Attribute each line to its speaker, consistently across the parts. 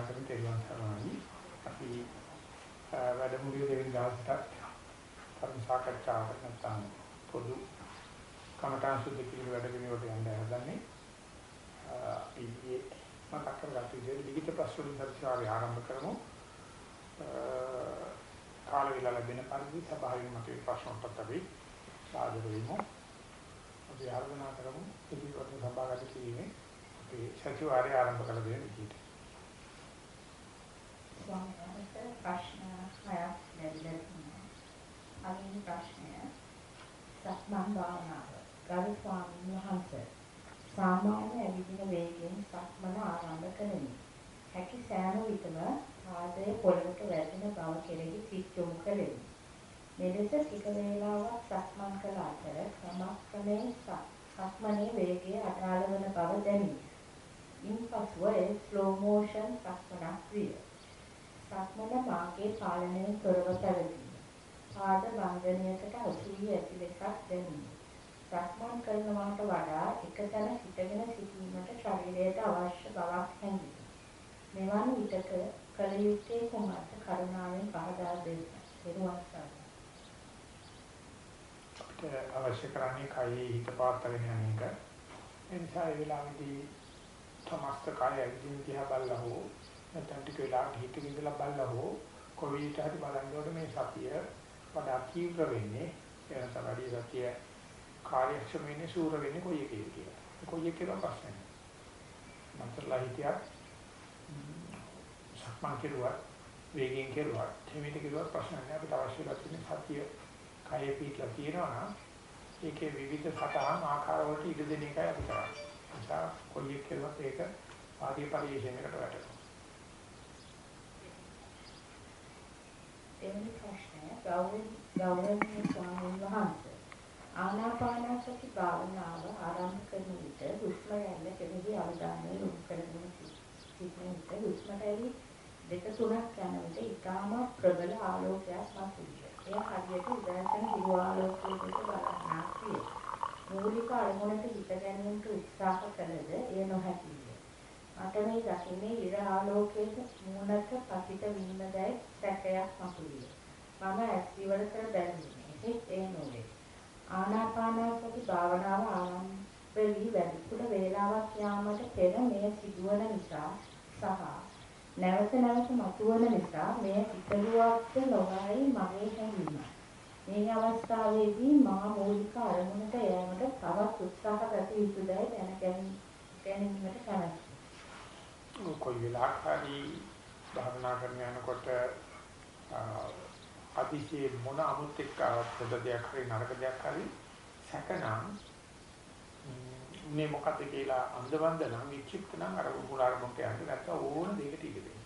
Speaker 1: තෙරුවන් සරණයි. අපි වැඩමුළුවේ දෙවෙනි දවසට ධර්ම සාකච්ඡාවක් නැත්නම් පොදු කමඨාන් සුද්ධ කිරීම වැඩ පිළිවෙලට යන්න හදන්නේ. ඊයේ මතක් කරගත්ත විදිහට ලිඛිත ප්‍රශ්න වලින් සත්‍යාවේ ආරම්භ කරමු. කාල වේලා ලැබෙන පරිදි සභාවේ මත ප්‍රශ්නකට අපි සාදර වෙමු. අපි ආරාධනා කරමු පිළිවෙලට සභාගත කිරීමේ අපේ සතිವಾರය ආරම්භ කළ දෙන විදිහට.
Speaker 2: ස්වාමීන් ප්‍රශ්න හයක් ලැබිලා තියෙනවා. අනිත් ප්‍රශ්නය සක්මන් භාවනාව. ගරු ස්වාමීන් වහන්සේ සාමාන්‍ය ඇවිදින වේගයෙන් සක්මන ආරම්භ කරමි. හැකි සෑම විටම පාදයේ පොළවට වැටෙන බව කෙරෙහි සිත් යොමු කෙරෙමි. මෙලෙස ටික වේලාවක් සක්මන් කළ අතර ක්‍රමක්‍රමයෙන් සක්මනේ වේගය අඩාල වන බව දැනේ. ඉන්පසුව ඒ ස්ලෝ මෝෂන් සක්මනක් විය. සක්මන මාගේ පාලනයෙන් තොරව පැවතී. පාද වංගනයකට අසු වී ඇති ලෙසක් දැනුනි. සක්මන් කරනවාට වඩා එකතැන සිටගෙන සිටීමට ශරීරයට අවශ්‍ය බවක් හැඟේ. මෙවන් විටක කල යුත්තේ කුමක්ද කරුණාවෙන් පහදා දෙන්න.
Speaker 1: අපිට අවශ්‍ය කරන්නේ කයෙහි හිත පාත්තගෙන යන එක. එනිසා ඒ වෙලාවේදී තමස්ත කය ඇවිදින් දිහා බලලා හෝ නැත්නම් ටික වෙලාවක් හිතේ ඉඳලා බලලා හෝ කොවිඩ් හරි බලනකොට මේ සතිය වඩා තීව්‍ර වෙන්නේ එන තමයි සතිය කාර්යක්ෂම වෙන්නේ සූර වෙන්නේ කොයි එකේද කියලා. කොයි එකේද ප්‍රශ්නේ. මන්තරලා හිතියක් සක්මන් කෙරුවා වේගෙන් කෙරුවා දෙමිට කෙරුවා ප්‍රශ්න නැහැ අපිට අවශ්‍ය ලක්ෂණ සතිය කයේ පිටලා තියෙනවා නම් ඒකේ විවිධ සටහන් ආකාර වලට ඉඩ දෙන එකයි අපි කරන්නේ. ඒ නිසා කොයි එක කෙරුවත් ඒක ආදී පරිශ්‍රණයකට වැටෙනවා.
Speaker 2: එවැනි ප්‍රශ්නය ගෞරවනීය ස්වාමීන් වහන්සේ ආනාපානසති භාවනාව ආරම්භ කරන විට හුස්ම යන්න කෙනෙකුගේ අවධානය යොමු කරගෙන සිටින විට හුස්මට ඇවි දෙක තුනක් යන විට ඊටාම ප්‍රබල ආලෝකයක් මතුවේ. එය හරියට උදෑසන හිරු ආලෝකයකට බලන්නාක් විය. මූලික අරමුණට හිත ගැනීමට උත්සාහ කළද එය නොහැකිය. මට මේ දකින්නේ ඉර ආලෝකයේ මූණට පසිත වීමදයි සැකයක් මතුවිය. මම ඇස් ඉවර කර බැලුවේ. ඒ නොවේ. ආනාපානසති භාවනාව ආරම්භ වී වැඩිපුර වේලාවක් යාමට පෙර මෙය සිදුවන නිසා සහ නැවත නැවත මතුවන නිසා මෙය පිටලුවක්ද නොවයි මගේ හැඟීම. මේ අවස්ථාවේදී මා මූලික අරමුණට යෑමට තවත් උත්සාහ ගත යුතුදයි දැන ගැනීමට කැමැත්තයි.
Speaker 1: කොයි වෙලාවක හරි භාවනා කරන යනකොට අදිසියේ මොන අමුත් එක්ක හොඳ දෙයක් හරි නරක දෙයක් හරි සැකනම් මේ මොකද්ද කියලා අන්දවන්ද නම් විචිත්ත නම් අර උගුලාරමුන්ට යන්න නැත්නම් ඕන දෙයකට ඉඩ දෙන්න.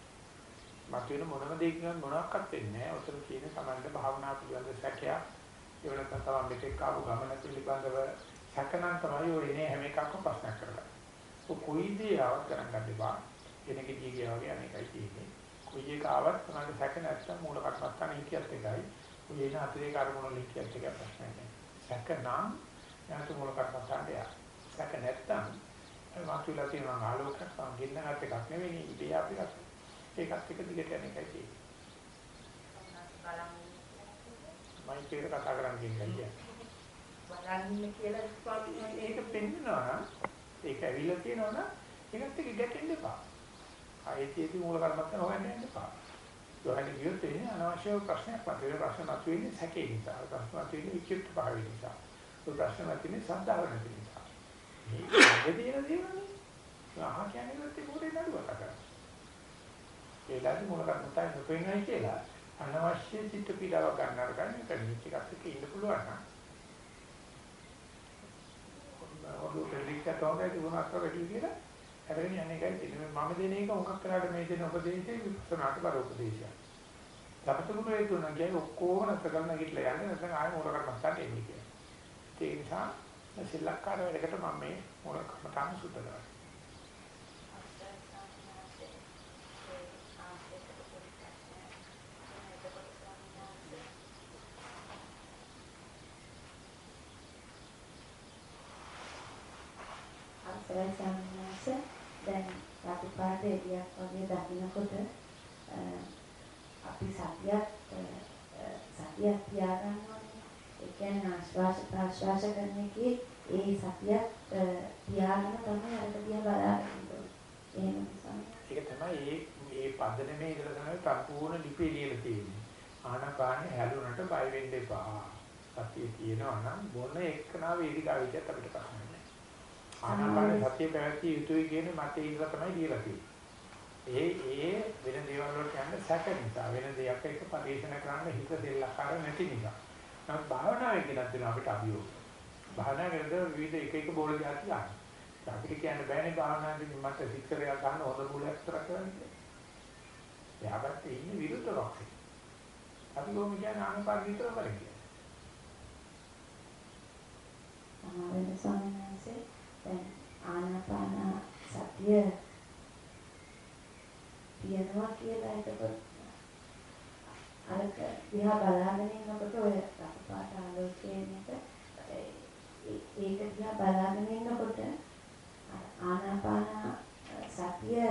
Speaker 1: මත වෙන මොනම දෙයකින් මොනවත් වෙන්නේ නැහැ. ඔතන කියන සමන්ද භාවනා පිළිබඳ සැකයක්. ඒ වෙනකන් තමයි මෙතෙක් ආපු ගමන පිළිබඳව සැකනම් තමයි ඔය ඉන්නේ හැම එකක්ම ප්‍රශ්න කරලා. ඔය කොයි දේ ආවත් ගණන් ගන්න එපා. කෙනෙක්ගේ ගියා වගේ අනේකයි තියෙන්නේ. කොයි එක ආවත් තමයි සැක නැත්තම් මූල කර්මස්ථාන හිතියත් එකයි. ඔය එන අතිරේක අරමුණ හිතියත් එක ප්‍රශ්නයක් නෑ. සැක නම් යහත මූල කර්මස්ථානට යා. සැක නැත්තම් වාක්‍යලා තියෙන ආලෝකයක් සංගින්නහත් එකක් නෙවෙයි ඉතින් අපි ඒකත් එක දිගට යන එකයි තියෙන්නේ. මයික් එකට කතා කරන් කියන්නේ.
Speaker 2: බලන්න කියලා ස්වාමීන්
Speaker 1: ඒක පෙන්නනවා ඒක ඇවිල්ලා තියෙනවා නම් ඒකත් එක්ක ගැටෙන්න එපා. ආයතීයදී මූල කර්මත්තන හොයන්න යන්න එපා. ඒවාට කියොත් එන්නේ අනවශ්‍ය ප්‍රශ්නයක් මතුවේ ප්‍රශ්න මතුවෙන්නේ සැකේ නිසා. ප්‍රශ්න මතුවෙන්නේ විචිත්ත භාවය නිසා. ඒ ප්‍රශ්න මතුවෙන්නේ සද්ධාව නැති නිසා. මේ දෙවියන දේවනේ. ආහ කියන්නේ නැති මොකද නඩුවක් අකරන. ඒලාදී මූල කර්මත්තන නොපෙන්නයි කියලා අනවශ්‍ය චිත්ත පීඩාවක් ගන්න අරගෙන ඒක නිච්ච එකක් එක්ක ඉන්න පුළුවන් නම් ඔළුව දෙලික්ක තෝරගෙන මොනවාක් කරලා කියලා අරගෙන යන්නේ එකයි තියෙන්නේ. මම දෙන එක මොකක් කරාට මේ දෙන උපදේශේ විපස්සනාට බර උපදේශයක්. ලබතුරු මේ තුන කියන්නේ ඔක්කොම නැතර කරන නැගිටලා යන්නේ නැත්නම් ආයෙ මොර කරමස්සට එන්නේ කියලා. ඒ නිසා සිල්ලක්කාර වැඩකට මම මේ මොර කමටහන් සුද්ධ කරනවා.
Speaker 2: අවසරයි සම්මාස දැන් රතුපාට එළියක් වගේ දකින්නකොට අපි සතියක් සතියක් තියාගන්න ඕනේ. ඒ කියන්නේ ආශ්වාස ප්‍රශ්වාස කරන එකේ ඒ සතියක් තියාගෙන තමයි අරක දිහා බලාගෙන ඉන්නේ. එහෙම
Speaker 1: තමයි. ඒක තමයි ඒ ඒ පදනමේ ඉඳලා තමයි සම්පූර්ණ ලිපිය ලියලා තියෙන්නේ. ආනාපානෙ හැලුනට බය වෙන්න එපා. සතිය තියෙනවා නම් මොන එක්කනා වේදිකාව විදිහට අපිට ප්‍රශ්න නැහැ. ආනාපානෙ සතිය පැවැත්විය යුතුයි කියන්නේ මතේ ඉඳලා තමයි ලියලා තියෙන්නේ. ඒ ඒ වෙන දේවල් වලට යන්න සැක නිසා වෙන දෙයක් එක්ක පරිශන කරන්න හිත දෙල්ලකාර නැති නිසා. නමුත් භාවනාවේ කියනත් දෙන අපිට අභියෝග. භාවනා කරනකොට විවිධ එක එක බෝල જાති ගන්න. අපිට කියන්න බෑනේ භාවනාවේදී මට සික්තරයක් ගන්න හොඳ බෝලයක් විතර කරන්නේ. එයාට ඉන්නේ විරුද්ධ රක්ෂේ. අපි කොහොම කියන්නේ ආනපාන විතර බලන්නේ.
Speaker 2: සමාවෙන්න ස්වාමීන් වහන්සේ දැන් ආනාපාන සතිය තියනවා කියලා එතකොට අරක දිහා බලාගෙන ඉන්නකොට ඔය රතුපාට ආලෝකයෙන් එක ඒක දිහා බලාගෙන ඉන්නකොට ආනාපාන සතිය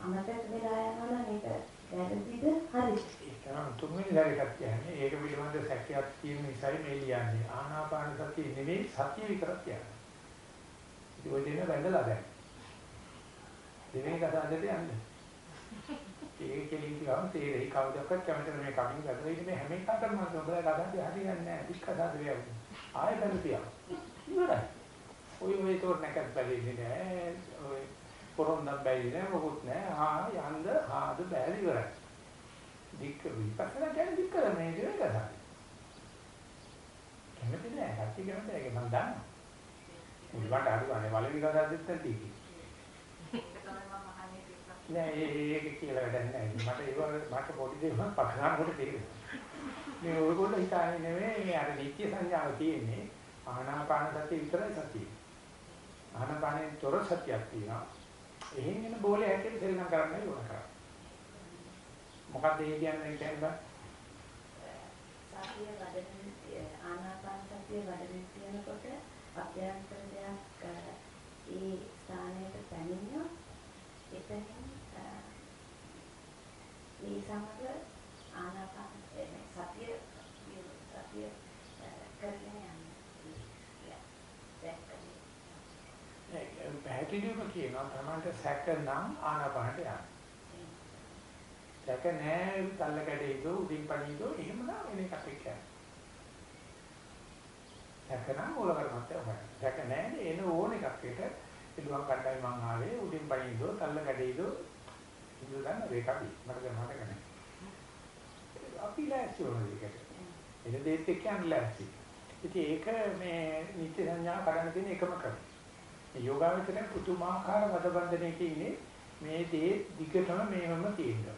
Speaker 2: අමතක වෙලා යනවා මේක වැරදිද? හරිද?
Speaker 1: ඒක නම් තුන්වෙනි දරයකට කියන්නේ ඒක පිළිබඳ සැකයක් තියෙන නිසායි මේ ලියන්නේ ආනාපාන සතිය නෙවෙයි සතිය විතරක් කියන්නේ. ඉතින් ඔය දෙන්න වැඳලා දැන්. දෙවෙනි කතාවට යන්නේ. ඒක කෙලින් ගියාම තේරෙයි. කවුදක්වත් කැමති මේ කමින් ගදලා ඉන්නේ හැම එකකටම මම ඔබලා ගදන්නේ හරියන්නේ නැහැ. විස්කසාද වේව ආයෙ බැලුතියා ඉවරයි. ඔය ඔය තෝර නැකත් බැලෙන්නේ නැහැ. ඔය පොරොන්දම් බැලෙන්නේ නැහැ. මොකුත් නැහැ. ආ යන්ද ආද බැලි ඉවරයි. දික්ක විපස්සනා කියන්නේ දික්ක මේ දේ කතා කැමති නැහැ. කච්චි කැමති නැහැ. මම දන්නවා. උඩට අරුවානේ වලවි කතා දෙත්තන් තීකි නෑ ඒක කියලා වැඩක් නෑ. මට ඒක මට පොඩි දෙයක් පටහන් කොට තේරෙනවා. මේ ඔයගොල්ලෝ හිතන්නේ නෙමෙයි මේ අර නිත්‍ය සංඥාව තියෙන්නේ ආනාපාන සතිය විතරයි සතිය. ආනාපානෙන් තොර සතියක් තියෙනවා. එහෙන් එන බෝලේ හැටියට සෙල්ලම් කරන්න ඕන කරා මොකක්ද ඒ කියන්නේ කියන්නේ
Speaker 2: සතිය වඩන ආනාපාන සතිය වඩන කියනකොට අභ්‍යන්තරයක් ඒ ස්ථානයට පැමිණියොත් එතනින් මේ සමග ආනාපාන සතිය සතිය කරගෙන
Speaker 1: යන්න. පැහැදිලිවම කියනවා තමයි සැක නම් ආනාපානට යන්න. සැක නැහැ තල්ල කැඩේද උඩින් පණීද එහෙම නම් එන එකක් එක්ක යන්න. සැක නම් මොල කරමත් යනවා. සැක නැහැ එන ඕන එකක් එක පිළුවක් කණ්ඩායම මං ආවේ උඩින් පණීද තල්ල කැඩේද ඉඳ ගන්න මේක අපි මට දැන් මතක නැහැ. අපි ලෑස්ති වුණා ඒකට. එන දෙයත් එක්ක යන්න ලෑස්ති. ඉතින් ඒක මේ නිත්‍ය සංඥා කරන්න තියෙන එකම ක්‍රම. මේ යෝගාවචරයෙන් පුදුමාකාර වදබන්ධනයක ඉන්නේ මේ දේ දිගටම මේවම තියෙනවා.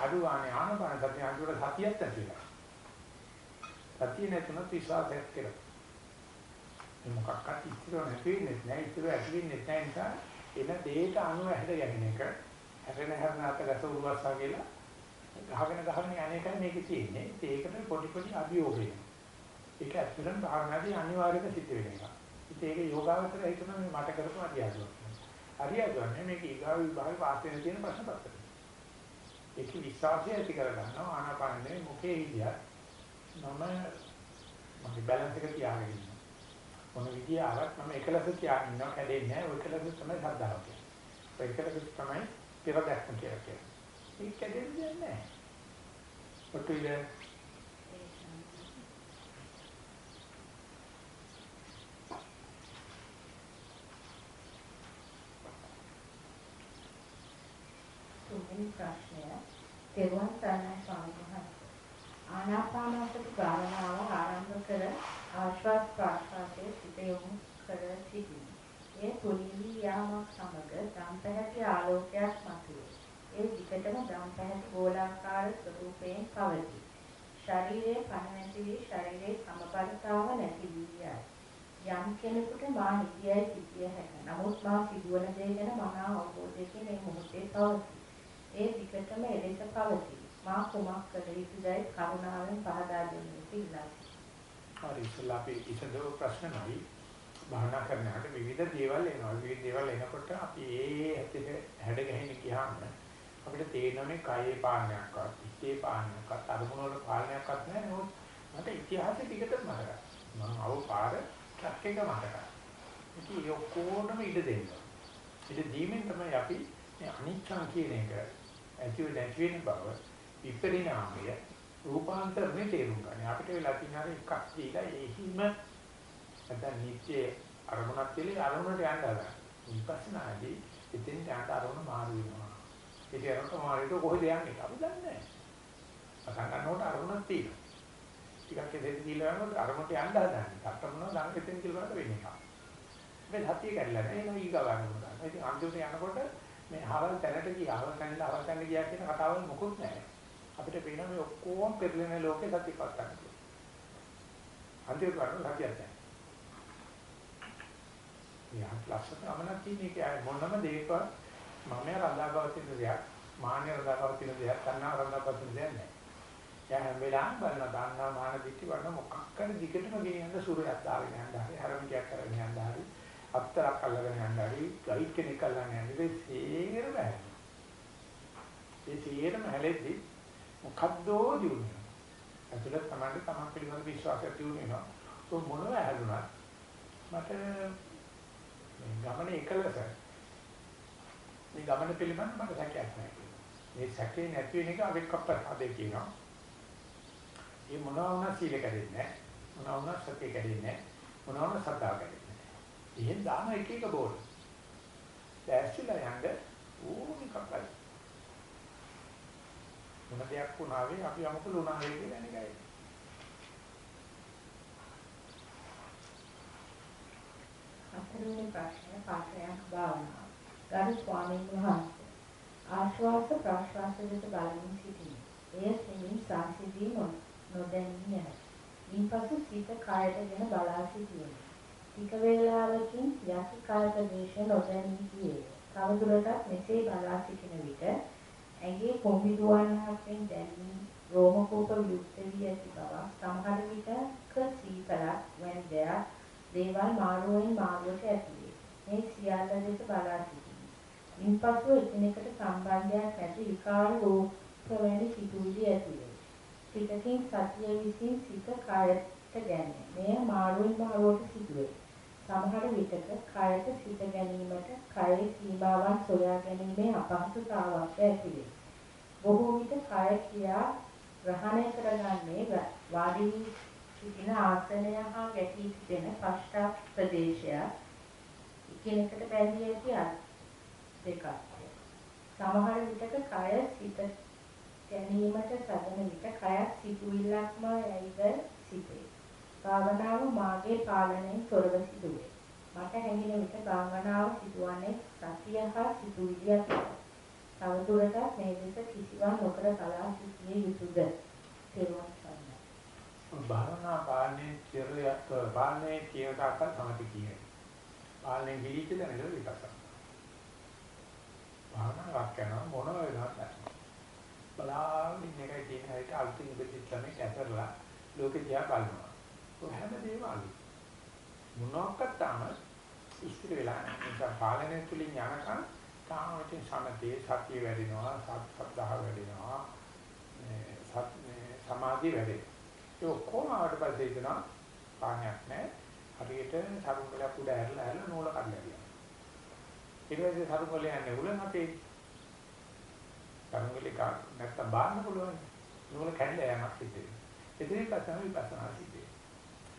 Speaker 1: අඩුවානේ ආනපාන සතිය අන්තිමට සතියක් ඇතිලා. සතිය නැතුනොත් විශ්වාසයක් කියලා. මොකක්වත් ඉතිරෝ නැති වෙන්නේ නැහැ ඉතිරෝ ඇති වෙන්නේ නැහැ නිසා එන දෙයට අනුව හැද ගැනීම එක හැරෙන හැරෙන අත රස උරුවස්සා කියලා ගහගෙන ගහගෙන අනේකයි මේකේ තියෙන්නේ. ඒකට පොඩි පොඩි අභියෝගය. ඒක ඇත්තටම භාවනාදී අනිවාර්යව සිද්ධ වෙන එකක්. ඉතින් ඒක යෝගාවචර හිතන මේ මට කරපු අරියාදුවක්. අරියාදුවන්නේ මේක ඊගාව විභාගේ පාස් වෙන තියෙන ප්‍රශ්න පත්‍රය. ඒක විශ්වාසය ඇති කරගන්නවා ආනාපානයේ මොකේ හිදියා මම මගේ බැලන්ස් එක තියාගෙන ඉන්නවා. මොන විදිය ආවත් මම එකලස තියාගෙන ඉන්නවා කැඩෙන්නේ නැහැ. ඔය එකලස තමයි ශ්‍රද්ධාව කියන්නේ. ඔය එකලස තමයි පෙර දැක්ම කියලා කියන්නේ. ඒක කැඩෙන්නේ නැහැ. ඔටුයිද
Speaker 2: තුන්වෙනි ප්‍රශ්නය තෙරුවන් සරණයි ස්වාමීන් වහන්සේ. ආනාපානසති භාවනාව ආරම්භ කර ආශ්වාස ප්‍රාශ්වාසයේ සිට යොමු කර සිටින. ඒ තුනී යාමක් සමග සම්පැහැති ආලෝකයක් මතුවේ. ඒ විකටම බ්‍රහ්මපැහැති ගෝලාකාර ස්වරූපයෙන් පවතී. ශරීරයේ පණ නැති වී ශරීරයේ සමබරතාව නැති වී යයි. යම් කෙනෙකුට මා හිතියයි සිටිය හැක. නමුත් මා සිදුවන දේ ගැන මහා අවබෝධයකින් මේ මොහොතේ පවතී. ඒ විකටම එලෙස පවතී. මා කුමක් කළ යුතුදයි කරුණාවෙන් පහදා දෙන්න ඉල්ලා.
Speaker 1: හරි ඉස්සලා අපි ඉස්සදෝ ප්‍රශ්නයි භාවනා කරනකොට විවිධ දේවල් එනවා. විවිධ දේවල් එනකොට අපි ඒ ඇත්තට හැඩ ගැහෙන ගියාම අපිට තේරෙනවා මේ කායේ පාලනයක්වත්, හිතේ පාලනයක්වත්, අරමුණ වල පාලනයක්වත් නැහැ. නමුත් මට ඉතිහාසෙ ටිකටම මතකයි. මම ආව පාර ට්‍රක් එක මතකයි. ඉතින් ඒ ඔක්කොටම ඉඩ දෙන්න. ඉඩ දීමෙන් තමයි අපි මේ අනිච්චා කියන එක ඇතිව නැති වෙන බව විපරිණාමය රූපාන්තරනේ තේරුම් ගන්න. අපිට වෙලා තියෙන අර එකක් දීලා එහිම නැත්නම් නිත්‍ය අරමුණක් කියලා අරමුණට යන්න හදනවා. විපස්සනාදී ඉතින් යන්න අරමුණ මාරු වෙනවා. ඉතින් අරමුණ මාරුට කොහෙද යන්නේ? අපි දන්නේ නැහැ. පටන් ගන්නකොට අරමුණක් තියෙනවා. ටිකක් එතෙන් කියලා යනකොට අරමුණට යන්න හදන්නේ. සම්පූර්ණ ළඟ එතෙන් කියලා වෙන්නේ නැහැ. මේ සතිය කැඩලා නැහැ නෝ ඊගා ගන්නවා. ඉතින් අන්තිමට යනකොට මේ හවල් තැනට ගියා. හවල් තැනට හවල් තැනට ගියා කියන කතාවල් මොකුත් නැහැ. අපිට පේන මේ ඔක්කොම පෙරලෙන ලෝකේ සතිය පත් ගන්න. අන්තිමට වරන සතියක් නැහැ. යා ලක්ෂණ අමනක් තියෙන එක මොනම දෙයක මම රඳාපවතින දෙයක් මාන්‍ය රඳාපවතින දෙයක් තණ්හා රඳාපවතින දෙයක් නැහැ. යා හැම වෙලාවෙම බලන තණ්හා මාන දිටි වඩන මොකක් කර දිගටම ගෙනියන්න සූර්යයක් දාගෙන යන්න හරි හරමිකයක් කරගෙන යන්න හරි අත්තරක් අල්ලගෙන යන්න හරි ගයිඩ් කෙනෙක් අල්ලගෙන යන්න ඉතින් සේරම හැලෙනවා. ඒ සේරම හැලෙද්දි මොකද්දෝ දිනුනේ. ඇතුළත තමයි තමන් පිළිබඳ විශ්වාසයක් දිනු වෙනවා. તો මොනව හැලුණත් මට මේ ගමන එකලස මේ ගමන පිළිබඳ මට සැකයක් නැහැ. මේ සැකේ නැති වෙන එක අවික්කප්ප හදේ කියනවා. මේ මොනවා වුණා සීල කැඩෙන්නේ නැහැ. මොනවා වුණා සතිය කැඩෙන්නේ නැහැ. මොනවා වුණා සතා කැඩෙන්නේ එහෙන් දාන එක එක බෝල. දැස්සිලා යන්න ඕනි කක්කයි. මොන දෙයක් වුණාවේ අපි අමුතු ලුණා වේ කියලා නිකයි.
Speaker 2: අතරුනේ ප්‍රශ්න පාඨයක් භාවනාව. ගරු ස්වාමීන් වහන්සේ ආශ්වාස ප්‍රශ්වාස දෙක බලමින් සිටිනේ. එය සෙමින් සංසිදී නොදැනී යයි. ඉන්පසු සිත කායයටගෙන බලා සිටිනේ. ටික වේලාවකින් යටි කාය ප්‍රදේශ නොදැනී ගියේ. තවදුරටත් මෙසේ බලා සිටින විට ඇගේ කොම්බිදුවන් හස්ෙන් දැනී රෝම කෝප වියුක්ත වී ඇති බව සමහර විටක සීතලක් වැනි දෙයක් දේවල් මාරුවෙන් මාරුවට ඇතිවේ. මේ සියල්ල දෙස බලා සිටිනේ. ඉන්පසු එකිනෙකට සම්බන්ධයක් නැති විකාර රූප වැනි සිතුවිලි ඇතිවේ. පිටකින් සතිය විසින් සිත කායයට ගැනේ. මෙය මාරුවෙන් මාරුවට සිදුවේ. සමහර විටක කයට සිත ගැනීමට කයේ සීමාවන් සොයා ගැනීමේ අපහසුතාවක් ඇති වේ. බොහෝ විට කය කියා ග්‍රහණය කරගන්නේ වාඩි වී සිටින ආසනය හා ගැටී සිටින පශ්චාත් ප්‍රදේශය එකිනෙකට බැඳී ඇති දෙකක්. සමහර විටක කය සිත ගැනීමට සැදෙන විට කයත් සිතුවිල්ලක්ම ඇයිද සිටේ. භාවනාව මාගේ පාලනයෙන් තොරව සිදුවේ. මට හැඟෙන විට භාවනාව සිදුවන්නේ සතිය හා සිතුවිලියක් තවදුරටත් මේ දෙස කිසිවක් නොකර බලා සිටිය යුතුද? තේරුම් ගන්න.
Speaker 1: භාවනා පාලනයේ චිරයක් පාලනයේ කියනකට තමයි කියන්නේ. පාලනයේ ගිලිච්ච දැනගල විපස්සනා. භාවනාවක් කරනවා මොන වෙනවත් නැහැ. බලාගෙන ඉන්න එකයි තියෙන හැටි අලුතින් ඉපදිච්ච ළමයි ඇතරලා ලෝකෙ දිහා බලනවා. ඔය හැමදේම අලුත්. මොනක්වත් තාම ඉස්තිර වෙලා නැහැ. ඒක පාලනය තුලින් යනකම් තාම ඉතින් සමතේ සතිය වැඩිනවා, සත්‍සද්ධාව වැඩිනවා, මේ සත් මේ සමාධිය වැඩිනවා. ඒ ඔක්කොම ආවට පස්සේ ඉතන පාණයක් නැහැ. හරියට සරුංගලයක් උඩ ඇරලා ඇරලා නූල කඩලා ගියා. ඊට පස්සේ සරුංගලය යන්නේ උල නැතේ. සරුංගලේ කා නැත්තම් බාන්න පුළුවන්. නූල කැඩලා යamak සිද්ධ වෙනවා. එතනින් පස්සේ විපස්සනා සිද්ධ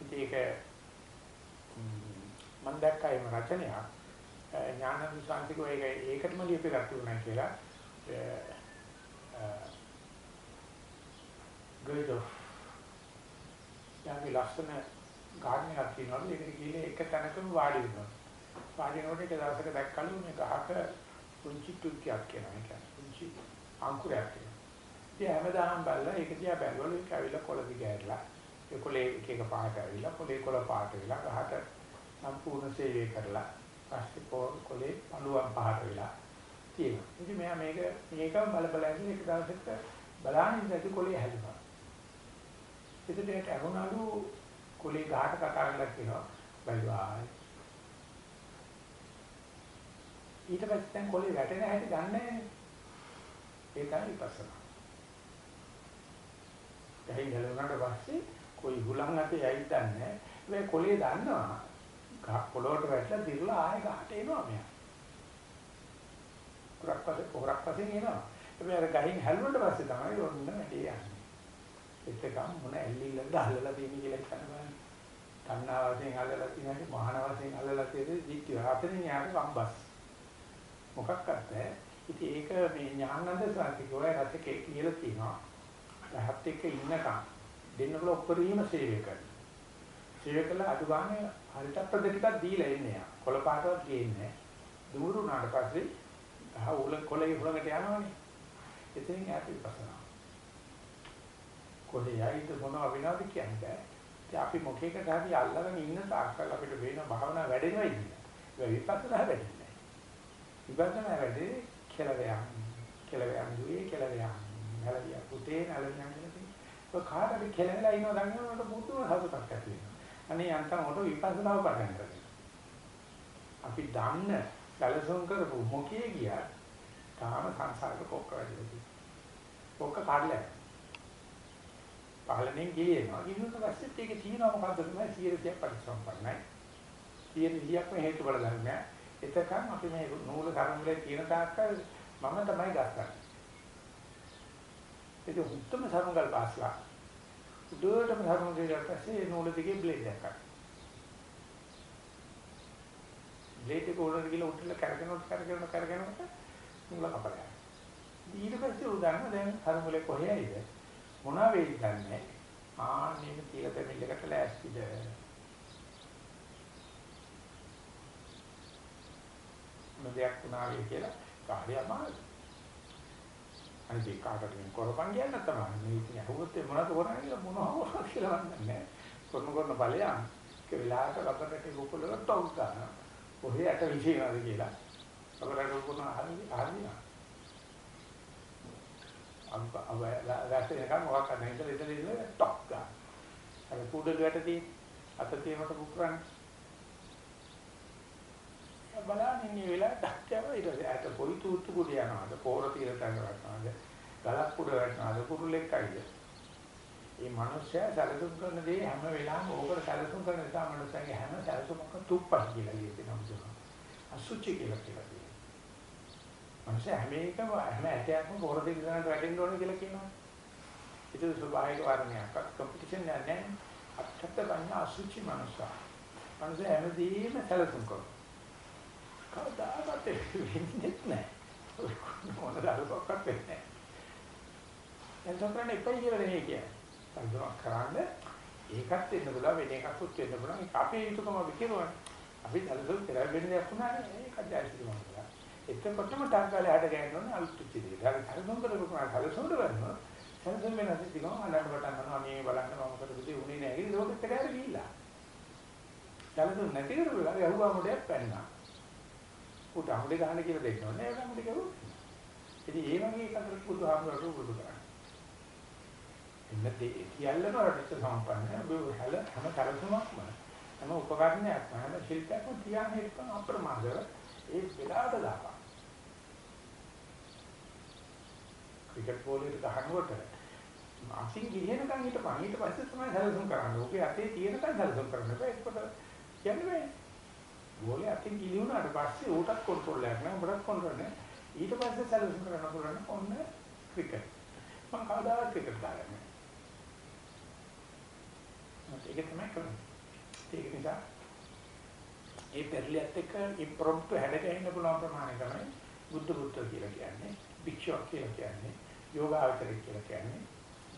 Speaker 1: ඉතින් ඒක මම දැක්කා එහෙම රචනයක් ඥානන්ද ශාන්තිකෝ ඒක ඒකටම ලියපෙකක් තිබුණා කියලා good of යාගේ ලස්සන ගාඩන් එකක් තියෙනවලු ඒකට ගිහලා එක තැනකම වාඩි වෙනවා වාඩි වෙනකොට එක දවසක දැක්කලු මේ ගහක පුංචි තුක්කියක් කියනවා ඒ කියන්නේ පුංචි අංකුරයක් කියනවා ඉතින් හැමදාම බලලා ඒක දිහා බැලුවලු ඒක ඇවිල්ලා කොළ දිගහැරලා ඒ කොලේ එක එක පාට ඇවිල්ලා කොලේ කොළ පාට වෙලා ගහට සම්පූර්ණ සේවය කරලා පස්සේ කොලේ පළුවන් පහට වෙලා තියෙනවා. ඉතින් මෙයා මේක මේකම බල බල ඉඳන් එක දවසක බලාගෙන ඉඳි කොලේ හැදුනා. ඉතින් ඒකට අහුණාලු කොලේ ගහට කතා කරලා කියනවා බයිවා ඊට පස්සේ දැන් කොලේ වැටෙන හැටි දන්නේ නැහැ. ඒ තමයි විපස්සනා. ගහින් ගලවනාට පස්සේ કોઈ හුලං අතේ යයිද දන්නේ නැහැ. මේ කොලේ දන්නවා. ගහ පොළොවට වැටලා දිරලා ආයෙ ගහට එනවා මෙයා. කුරක් පස්සේ පොරක් පස්සේ එනවා. හැබැයි අර ගහින් හැලුණට පස්සේ තමයි ඔන්න වැඩේ යන්නේ. එතකම් මොන ඇල්ලිල්ලද අල්ලලා තියෙන්නේ කියලා හිතන්න බලන්න. තණ්හා වශයෙන් අල්ලලා තියෙනවා, මහාන වශයෙන් අල්ලලා තියෙන්නේ දිට්ඨිය. හතරෙන් යාට සම්බස්. මොකක්වත් නැහැ. ඉතින් ඒක මේ ඥානන්ද සාතිකෝය රතකේ කියලා තියෙනවා. රහත් එක්ක ඉන්නකම් දෙන්නකල උපරිම සේවය කරනවා. සේවය කළා අඩු ගානේ හරිත ප්‍රද ටිකක් දීලා එන්නේ යා. කොළ පාටවත් ගේන්නේ නැහැ. දුරු වුණාට පස්සේ අහ උල කොළේ උලකට යනවනේ. එතෙන් ඈත විපස්සනා. කොළේ යයිද මොනවා වෙනවද කියන්නේ. ඉතින් අපි මොකේකට හරි අල්ලගෙන ඉන්න තාක්කල් අපිට වෙන භාවනා වැඩෙනවා ඉන්නේ. ඒ විපස්සනා වැඩෙන්නේ නැහැ. විපස්සනා වැඩේ කෙලවයන්. කෙලවයන් දුවේ කෙලවයන්. නැලවිය පුතේ නැලවියන් කියන්නේ. ඔය කාටද කෙලවලා ඉනව දන්නවකට පුදුම හසුතක් ඇති වෙනවා. අනේ යන්තම් ඔට විපස්සනාව පටන් ගන්නවා. අපි දන්න සැලසුම් කරපු මොකේ ගියා තාම සංසාරේ කොක්ක වැඩිලා කොක්ක කාඩලා පහළෙන් ගියේනවා ඊට පස්සෙත් ඒකේ තියෙනවා මොකද්ද? තමයි 100ක් පරිසම්පන්නයි 100ක් මේ හේතු බල ධර්මය එතකන් අපි මේ නූල කර්මවල තියෙන තාක්කල් මම තමයි ගස්සන්නේ ඒක උත්තම සරුංගල් පාස්ලා. උඩටම ධර්ම දෙයක් පස්සේ නූල දිගේ බ්ලේඩ් එකක් බ්ලේඩ් එක උඩට ගිහලා උඩට කරගෙනොත් කරගෙනොත් කරගෙනොත් නූල කපලා. ඊට පස්සේ උදාහරණ දැන් ධර්මවල කොහේයිද මොනවා වෙයිද දන්නේ ආන්නේම තියලා දෙමිල් එකට ලෑස්තිද මොදයක් වුණා කියලා කාර්ය අමාරුයි අනිත් කාටද මේ කරපන් කියන්න තමයි. මේ ඉතින් අහුවොත් මොනවද කරන්නේ කියලා මොනවද කියලා වන්නේ කරන කරන ඵලයන් ඒක වෙලාවට රබරට ගොපලව ටොක් ගන්න. කොහේ යට විශේෂනද කියලා. රබරට ගොපන හරි හරි. අම්ප අව රැස්සේ එකක් මොකක් කරන්නේ ඉතින් ඉතින් ඉතින් ටොක් ගන්න. අර කුඩල වැටදී අත තේමට පුපුරන්නේ. බලන්නේ මේ වෙලාවට ඩක්කව ඊට පස්සේ ඇට පොයි තුත්තු කුඩ යනවාද? පෝර తీර තැන වටනවාද? ගලක් උඩ වැටෙනවාද? කුරුල්ලෙක් අයිද මේ මිනිස්සයා සැලසුම් කරන දේ හැම වෙලාවෙම ඕකට සැලසුම් කරන නිසා මිනිස්සයාගේ හැම සැලසුමක් තුප්පස් කියලා කියනවා මුදුන අසුචි කියලා කියනවා මිනිස්සයා හැම එකම හැම ඇටයක්ම පෝර తీර තැනට වැටෙන්න ඕනේ කියලා කියනවා ඒක ස්වභාවික වර්ණයක් කම්පිටිෂන් නෑ අත්‍යත්ත ගන්න අසුචි මිනිස්සයා මිනිස්සයා හැමදේම සැලසුම් කරනවා කවදාවත් වෙන්නේ නැහැ. මොන දරුවක්වත් වෙන්නේ නැහැ. එතකොට කරන්න එපයි කියලා නෙමෙයි කියන්නේ. සංසමක් කරන්න ඒකත් වෙන්න පුළුවන් වෙන එකකුත් වෙන්න පුළුවන්. ඒක අපේ යුතුයකම අපි කියනවා. අපි දලසොත් පෙරල් වෙන දෙයක් වුණානේ ඒකත් දැක්කම කියලා. එතකොටම ටංගාලේ හඩ ගෑනෝනේ අලුත් චිතිරේ. ඊට හරිසම් කරපුවා හරිසම්ද වෙනවා. හරිසම් වෙන නැති දිගම අඬන්න පටන් ගන්නවා. මේ බලන්න මම මොකද බුදේ උනේ නැහැ. ඒක ලෝකෙත් එකයි ගිහිල්ලා. දලසොත් නැති කරපුවා යහුවා මොඩයක් පැන්නා. උට අමුඩේ ගහන්න කියලා දෙන්නෝ නෑ ඒක අමුඩේ කරුවෝ. ඉතින් ඒ වගේ එකකට බුදුහාමුදුරුවෝ බුදු කරන්නේ. එන්න දෙය කියල්ලම රටට සම්පන්න ඔබ හැල හැම කරසුමක්ම හැම උපකරණයක්ම හැම ශිල්පයක්ම තියාගෙන ඉන්න අප්‍රමාදව ඒ වෙලාවට දාපන්. ක්‍රිකට් බෝලෙට ගහනකොට අසින් ගිහිනකන් හිටපන්. ඊට පස්සේ තමයි සැලසුම් කරන්නේ. ඔබේ අතේ තියෙනකන් සැලසුම් කරන්න බෑ. ඒකට කියන්නේ බෑ. ගෝලේ අතින් ගිලි වුණාට පස්සේ ඌටත් කන්ට්‍රෝල් එකක් නෑ. උඹටත් කන්ට්‍රෝල් නෑ. ඊට පස්සේ සැලසුම් කරන්න පුළුවන් ඔන්න ක්‍රිකට්. මම කවදාවත් ක්‍රිකට් දාගන්නේ නෑ. ඒක තමයි කරන්නේ. ඒක නිසා ඒ පෙරලියත් එක්ක ඉම්ප්‍රොම්ප්ට් හැඩගැහෙන්න පුළුවන් ප්‍රමාණය තමයි බුද්ධ බුද්ධ කියලා කියන්නේ. භික්ෂුවක් කියලා කියන්නේ. යෝගාවචරය කියලා කියන්නේ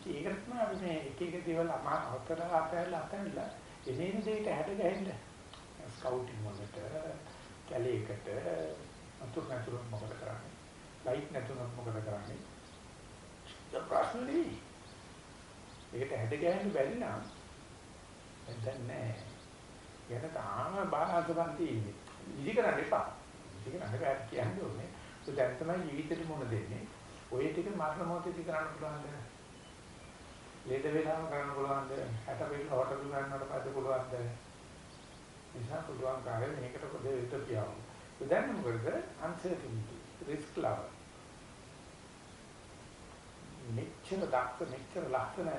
Speaker 1: ඒකට තමයි අපි මේ එක එක දේවල් අතර අතහැරලා අතහැරලා එනේන දෙයට හැඩගැහෙන්න ස්කවුටින් වලට කැලේකට අතුරු නැතුරු මොකද කරන්නේ? ලයිට් නැතුරු මොකද කරන්නේ? ඒ ප්‍රශ්න නෙවෙයි. ඒකට හැද ගෑන්න බැරි නම් දැන් නෑ. යන තාම බාහසුකම් තියෙන්නේ. ඉදි කරන්න එපා. ඉදි කරන්න බෑ කියන්නේ ඕනේ. ඒ දැන් තමයි ජීවිතේට මොන දෙන්නේ. ඔය ටික මරණ මොහොතේදී කරන්න පුළුවන්ද? ලේද වේලාම කරන්න පුළුවන්ද? හැට පිළ හොටල් ගන්නවට පස්සේ පුළුවන්ද? නිසා පුළුවන් කාර්යය මේකට පොදේ විතර කියවමු. උදාහරණ මොකද? uncertainty, risk lover. මෙච්චර දක්ෂ මෙච්චර ලස්සන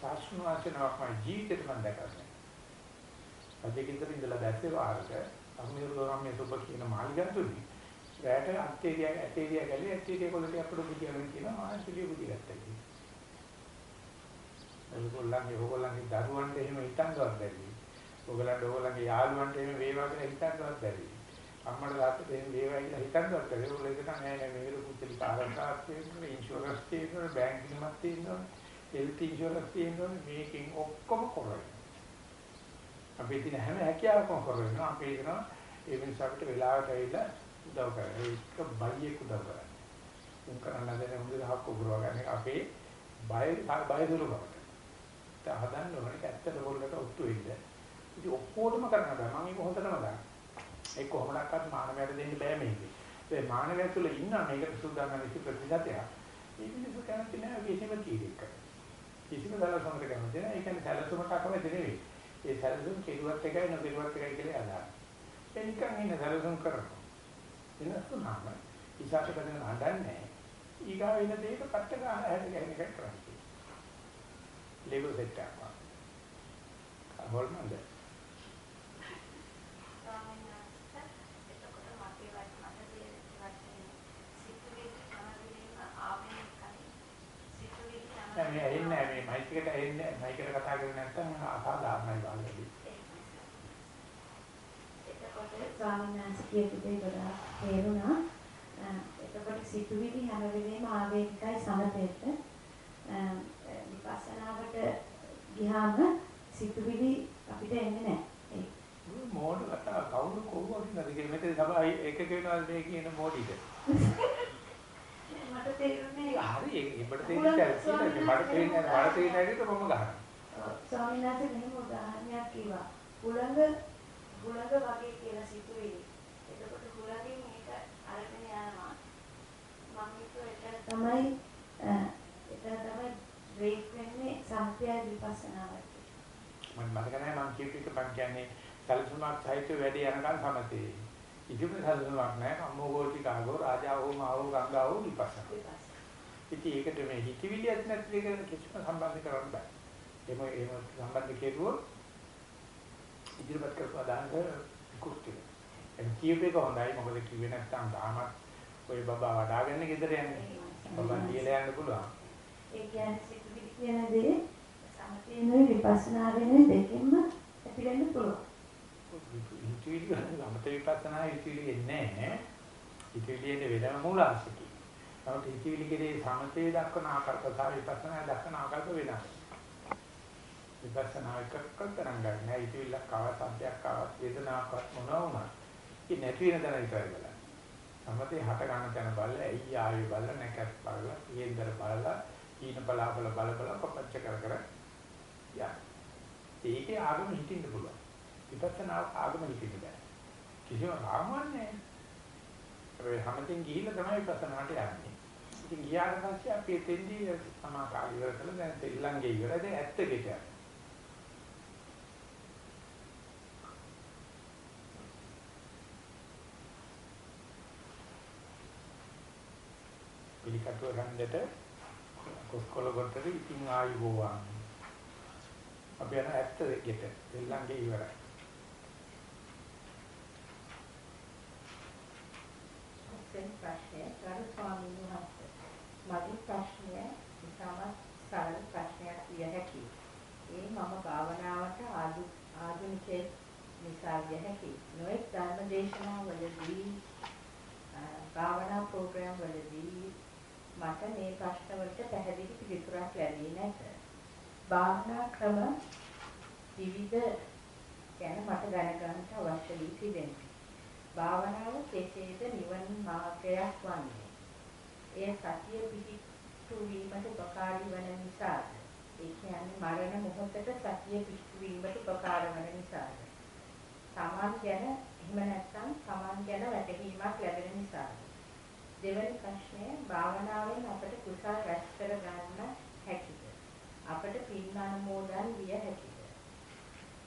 Speaker 1: සාස්ෘණ වාචනාවක් මම ජීවිතේට මම දැකලා නැහැ. අධිකින්තර ඉඳලා දැස්සේ වාරක අමිරුගාමයේ සුබ කියන මාළිගාතුනේ රැට අත්තේරියා ඇතේරියා ගලේ ඇතේරියා කොල්ලට අපිට බුදියාගෙන කියනවා ආන්තිලිය බුදිය ගත්තා කියලා. ඒගොල්ලන්ගේ ඕගොල්ලන්ගේ දරුවන්ට එහෙම හිතන්නවත් බැරි. ඕගොල්ලන්ට ඕගොල්ලන්ගේ යාළුවන්ට එහෙම වේවා කියලා හිතන්නවත් බැරි. අම්මට තාත්තට එහෙම වේවා කියලා හිතන්නවත් බැරි. ඒගොල්ලෝ ඒක නෑ නෑ මේක පුතේ ආරක්ෂාවක් තියෙනවා, ඉන්ෂුරන්ස් තියෙනවා, බැංක් නිමක් තියෙනවා, හෙල්ත් ඉන්ෂුරන්ස් තියෙනවා මේකෙන් ඔක්කොම කරන්නේ. අපි දින හැම හැකියාවකම කරනවා. අපි හිතනවා ඒ මිනිස්සුන්ට වෙලාවට ඇවිල්ලා උදව් කරන්නේ. ඒක බයියෙක් උදව් කරන්නේ. උන් කරන්න හදන හොඳ හක් උගරව ගන්න අපේ බය බය දුරු බවට. ඒක හදන්න ඕනේ ඇත්තට පොල්ලට ඔත්තු වෙන්න. ඉතින් ඔක්කොටම කරන්න බෑ. මම මේක හොඳටම ගන්න. ඒක කොහොමඩක්වත් මානවයට දෙන්න බෑ මේක. ඒ මානවය තුළ ඉන්න මේකට සූදානම් වෙච්ච ප්‍රතිශතය. ඒ මිනිස්සු කැමති නෑ කිසිම කීයක්. කිසිම සැලසුමකට කැමති නෑ. ඒ කියන්නේ සැලසුමට අකමැති නෙවෙයි. ඒ සැලසුම් කෙරුවත් එකයි නොකරුවත් එකයි කියලා අදහන. ඒ නිකන් ඉන්න සැලසුම් කරනවා. වෙනස් වුණාම ඉසాత කරගෙන හදන්නේ ඊගා වෙන දෙයක පට්ට ගන්න හැටි ගැන එකක් කරන්නේ. ලේබල් සෙට් එකක්. හොල්මන්ද. මේ ඇහෙන්නේ මේ මයික් එකට ඇහෙන්නේ මයික් එකට කතා කරන්නේ නැත්නම් අසාධාරණයි බලන්නේ.
Speaker 2: ස්වාමීන් වහන්සේ කියපු දේ ගොඩාක් තේරුණා. එතකොට සිතුවිලි හැම වෙලේම ආවේගිකයි සමතේට. විපස්සනාවට ගියාම සිතුවිලි අපිට එන්නේ නැහැ.
Speaker 1: මෝඩ කතා කවුරු කොහොමද කියන්නේ මෙතන තමයි එකක වෙනවා මේ කියන මෝඩිද.
Speaker 2: මට තේරුනේ
Speaker 1: හරි ඒකට තේරෙන්නේ මට තේරෙන්නේ මට තේරෙන්නේ නැතිව මම ගන්නවා.
Speaker 2: ස්වාමීන් වහන්සේ මෙහෙම උදාහරණයක් කිව්වා. උලංග හුලඟ වගේ කියලා සිතුවිලි. එතකොට හුලඟෙන් මේක අරගෙන යනවා. මම හිතුවා ඒක තමයි එතන තමයි බ්‍රේක් වෙන්නේ සම්ප්‍රය විපස්සනාවට.
Speaker 1: මම මතක නැහැ මම කියපු එක මම කියන්නේ සල්සුමාක් සහිත වැඩි යනකම් සමතේ. ඉතින් සල්සුමාක් නැහැ අම්මෝගෝටි කාගෝ රාජාවෝ මාවෝ ගංගාවෝ විපස්සනා. ඉතින් ඒකට මේ හිතවිලියක් නැති එක කිසිම සම්බන්ධ කරන්න බෑ. එහෙම එහෙම සම්බන්ධ කෙරුවොත් ඉදිරිපත් කරපු අදහස විකෘති වෙනවා. එන් කියප එක හොඳයි මොකද කිව්වේ නැත්නම් තාමත් ඔය බබා වඩාගෙන ගෙදර යන්නේ. බබා කියලා යන්න පුළුවන්.
Speaker 2: ඒ කියන්නේ සිතුවිලි කියන දේ සමතේනොයි විපස්සනාවෙනොයි දෙකෙන්ම ඇති වෙන්න පුළුවන්.
Speaker 1: හිතවිලි සමත විපස්සනා හිතවිලි එන්නේ නැහැ. හිතවිලි එන්නේ වෙනම මූලාංශකයි. නමුත් හිතවිලි කෙරේ සමතේ දක්වන ආකාරක සහ විපස්සනා දක්වන ආකාරක වෙනස්. විපස්සනා එකක්ක තරංග නැහැ ඉතිවිල්ලක් ආවත් සම්පයක් ආවත් වේදනාවක් මොනවා වුණා ඒ නැති වෙන තැන විතරයි බලන්නේ සමතේ හට ගන්න තැන බලලා ඇයි ආවේ බලලා නැකත් බලලා ඊෙන්දර බලලා ඊන බලාබල බල බල පපච්ච කර කර යා ඒකේ ආගම හිටින්න පුළුවන්. විපස්සනා ආගම හිටින්න බෑ. කිසිම ආගමක් නැහැ ඒ හැමතින් ගිහිල්ලා තමයි විපස්සනාට යන්නේ. ඉතින් ගියාට පස්සේ අපි එතෙන්දී සමාකාලී ඉවර කළා දැන් ශ්‍රී ඉවරද ඇත්ත ගෙට පිළිකටුව ගන්නට කොස්කොල කොටට ඉතින් ආයු ගෝවා. අපි යන ඇත්ත ගෙට දෙල්ලන්ගේ ඉවරයි.
Speaker 2: දැන් ප්‍රශ්නය ගරු ස්වාමීන් වහන්සේ. මගේ ප්‍රශ්නය ඉතාමත් සරල ප්‍රශ්නයක් විය හැකියි. ඒ මම භාවනාවට ආධුනිකයෙක් නිසා විය හැකියි. නොඑක් ධර්ම දේශනාවලදී භාවනා ප්‍රෝග්‍රෑම් වලදී මට මේ ප්‍රශ්නවලට පැහැදිලි පිළිතුරක් ලැබී නැත. භාවනා ක්‍රම විවිධ ගැන මට දැනගන්නට අවශ්‍ය වී තිබෙනවා. භාවනාව කෙසේද නිවන මාර්ගයක් වන්නේ? එය සතිය පිහිටු වීමට උපකාරී වන නිසාද? ඒ කියන්නේ මරණ මොහොතට සතිය පිහිටු වීමට උපකාර වන නිසාද? සමාන් ගැන එහෙම නැත්නම් සමාන් ගැන වැටහීමක් ලැබෙන නිසාද? දෙවැනි ප්‍රශ්නය භාවනාවෙන් අපට කුසල් රැස් කර ගන්න හැකිද? අපට පින් අනුමෝදන් විය හැකිද?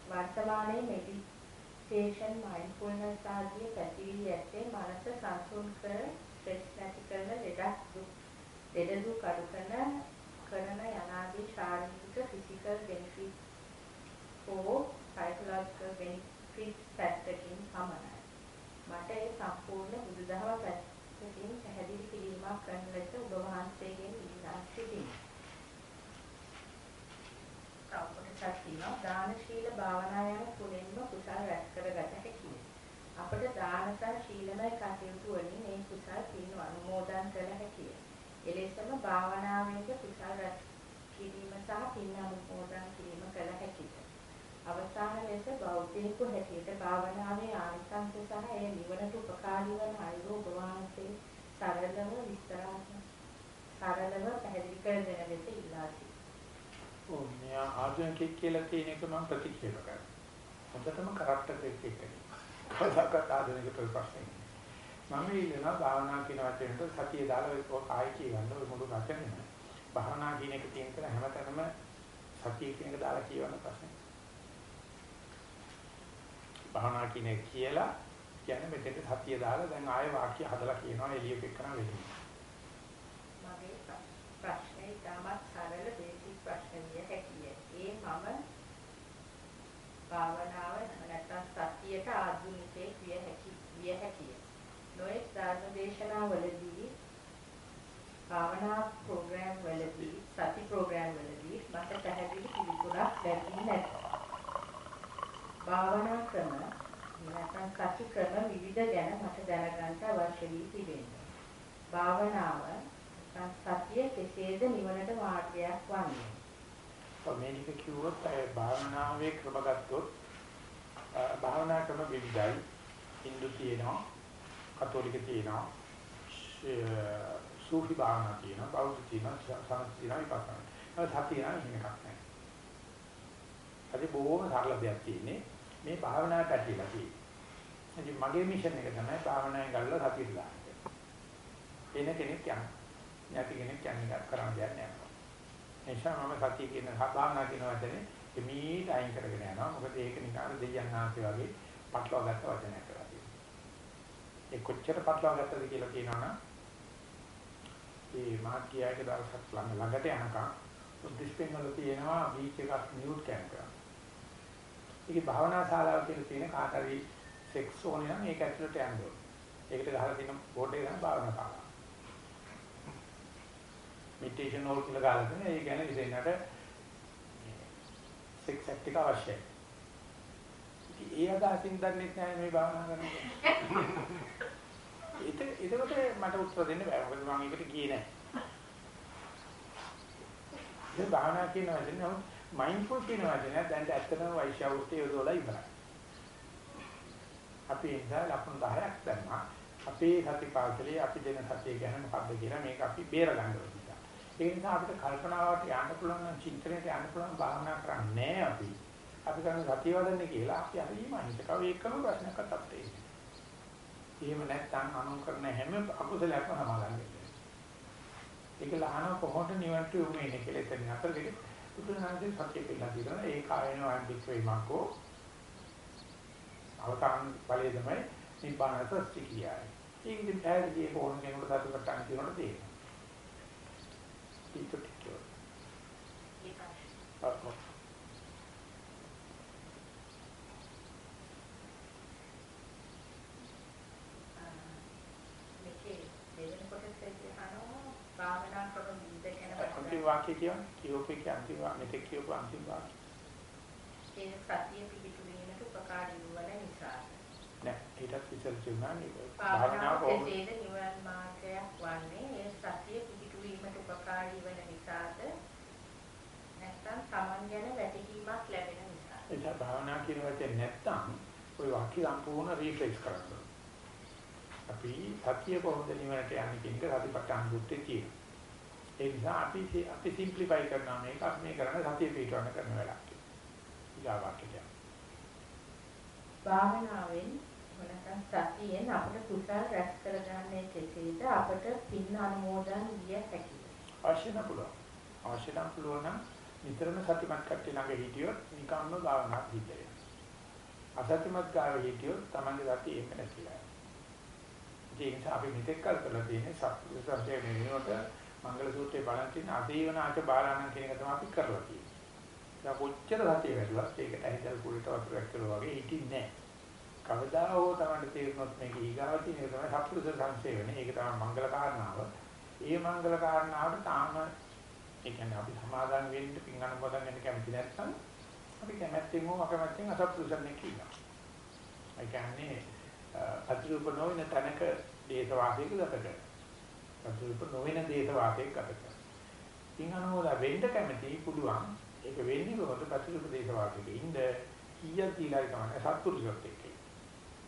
Speaker 2: වර්තමානයේ මෙඩිටේෂන් මයින්ඩ්ෆුල්නස් ආදී පැතිරී ඇත්තේ මරණ මනස සංසුන් කර ස්ට්‍රෙස් නැති කරන ලෙඩක් දුක් ලෙඩ දුක් අඩු කරන කරන යනාදී ශාරීරික ෆිසිකල් බෙනිෆිට් හෝ සයිකොලොජිකල් බෙනිෆිට් පැත්තකින් පමණයි. මට ඒ සම්පූර්ණ බුදුදහම පැත්තකින් පැහැදිලි කිරීමක් කරන ලෙස ඔබ වහන්සේගෙන් ඉල්ලා සිටිනවා. කොටසක් තියෙනවා දාන ශීල භාවනා යන තුනෙන්ම කුසල රැස් කරගත හැකියි. අපට දාන සහ ශීලමය කටයුතු වලින් මේ කුසල පින් අනුමෝදන් කළ හැකියි. එලෙසම භාවනාවෙන්ද කුසල රැස් කිරීම සහ පින් අනුමෝදන් කිරීම කළ හැකියි. අවසාන ලෙස බෞද්ධයෙකු හැටියට භාවනාවේ ආනිසංස සහ එය නිවනට උපකාරී වන අයුරු වහන්සේ සරලව විස්තරාත්මක සරලව පැහැදිලි කර දෙන ලෙස ඉල්ලා සිටිනවා.
Speaker 1: ඔව් මෙයා ආධුනිකෙක් කියලා කියන එක මම ප්‍රතික්ෂේප කරනවා. හොඳටම කරප්ට් එකක් එක්ක. කවදාකවත් ආධුනික ප්‍රශ්නේ. මම ඉල්ලනවා භාවනා කියන වචනයට සතිය දාලා ඔය කායි කියවන්න ඔය මුළු වචනේම. භාවනා කියන එක තියෙන කියලා හැමතැනම සතිය කියන එක දාලා කියවන්න ප්‍රශ්නේ. භාවනා කියන එක කියලා කියන්නේ මෙතෙන්ට සතිය දාලා දැන් ආයෙ වාක්‍ය හදලා කියනවා එළියක එක්කන වෙන්නේ.
Speaker 2: මගේ ප්‍රශ්නේ ඉතාමත් සරල බේසික් ප්‍රශ්න විය හැකිය. ඒ මම භාවනාව නැත්නම් සතියට ආධුනිකයෙක් විය හැකි විය හැකිය. නොඑක් ධර්මදේශනාවලදී භාවනා ප්‍රෝග්‍රෑම් වලදී සති ප්‍රෝග්‍රෑම් වලදී මට පැහැදිලි පිළිතුරක් ලැබෙන්නේ නැත. භාවනා ක්‍රම නැත්නම් සති ක්‍රම විවිධ ගැන මට දැනගන්න අවශ්‍ය වී තිබෙනවා. භාවනාව සතිය කෙසේද නිවනට මාර්ගයක් වන්නේ?
Speaker 1: මේක කිව්වොත් ඒ භාවනාවේ ක්‍රම ගත්තොත් භාවනා ක්‍රම විවිධයි. හින්දු තියෙනවා, කතෝලික තියෙනවා, සූෆි භාවනා තියෙනවා, බෞද්ධ තියෙනවා, සමථ තියෙනවා, විපස්සනා. සතිය නම් එකක් නැහැ. අද බොහොම සරල දෙයක් තියෙන්නේ. මේ භාවනාවට ඇටිලා තියෙන්නේ. ඉතින් මගේ මිෂන් එක තමයි භාවනාවෙන් ගල්ලා සතියට දාන්න. එන කෙනෙක් යනවා. නැති කෙනෙක් යන්නේ කරන්න දෙයක් නැහැ. නිසා මම සතිය කියන භාවනා කියන වචනේ එමීට අයින් කරගෙන යනවා. මොකද ඒක නිකන් දෙයයන් ආන්සේ වගේ පටලවා ගත්ත වචනයක් කරලා තියෙනවා. ඒ කොච්චර පටලවා ගත්තද කියලා කියනවනම් ඒ මාත්‍යායක දවසක් ළඟ ළඟට යනකම් ඩිස්පෙන් වල තියෙනවා බීච් එකක් මියුට් කැම් කරා. ඒකේ භාවනා ශාලාව කියලා තියෙන කාට හරි සෙක්ස් ඕනේ නම් ඒක ඇතුළට යන්න ඕනේ. ඒකට ගහලා තියෙන බෝඩ් එක තමයි භාවනා ශාලාව. මෙඩිටේෂන් හෝල් කියලා ගහලා තියෙනවා. ඒ කියන්නේ විශේෂණට සෙක්ස් ඇක්ට් එක අවශ්‍යයි. ඉතින් ඒ අදහසින් දන්නේ නැහැ මේ භාවනා කරනකොට. ඒක ඒකට මට උත්තර දෙන්න බෑ. මොකද මම ඒකට ගියේ නැහැ. ඒ භාවනා කියන වචනේ මයින්ඩ්ෆුල් කියන වචනේ දැන් ඇත්තටම වෛශ්‍යවෘත්ති යොදවලා ඉවරයි. අපි ඒ නිසා ලකුණු 10ක් දැම්මා. අපේ සතිපාසලේ අපි දෙන සතිය ගැන මොකද්ද කියලා මේක අපි බේර ගන්න ඕනේ. ඒ නිසා අපිට කල්පනාවට යන්න පුළුවන් නම් චින්තනයට යන්න පුළුවන් භාවනා කරන්නේ අපි. අපි කරන සතිය වදන්නේ කියලා අපි හරිම අහිතකව ඒකම ප්‍රශ්නයක් අපිට එන්නේ. එහෙම නැත්නම් අනුන් කරන හැම අකුසලයක්ම සමාදන් වෙන්නේ. ඒක ලහන කොහොමද නිවන්ට යොමු වෙන්නේ කියලා එතන අතරදී බුදුනාගේ සත්‍ය පිළිලා දිනවා ඒ කායන වන්දික් වේමකෝ අවතාන් ඵලයේ තමයි නිබ්බාන සත්‍ය. ඒක ඉතින් පැහැදිලි ඕන කෙනෙකුට සතුටක් ගන්න කියනකොට තේරෙනවා. ඒක ටික. ඒක.
Speaker 2: භාවනා ක්‍රම විවිධ ගැන
Speaker 1: අන්තිම වාක්‍ය කියන්නේ කියෝපේ අන්තිම මෙතෙක් කියෝප අන්තිම වාක්‍ය.
Speaker 2: ඒ සතිය පිළිතුරීමට උපකාරී වන නිසා.
Speaker 1: නෑ ඊටත් ඉස්සර කියුණානේ
Speaker 2: භාවනාව කොහොමද නිවන මාර්ගයක් වන්නේ ඒ සතිය පිළිතුරීමට උපකාරී වන නිසාද නැත්නම් Taman ගැන වැටහීමක් ලැබෙන නිසා.
Speaker 1: ඒක භාවනා කියන වචනේ නැත්තම් ওই වාක්‍ය සම්පූර්ණ රීෆ්‍රෙෂ් කරන්න අපි සතිය කොහොමද නිවනට යන්නේ කියන එක සතිපට්ඨාන සූත්‍රයේ තියෙනවා. ඒ නිසා අපි අපි සිම්ප්ලිෆයි කරනවා මේක අපි මේ කරන්නේ සතිය පිටවන්න කරන වැඩක්. ඊගා වාක්‍යය.
Speaker 2: භාවනාවෙන් නැත්නම් සතියෙන් අපිට කුසල රැස් කරගන්නේ කෙසේද අපට පින් අනුමෝදන් විය හැකියි.
Speaker 1: අවශ්‍ය නම් පුළුවන්. අවශ්‍ය නම් පුළුවන් නම් නිතරම සතිමත් කට්ටිය ළඟ හිටියොත් නිකම්ම භාවනා හිතේ. අසතිමත් ගාව හිටියොත් Tamange සතිය එන්න නැතිලා. ඒ නිසා අපි මෙතෙක් කල් කරලා තියෙන්නේ සත්පුරුෂ සංකේ මෙන්නට මංගල සූත්‍රයේ බලන් තියෙන අදීවනාච බාලාණන් කියන එක තමයි අපි කරලා තියෙන්නේ. ඒක කොච්චර සතිය වැටුවත් ඒකට ඇහිදල් කුලට වතුර වැක්කලා වගේ හිටින්නේ නැහැ. කවදා හෝ තමයි තේරුනොත් මේක ඊගාව තියෙන එක තමයි සත්පුරුෂ සංසේවනේ. ඒක තමයි මංගල කාරණාව. ඒ මංගල කාරණාවට තාම ඒ කියන්නේ අපි සමාදාන වෙන්න පින් අනුමෝදන් වෙන්න කැමති නැත්නම් අපි කැමැත්තෙන් හෝ අකමැත්තෙන් අසත්පුරුෂයන් කියනවා. ඒ කියන්නේ අතුරුප නොවන තැනක දේශ වාසයක ගත කරනවා. අතුරුප නොවන දේශ වාසයක ගත කරනවා. පින් අනුමෝදන් වෙන්න කැමති පුළුවන්. ඒක වෙන්නේ කොහොමද? අතුරුප දේශ වාසයක ඉඳ කීයක් දීලා තමයි සත්පුරුෂයත් එක්ක.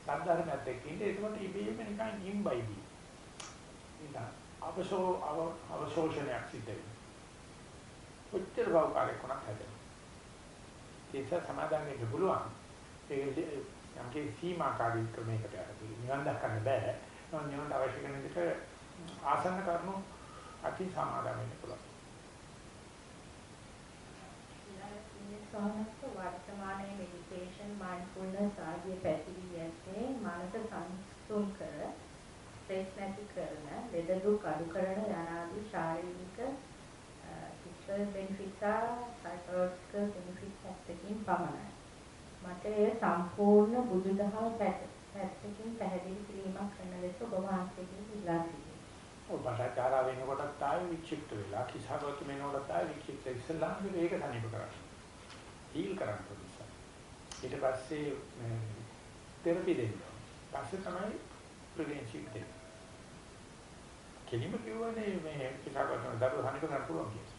Speaker 1: සද්ධර්මයත් එක්ක ඉඳ ඒකට ඉබේම නිකන් ඉම්බයිදී. නිකන් අවසෝ අවශෝෂණයක් සිද්ධ වෙනවා. කොච්චර බවකාරයක් වුණත් හැදෙනවා. ඒක සමාදන් වෙන්න පුළුවන්. ඒක යම්කේ සීමාකාරී ක්‍රමයකට යටතේ නිවන් දක්වන්න බෑ. නමුත් නිවන්ට අවශ්‍ය කරන විදිහට ආසන්න කරුණු අති සමාදන් වෙන්න පුළුවන්.
Speaker 2: සාහනස්ස වර්තමානයේ මෙඩිටේෂන් මයින්ඩ්ෆුල්නස් ආදී පැතිරී යන්නේ මනස සංසුන් කර ස්ට්‍රෙස් නැති කරන ලෙඩ දුක් අඩු කරන යනාදී ශාරීරික ෆිසිකල් බෙනිෆිට්ස් සයිකොලොජිකල් බෙනිෆිට්ස් ඇත්තකින් පමණයි. මට එය සම්පූර්ණ බුදුදහම පැත්තකින් පැහැදිලි කිරීමක් කරන ලෙස ඔබ වහන්සේගෙන් ඉල්ලා සිටිනවා.
Speaker 1: ඔය බටචාරා වෙනකොටත් ආයේ වික්ෂිප්ත වෙලා කිසావත් වෙනකොටත් ආයේ වික්ෂිප්ත ඉස්සල්ලාම මේක තනිප කරා. හීල් කරන්න පුළුවන්. ඊට පස්සේ තෙරපි දෙන්න. පස්සේ තමයි ප්‍රිවෙන්ෂන් දෙන්න. කෙලිම කියවනේ මේ කිසావත් දරුවෝ තනිප කරන්න පුළුවන් කියලා.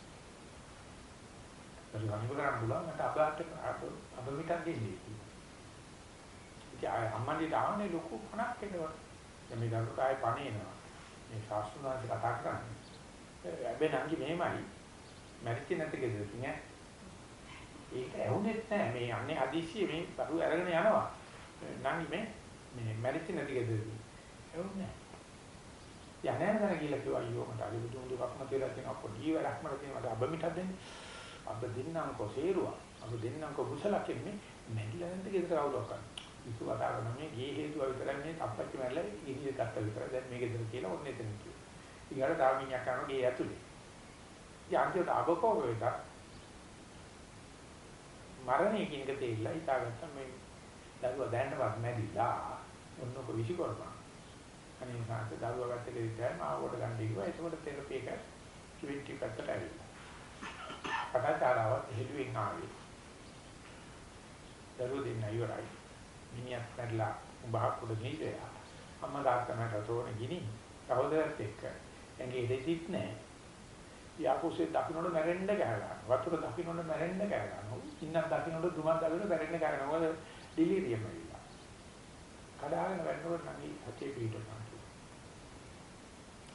Speaker 1: ඒක අනිව කරන්න පුළුවන් මට අබාට අබ මිටක් දෙන්නේ. ඉතින් ආය අම්මන්ට ආවනේ ලොකු කණක් එනවා. දැන් මේ දරුවට ආයේ පණේනවා. මේ ශාස්ත්‍රඥාන්ට කතා කරන්නේ. හැබැයි නංගි මෙහෙමයි. මැරිච්ච නැති ගෙදරක නෑ. ඒක ඇහුනෙත් නෑ මේ යන්නේ හදිස්සියේ මේ දරුව අරගෙන යනවා. නංගි මේ මේ මැරිච්ච නැති ගෙදරක. ඇහුන්නේ නෑ. යන්නේ නැහැ කියලා කිව්වා අයියෝ මට අලි බුදුන් දුකක්ම කියලා තියෙනවා පොඩි වැඩක් මට තියෙනවා අබ මිටක් දෙන්නේ. අප දෙන්නම් කොසේරුවා අප දෙන්නම් කොබුසලක් එන්නේ මැරිලා නැද්ද ගෙදර කවුද කරන්නේ ඉතු කතා කරන මේ ගේ හේතුව විතරයි මේ අපච්චි මැරලා ඉහිය ගත්ත විතර දැන් මේ ගෙදර කියලා ඔන්න එතන කියනවා ඊගාට දාමිනියක් කරනවා ගේ ඇතුලේ. ඉතින් අන්තිමට අබකෝ වේද මරණය කියන එක තේරිලා හිතාගත්තා මේ දරුවා දැනටවත් මැරිලා ඔන්නක විසිකරනවා අනේ සාත දරුවා ගත්ත කෙනෙක් මාවට ගන්න කිව්වා. ඒකෝට තෙරපි එක කිවිටි පැත්තට ඇවිල්ලා. කටාචාරාවත් හෙළුවෙන් ආවේ. දරුවෝ දෙන්න ඉවරයි. මිනිහත් පැටලා උඹහක් උඩ ගිහිල්ලා අම්මා තාත්තා තෝරන ගිනි සහෝදරත් එක්ක ඇඟේ දෙතිත් නැහැ. යාකුසේ දකින්නොට මැරෙන්න ගහනවා. වතුර දකින්නොට මැරෙන්න ගහනවා. ඉන්නක් දකින්නොට දුමක් දකින්නොට මැරෙන්න ගහනවා. මොකද ඩිලීරියම් වෙලා. කඩාගෙන වැටෙනකොට නම් හතේ පිටුපා.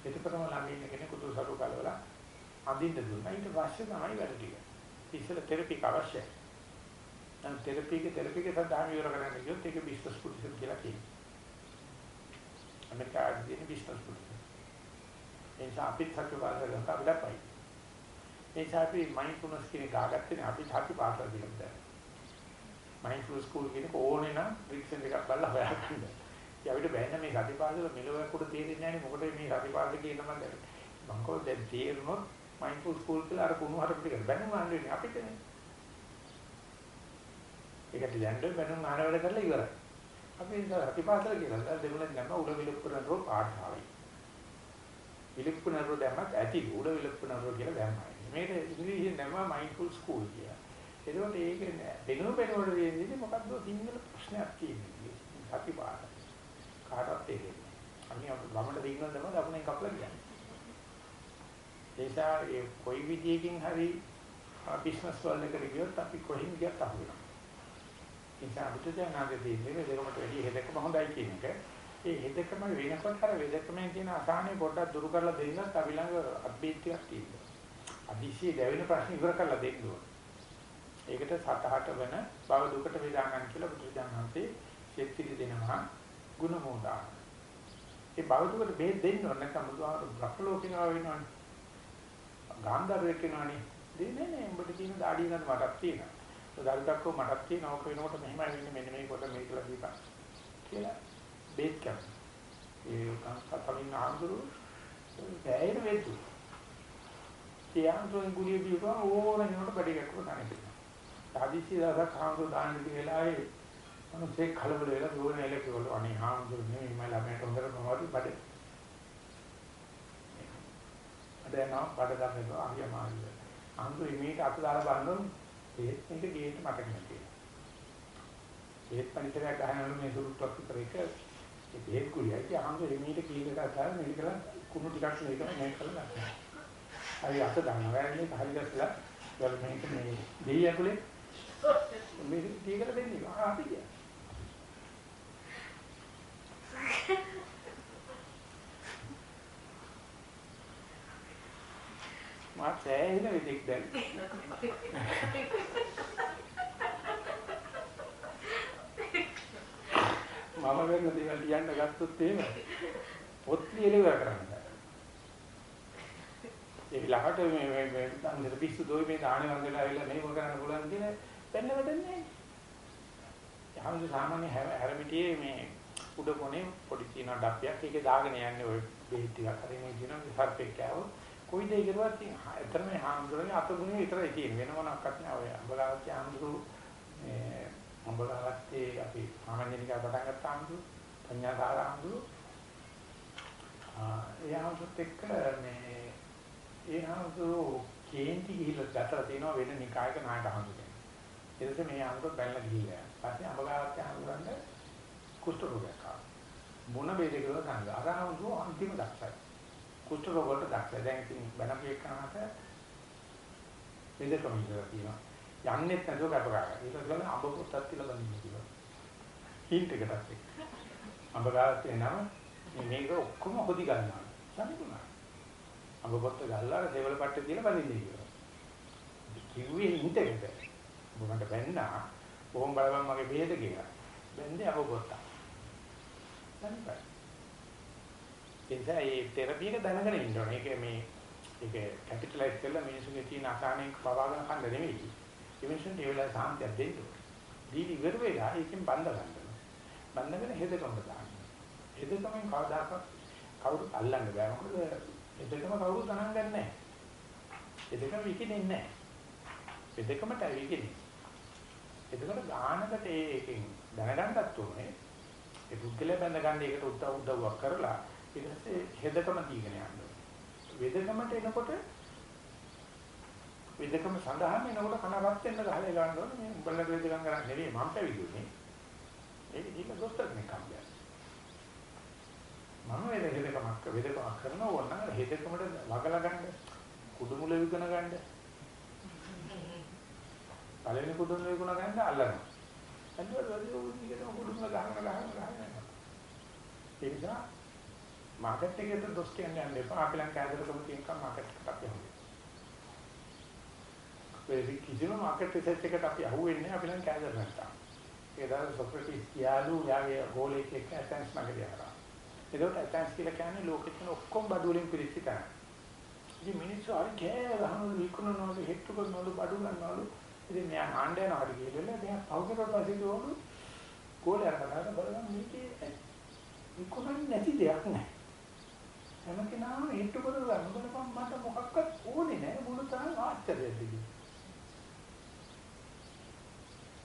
Speaker 1: එතකොටම ළඟ ඉන්න කෙනෙක් උතුරු සරු කලවලා අඳින්න දුන්නා. ඊට පස්සේ තමයි වැඩ ටික. ඉස්සෙල්ල තෙරපි එක අවශ්‍යයි. දැන් තෙරපි එක තෙරපි එක සඳහන් ඉවර කරන්න ගියොත් ඒක බිස්නස් පුරුෂන් කියලා කියනවා. අමරිකාවේ තියෙන බිස්නස් පුරුෂන්. ඒ නිසා අපිත් සත්‍ය පාසල කවදාපයි. ඒ නිසා අපි මයින්ඩ්ෆුල්නස් කියන ගාගත්තේ අපි සත්‍ය පාසල කියලා දැන්. මයින්ඩ්ෆුල් ස්කූල් කියන ඕනේ නම් රික්ෂන් එකක් බලලා හොයාගන්න. ඒ අපිට බෑනේ මේ සත්‍ය පාසල මෙලොවක් උඩ තේරෙන්නේ නැහැ නේ මොකටද මේ සත්‍ය පාසල කියන මම දැන්. මං කෝ දැන් තේරුනොත් මයින්ඩ්ෆුල් ස්කූල් කියලා අර කුණු හරප ටික බැනුම් අහන්න වෙන්නේ අපිටනේ. ඒකට යන්න බැනුම් අහන වැඩ කරලා ඉවරයි. අපි රතිපාසල කියලා දෙමුලෙන් ගන්න උඩ විලුප්පුරනරෝ පාඨාවයි. විලුප්පුරනරෝ දැම්මත් ඇති උඩ විලුප්පුරනරෝ කියලා දැම්මයි. මේක ඉංග්‍රීසියෙන් දැම්මා මයින්ඩ්ෆුල් ස්කූල් කියලා. ඒකෝට ඒක නෑ. වෙනම වෙනකොට දෙන්නේ මොකද්ද සිංහල ප්‍රශ්නයක් තියෙන්නේ. රතිපාසල. කාටවත් තේරෙන්නේ නෑ. අනිත් ගමට දිනන දම දකුණෙන් කපලා කියන්නේ. ඒසා ඒ කොයි විදියකින් හරි බිස්නස් වල එකට ගියොත් අපි කොහෙන් ගියත් අහු වෙනවා. ඒ නිසා අපිට දැන් ආගේ දෙන්නේ දෙකමට වැඩි හෙදකම හොඳයි කියන එක. ඒ හෙදකම වෙනකොට අර වෙදකමෙන් තියෙන අසහනේ පොඩ්ඩක් දුරු කරලා දෙන්නත් අපි ළඟ අප්ඩේට් එකක් තියෙනවා. අදිසිය දැවෙන ප්‍රශ්න ඉවර කරලා දෙන්න ඕනේ. ඒකට සතහට වෙන බව දුකට වේදාගන්න කියලා බුදුරජාණන්සේ ශෙත්තිලි දෙනවා ගුණ මොදාන. ඒ බව දුකට බෙහෙත් දෙන්න ඕනේ නැත්නම් බුදුහාමුදුරුවෝ බ්‍රහ්ම ලෝකේම වෙනවනේ. ගාන්ධාරයෙක් වෙනවනේ. දෙන්නේ නෑ උඹට තියෙන දාඩිය ගන්න මටත් තියෙනවා. දරුදක්කෝ මටත් තියෙනවා. ඔක වෙනකොට මෙහෙමයි වෙන්නේ මෙන්න මේක කොට මේකලා දීපන්. කියලා බේත් කරනවා. ඒ කතමින් ආඳුරු බෑයින වෙද්දු. තියාන්තෝන් ගුලිය බියවා ඕන නේකට බඩේ ගැටුව කන්නේ. ආදිසි දවසක් ආඳුරු දාන්න ඉති වෙලාවේ මනුස්සේ කලබල වෙලා දුවන එල කිව්වලු අනේ ආඳුරු නෙමෙයි මම ළමයට හොඳට මොනවද බඩේ. අදනවා බඩ ගන්නවා අරිය මාර්ගය. ආඳුරු මේක අත දාලා බලනොත් ඒත් මේක ගේට මතක නැති. ඒත් පරිසරයක් ගහනවලු මේ සුරුට්ටක් විතර එක ඒ බේත් කුලියයි ඒ ආඳුරු එමීට කීයකට අතර මෙලි කරලා කුණු ටිකක් මේක මේක කරලා ගන්නවා. හරි අත දානවා. වැරන්නේ හරි දැස්ලා වල මේක මේ දෙයි ඇතුලේ මේ දීකට දෙන්නේ. ආ අපි කිය. මා සෑහෙන විදිහක් දැන්. මම වෙන දේවල් කියන්න ගත්තොත් එහෙම පොත් ලියලව කරන්න. ඒ විලාහට මේ මේ මේ අnder පිස්සු දොයි මේ දාහනේ වංගලා ඇවිල්ලා මේක කරන්න පුළුවන් කියලා බැන්න වැඩන්නේ නැහැ. යහමද සාමාන්‍ය හැරමිටියේ මේ උඩ කොනේ පොඩි තියෙන ඩබ්බයක් ඒකේ දාගෙන යන්නේ ඔය බෙහෙත් ටිකක් හරි මේ කියන සර්පෙක් කෑවොත් කොයි දෙයක් කරුවත් තියෙන. එතන මේ හාමුදුරනේ අතගුණේ විතරයි තියෙන්නේ. වෙන මොනක්වත් නෑ. ඔය අඹලාවච්ච හාමුදුරු මේ අඹලාවත්තේ අපි ආහන්නේනිකා පටන් ගත්ත හාමුදුරු පඤ්ඤාසාර හාමුදුරු ආ ඒ හාමුදුරුත් එක්ක මේ ඒ හාමුදුරු කේන්ති ගිහිල්ලා ගතලා තියෙනවා වෙන නිකායක නායක හාමුදුරුවෝ. ඊට පස්සේ මේ හාමුදුරුවෝ බැලලා ගිහිල්ලා. පස්සේ අඹලාවච්ච හාමුදුරන්ට කුෂ්ඨ රෝගයක් ආවා. මොන වේද කියලා ගන්න. අර හාමුදුරුවෝ අන්තිම දක්ෂයි. කුෂ්ඨ රෝග වලට දක්ෂයි. දැන් ඉතින් බණපිය කරාට වෙදකම ඉඳලා තියෙනවා. යන්නේ නැතුව කැප කරා. ඒක තමයි අඹ පොත්තක් කියලා බඳින්න කියලා. හින්ට් එකටත් එක්ක. අඹ ගාවත් එනවා මේක ඔක්කොම හොදි ගන්නවා. සම්පූර්ණ. අඹ පොත්ත ගල්ලා දේවල් පට්ට කියලා බඳින්න කියලා. කිව්වේ හින්ට් එකට. මොකට බැන්නා කොහොම බලපන් මගේ බේද කියලා. බැන්දේ අඹ පොත්ත. සම්පූර්ණ. එනිසා මේ තෙරපි එක දැනගෙන ඉන්න ඕනේ. ඒක මේ ඒක කැපිටලයිස් කරලා මිනිසුන්ගේ තියෙන අසහනෙන් පවාගෙන කන්න නෙමෙයි. ඒ මිනිසුන්ට ඒ වෙලාවේ සාන්තියක් දෙන්න ඕනේ. දීලි ඉවර වෙලා ඒකෙන් බඳ ගන්නවා. බඳගෙන හෙදකම දාන්න. හෙදකමෙන් කවදාකවත් කවුරුත් අල්ලන්න බෑ. මොකද හෙදකම කවුරුත් ගණන් ගන්න නැහැ. හෙදකම විකිනෙන්නේ නැහැ. හෙදකමට විකිනේ. එතකොට ගානකට ඒකෙන් දැනගන්නත් ඕනේ. ඒ පුද්ගලයා බඳ ගන්න ඒකට උදව් උදව්වක් කරලා ඊට පස්සේ හෙදකම දීගෙන යන්න. වෙදකමට එනකොට වෙදකම සඳහාම එනකොට කනවත් වෙන්න ගහලා ගන්න ඕනේ. මේ උඹලට වෙදකම් කරන්නේ නෙවෙයි මම පැවිදුනේ. ඒක දීක දොස්තර නිකම්බය. මම වෙද හෙදකමක් වෙදකමක් කරනවා ඕන නම් හෙදකමට වගලා ගන්න. කුඩුමුල විකන ගන්න. පළවෙනි කුඩුමුල විකන ගන්න අල්ලනවා. අන්තිමට වැඩි උදිකට කුඩුමුල ගහන ගහන ගහන. ඒ නිසා මාකට් එකේට දොස් කියන්නේ යන්න එපා. අපි ලං කෑදරකම තියෙනකම් මාකට් එකට අපි අහුවෙන්නේ. ඒ කිසිම මාකට් රිසර්ච් එකට අපි අහුවෙන්නේ අපි ලං කෑදර නැත්තම්. ඒ දාලා සොක්‍රටිස් කියාලු යාගේ ගෝලෙක් එක්ක ඇතන්ස් නගරය හරහා. ඒකට ඇතන්ස් කියලා කියන්නේ ලෝකෙ තියෙන ඔක්කොම බඩු වලින් පිරිච්ච තැන. ඉතින් මිනිස්සු අර කෑ ගහනවලු විකුණනවලු හෙට්ටු කරනවලු බඩු ගන්නවලු. ඉතින් මෙයා ආණ්ඩ යනවා හරි කියලා මෙයා පවුකට පස්සේ ගෝලු ගෝලය අරගෙන බලන්න මේකේ විකුණන්නේ නැති දෙයක් නැහැ. හැම කෙනාම හෙට්ටු කරලා ගන්න බලපන් මට මොකක්වත් ඕනේ නැහැ මුළු තරම් ආශ්චර්යයක් තිබුණා.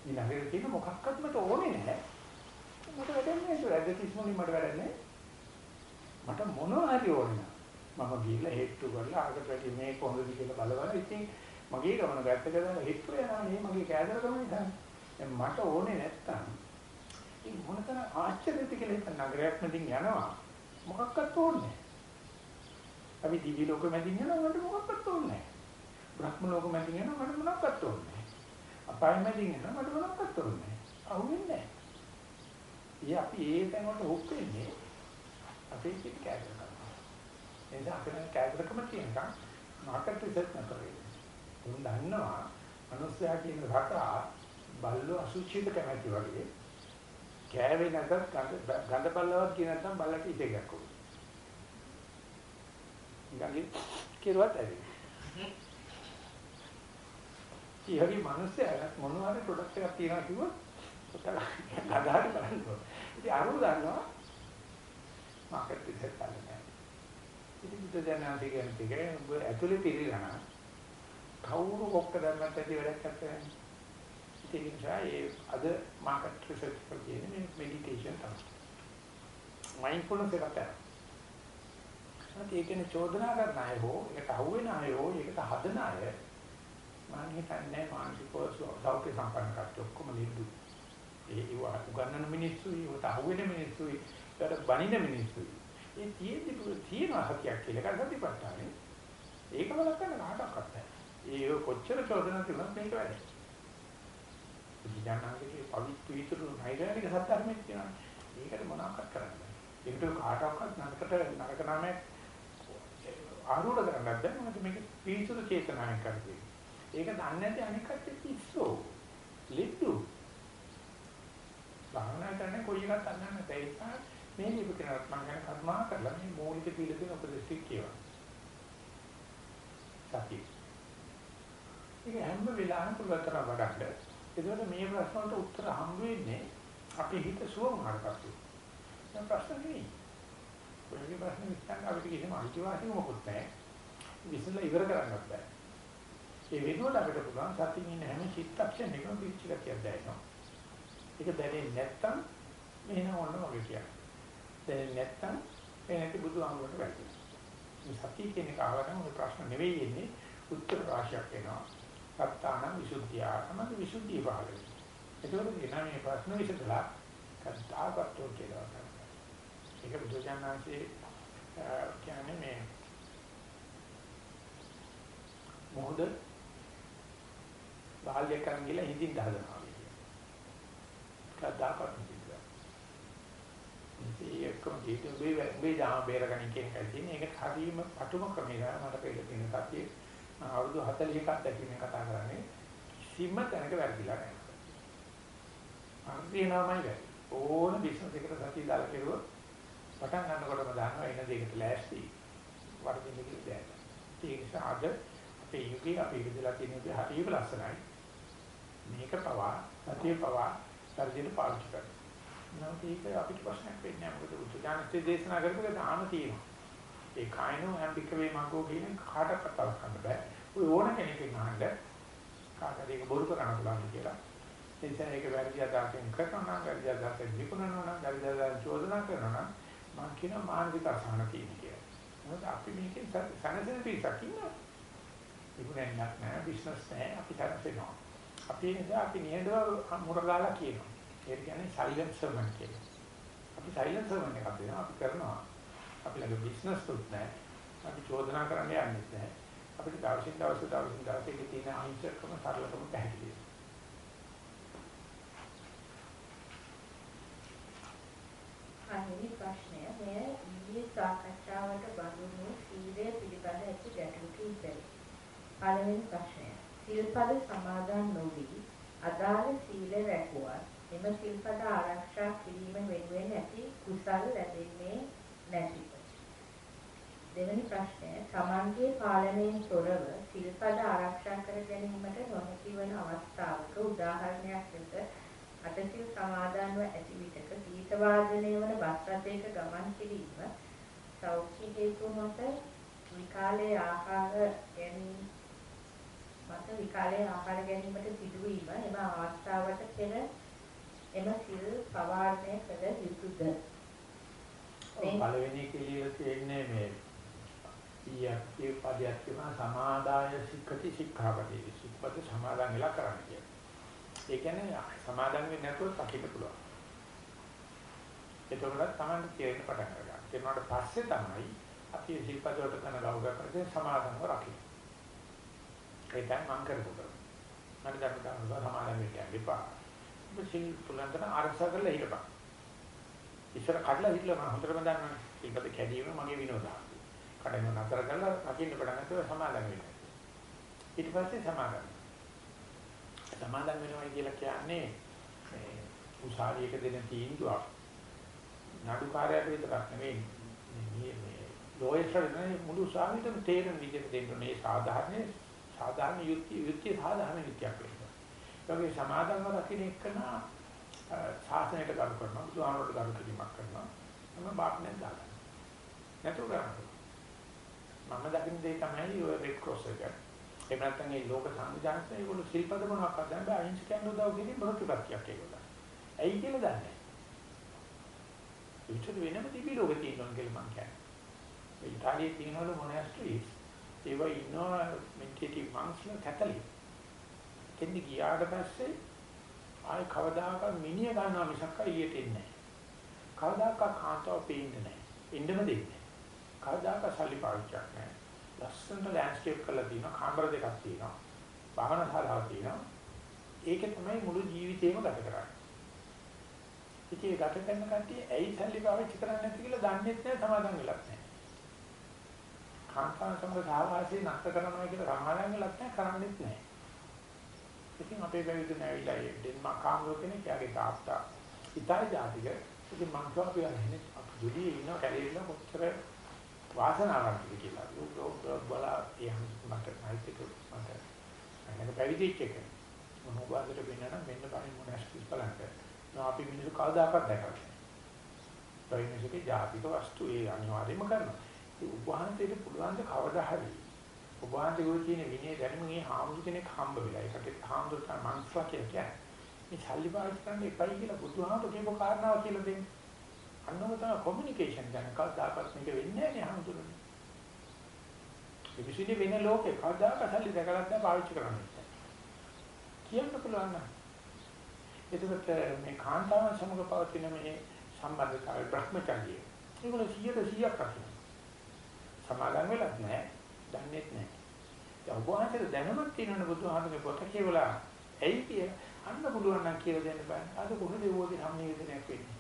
Speaker 1: ඊළඟට තියෙන මොකක්වත් මට ඕනේ නැහැ. මට වැඩක් නැහැ ඒක රැදතිස් මොනින් මට වැඩක් නැහැ. මට මොනවා හරි ඕනේ මම ගිහලා හෙට්ටු කරලා ආකට වැඩි මේ කොහොමද කියලා බලවල ඉතින් මගේ ගමන ගැත්ත කරලා හෙට්ටු යනවා නේ මගේ කෑදරකම නිසා. දැන් මට ඕනේ නැත්තම් ඉතින් මොනතර ආශ්චර්යද කියලා හිතන නගරයක් මැදින් යනවා මොකක්වත් ඕනේ නැහැ. අපි දිවි ලෝක මැදින් යනවා මට මොකක්වත් ඕනේ නැහැ. බ්‍රහ්ම ලෝක මැදින් යනවා මට මොනක්වත් ඕනේ නැහැ. අපාය මැදින් යනවා මට මොනක්වත් ඕනේ නැහැ. අහුවෙන්නේ නැහැ. ඊ අපි ඒ තැන් වලට හුක් වෙන්නේ අපේ පිට කැදර කරනවා. එනිසා අපේ කැදරකම තියෙනවා මාකට් රිසර්ච් කරන්නේ. උන් දන්නවා මනුස්සයා කියන රටා බල්ලෝ අසුචිත කැමැති වගේ කෑවේ නැත්නම් ගඳ බල්ලවත් කියන නැත්නම් බල්ලට ඉතේ ගක්කෝ. ගඟේ කෙරුවත් ඇති. ඊහරි මිනිස්සයා මොනවා හරි ප්‍රොඩක්ට් එකක් තියනවා කිව්වොත් ගදාහරි බලන්න ඕන. ඉතින් අරු දන්නවා මාකට් රිසර්ච් කරන්නේ. ඉතින් බුද්ධ ජනනාදී කියන ටිකේ ඔබ ඇතුලේ පිළිලා නම් කවුරු කොක්ක දැම්මත් ඇති වැඩක් නැත්නම් ඒ නිසා ඒ අද මාකට් රිසර්ච් එක කියන්නේ මේ මෙඩිටේෂන් තමයි. මයින්ඩ්ෆුල්නස් එකට තමයි. ඒකනේ චෝදනා කරන අය හෝ ඒකට අහුවෙන අය හෝ ඒකට හදන අය මම හිතන්නේ මානසිකව සෞඛ්‍ය සම්පන්න කට්ටිය ඔක්කොම නිදු. ඒ උගන්නන මිනිස්සුයි ඒකට අහුවෙන මිනිස්සුයි ඒකට බනින මිනිස්සුයි. ඒ තියෙදි තියෙන හතියක් කියලා කරසතිපට්ඨානේ ඒක බලන්න කාටවත් නැහැ. ඒ කොච්චර චෝදනා තිබුණත් මේක වැඩේ. විඥානාගේ පවිත්‍ර විතර නෛර්යානික සත්‍යර්මයක් තියෙනවා. ඒකට මොනවක්වත් කරන්න බෑ. ඒකට කාටවත් නරකට නරක නාමයක් ආරූඪ කරන්නත් බෑ මොකද මේක පිරිසුදු චේතනාවෙන් කරන්නේ. ඒක දන්නේ නැති අනික් කට්ටිය පිස්සෝ. ලිද්දු. භාවනා කරන්නේ කොයි එකක් දන්නේ නැහැ. ඒක මේ ලිපිකනත් මම ගැන කර්මා කරලා මේ මූලික පිළිදෙන උපදේශ කියවා. සතිය. ඒක හැම වෙලාවෙම පුරතර වඩන්න. ඒකෝට මේ ප්‍රශ්න වලට උත්තර හම්බ වෙන්නේ අපි හිත සුවම හරපස්සේ. දැන් ප්‍රශ්න නෙවෙයි. ඔයගේ ප්‍රශ්න විශ්ලේෂණ අපිට කිසිම අයිතිවාසිකම මොකුත් නැහැ. විශ්ලේෂණ ඉවර කරන්නත් බෑ. ඒ වෙනුවට අපිට පුළුවන් සතියින් ඉන්න හැම චිත්තක්ෂණයකම පිච්චිලා කියලා දැනෙනවා. ඒක දැනෙන්නේ නැත්තම් මෙහෙම ඕන වගේ කියන්නේ. දැනෙන්නේ නැත්තම් මේ නැති බුදු ආමරට වැටෙනවා. මේ සතිය කියන එක ආවම ඔය ප්‍රශ්න නෙවෙයි එන්නේ උත්තර රාශියක් එනවා. සත්තාන විසුද්ධිය තමයි විසුද්ධිය පහළ වෙන්නේ. ඒකවල කියන මේ ප්‍රශ්න විසඳලා කද්දාපත්ව කියලා ඒක බුදුජානනාංශයේ කියන්නේ මේ මොහොත බාල්‍ය කරන් ගිහලා හිඳින් හදනවා කියන්නේ. කද්දාපත් කිව්වා. ඉතින් ඒකම කීතු මේ මේ ජාම බේරගන්න කියන එකයි තියෙන්නේ. ඒක හරීම පටුම ක්‍රමයක මට පෙළ තියෙන සතියේ අවුරුදු 40ක් දැකීමෙන් කතා කරන්නේ සිම්ම තැනක වැරදිලා නැහැ. අන්තිමමයි වැරදි. ඕන බිස්නස් එකට සතිය දාලා කෙරුවොත් පටන් ගන්නකොටම දන්නවා එන දෙයකට ලෑස්ති වර්ධින්න කියලා දැන. ඒ නිසා අද අපේ යුගයේ අපි ඉඳලා තියෙන දේ හරියම ලස්සනයි. මේක පවා සතිය පවා පරිදින පාවිච්චි කරනවා. නමුත් ඒක අපිට ප්‍රශ්නයක් වෙන්නේ නැහැ. මොකද උත්සාහනස්සේ දේශනා කරපු එක දාන තියෙනවා. ඒ කායනෝ හැම්බිකවේ මංගෝ කියන කාටවත් කතා කරන්න බෑ. ඔය ඕන කෙනෙක්ගෙන් අහන්න කාටද ඒක බොරු කරන්න පුළුවන් කියලා. ඒ නිසා ඒක වැරදි අදහසෙන් කරනවා නම් වැරදි අදහසෙන් විකුණනවා නම් වැරදි අදහසෙන් චෝදනා කරනවා නම් මම කියන මානසික අසහන තියෙන කියලා. මොකද අපි මේකෙන් සනසන පිටසක් ඉන්නවා. ඉක්ුණක් නැහැ බිස්නස් නැහැ අපි තරසෙනවා. අපි නිසා අපි නිහඬව මුරගාලා කියනවා. ඒ කියන්නේ සයිලන්ට් සර්මන් කියලා. අපි සයිලන්ට් සර්මන් එකක් දෙනවා අපි කරනවා. අපි ළඟ බිස්නස් තුත් නැහැ. අපි චෝදනා කරන්න යන්නේ නැහැ. අපිට දවසින් දවස දවසින් දවස එකේ තියෙන අහිංසකම සරලකම පැහැදිලියි.
Speaker 2: පළවෙනි ප්‍රශ්නය මෙය ඊයේ සාකච්ඡාවට බඳුනු සීලය පිළිබඳ ඇති ගැටලු කිහිපයක්. පළවෙනි ප්‍රශ්නය. සිල්පද සමාදන් නොවි අදාළ සීල රැකුවත් එම සිල්පද ආරක්ෂා කිරීම වෙනුවෙන් ඇති කුසල් ලැබෙන්නේ නැතිව. දෙවැනි ප්‍රශ්නය. සමාන්ගේ පාලනයෙන් තොරව සිල්පද ආරක්ෂා කර ගැනීමට නොහැකි වන අවස්ථාවක උදාහරණයක් ලෙස අටසිල් සමාදන්ව ඇති විටක ගීත වාදනය වන බස් රථයක ගමන් කිරීම සෞඛ්‍ය හේතු මත විකාලයේ ආහාර ගැනීම මත විකාලයේ ආහාර ගැනීමට සිදුවීම එම අවස්ථාවට පෙර එම සිල් පවාරණය කළ යුතුද?
Speaker 1: මේ පළවෙනි කෙලිය තියෙන්නේ මේ ඊයේ පදයක් කියන සමාදාය සික්කති සික්ඛාපදේ. සික්පද සමාදන් වෙලා කරන්න ඒ කියන්නේ සමාදන් වෙන්නේ නැතුව තකින්න පුළුවන්. ඒතකොට තමයි තේරෙන්න පටන් ගන්නවා. ඒනකට පස්සේ තමයි අපි සිල්පද වලට කරන ගෞරව කරගෙන සමාදන්ව රකින්න. ඒකයි මම කරපොත. මම දැන් ගන්නවා සමාදන් වෙන්න එපා. ඔබ සිල් පුලන්තන අරසා කරලා හිටපන්. ඉස්සර කඩලා හිටලා මම හොඳටම දන්නවා. සිල්පද කැඩීම මගේ විනෝදාංශය. කඩන නතර කරලා රකින්න පටන් ගන්නවා සමාදන් වෙන්න. ඊට පස්සේ සමාදන් සමාදන් වෙනවා කියලා කියන්නේ මේ උසාවියක දෙන තීන්දුවක් නඩුකාරයට විතරක් නෙමෙයි මේ මේ ලෝයර්ස්ට මුළු උසාවියටම තේරෙන විදිහට දෙන්න මේ සාධාරණ සාධාරණ යුක්ති යුක්ති සාධාරණ යුක්තියක් වෙනවා. ඒ වගේ සමාදන්ව රකින්න එක්කන ශාසනයට ගරු කරනවා බුදුහාමරට ගරු කිරීමක් කරනවා. මම බාප්නේ දාගන්න. නැතුව කරන්නේ. මම දකින්න දේ තමයි ඔය රෙඩ් ක්‍රොස් එක. එහෙම නැත්නම් මේ ලෝක සංවිධානයේ ඒගොල්ලෝ ශිල්පද මොනවක්ද දැන් බෑ අහිංසකයන් උදව් කිරීම ප්‍රතිපත්තියක් ඒගොල්ලෝ. ඇයි කියලා දන්නේ නැහැ. ඒකට වෙනම තිබි ලෝකේ තියෙනවා කියලා මං කියන්නේ. ඒ ඉතාලියේ තියෙනවලු මොනාස්ට්‍රීස් ඒවා ඉන්නවා මෙඩිටේටිව් මංස්ලා කැතලික්. කෙන්දි ගියාට පස්සේ ආය කවදාකවත් මිනිහ ගන්නවා මිසක් එළියට එන්නේ නැහැ. කවදාකවත් කාන්තාව පේන්නේ නැහැ. ඉන්නම දෙන්නේ නැහැ. කවදාකවත් සල්ලි පාවිච්චියක් නැහැ. ලස්සනට ලෑන්ඩ්ස්කේප් කරලා තියෙනවා කාමර දෙකක් තියෙනවා භාවනා ශාලාවක් තියෙනවා. ඒකේ තමයි මුළු ජීවිතේම ගත කරන්නේ. ඉතින් ගත කරන කට්ටිය ඇයි සල්ලි පාවිච්චි කරන්නේ නැති කියලා දන්නේ නැහැ සමාදන් වෙලක් නැහැ. කාන්තාව සමග සහවාසී නැස්ත කරනවා කියලා සමාදන් වෙලක් නැහැ කරන්නේත් නැහැ. ඉතින් අපේ බැවිදු නැවිලා ඩෙන්මාර්ක් කාමරෝ කෙනෙක් යාගේ තාත්තා ඉතාලි ජාතික. ඉතින් මං කියවා කියන්නේ අපි දුලියේ ඉන්න කැලේilla කොච්චර වාසනාවන්තද කියලා. බලා යම් මට නැයිතික මට අනක පැවිදිච්ච එක. මොන වාදයට වෙන්නනම් මෙන්න බලන්න මොනස්ටිස් බලන්න. නෝ අපි මිනිස්සු කවදාකවත් දැකලා නැහැ. ප්‍රයිමේසිකේ ජාතික වස්තු ඒ අනිවාර්යයෙන්ම කරනවා. ඒ උපවාහන්තයට පුළුවන් ද කවදා හරි උපවාහන්තේ ගුරු කියන විනය දැනුම මේ හාමුදුර කෙනෙක් හම්බ වෙලා ඒකට හාමුදුර මංස්වා කියන්නේ. මේ සල්ලි පාවිච්චි කරන්න එපයි කියලා බුදුහාමුදුර කියපු කාරණාව කියලා දෙන්නේ. අන්නම තමයි කොමියුනිකේෂන් ගැන කවදාකවත් මේක වෙන්නේ නැහැ හඳුනන්නේ. ඒ විශ්ිනේ වෙන ලෝකේ කවදාකවත් සල්ලි දැකලා නැහැ පාවිච්චි කරන්නේ. කියන්න පුළුවන් නම්. එතකොට මේ කාන්තාවන් සමග පවතින මේ සම්බන්ධතාවය භ්‍රමචර්යය. ඒගොල්ලෝ 100 100ක් රකින්න. සමාදන් වෙලත් නැහැ, දන්නේත් නැහැ. ඒ ඔබවහන්සේට දැනුමක් තියෙනවනේ බුදුහාමගේ පොත කියවලා ඇයි කිය අන්න පුළුවන් නම් කියලා දෙන්න බෑ. අද කොහොමද ඒකේ සම්නිවේදනයක් වෙන්නේ?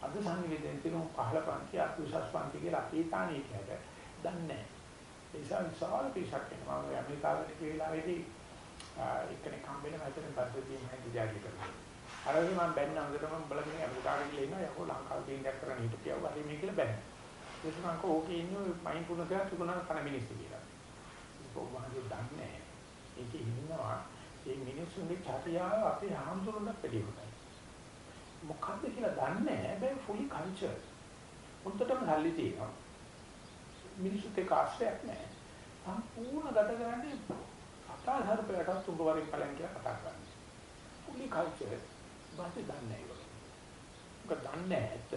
Speaker 1: අද සංවේදයෙන් තියෙන පහළ පන්ති අකුසස් පන්ති කියලා අපි තානේ කියද දන්නේ නැහැ. ඒ නිසා විශාල පිටසක් එනවා. මම ඇමරිකාවට ගිය වෙලාවේදී එක්කෙනෙක් හම්බෙන්න මම පද්ධතිය මම දිජාලි කරනවා. අර මම බැන්න හොඳටම බලගෙන ඇමරිකාවට ගිහලා ඉන්නවා. යකෝ ලංකාවේ දෙයක් කරන්න හිටියව හරි මේ කියලා බැන්න. ඒක මම කෝකේ ඉන්නේ මයින් පුන කියලා තිබුණා කන මිනිස්සු කියලා. ඒක වහන්නේ දන්නේ නැහැ. ඒකේ ඉන්නවා මේ මිනිස්සුන්ගේ චර්යාව අපේ ආම්තුරුන්ට පිළිගන්න. මොකද්ද කියලා දන්නේ නැහැ. හැබැයි fully culture. උන්ටටම සල්ලි තියෙනවා. මිනිස්සුත් එක්ක ආශ්‍රයක් නැහැ. සම්පූර්ණ ගත කරන්නේ අතාහර පෙරට තුඹ වරින් පලයන් කියලා කතා කරන්නේ. fully culture. බාහිර දන්නේ නැහැ ඒක. මොකද දන්නේ නැහැ ඇත්ත.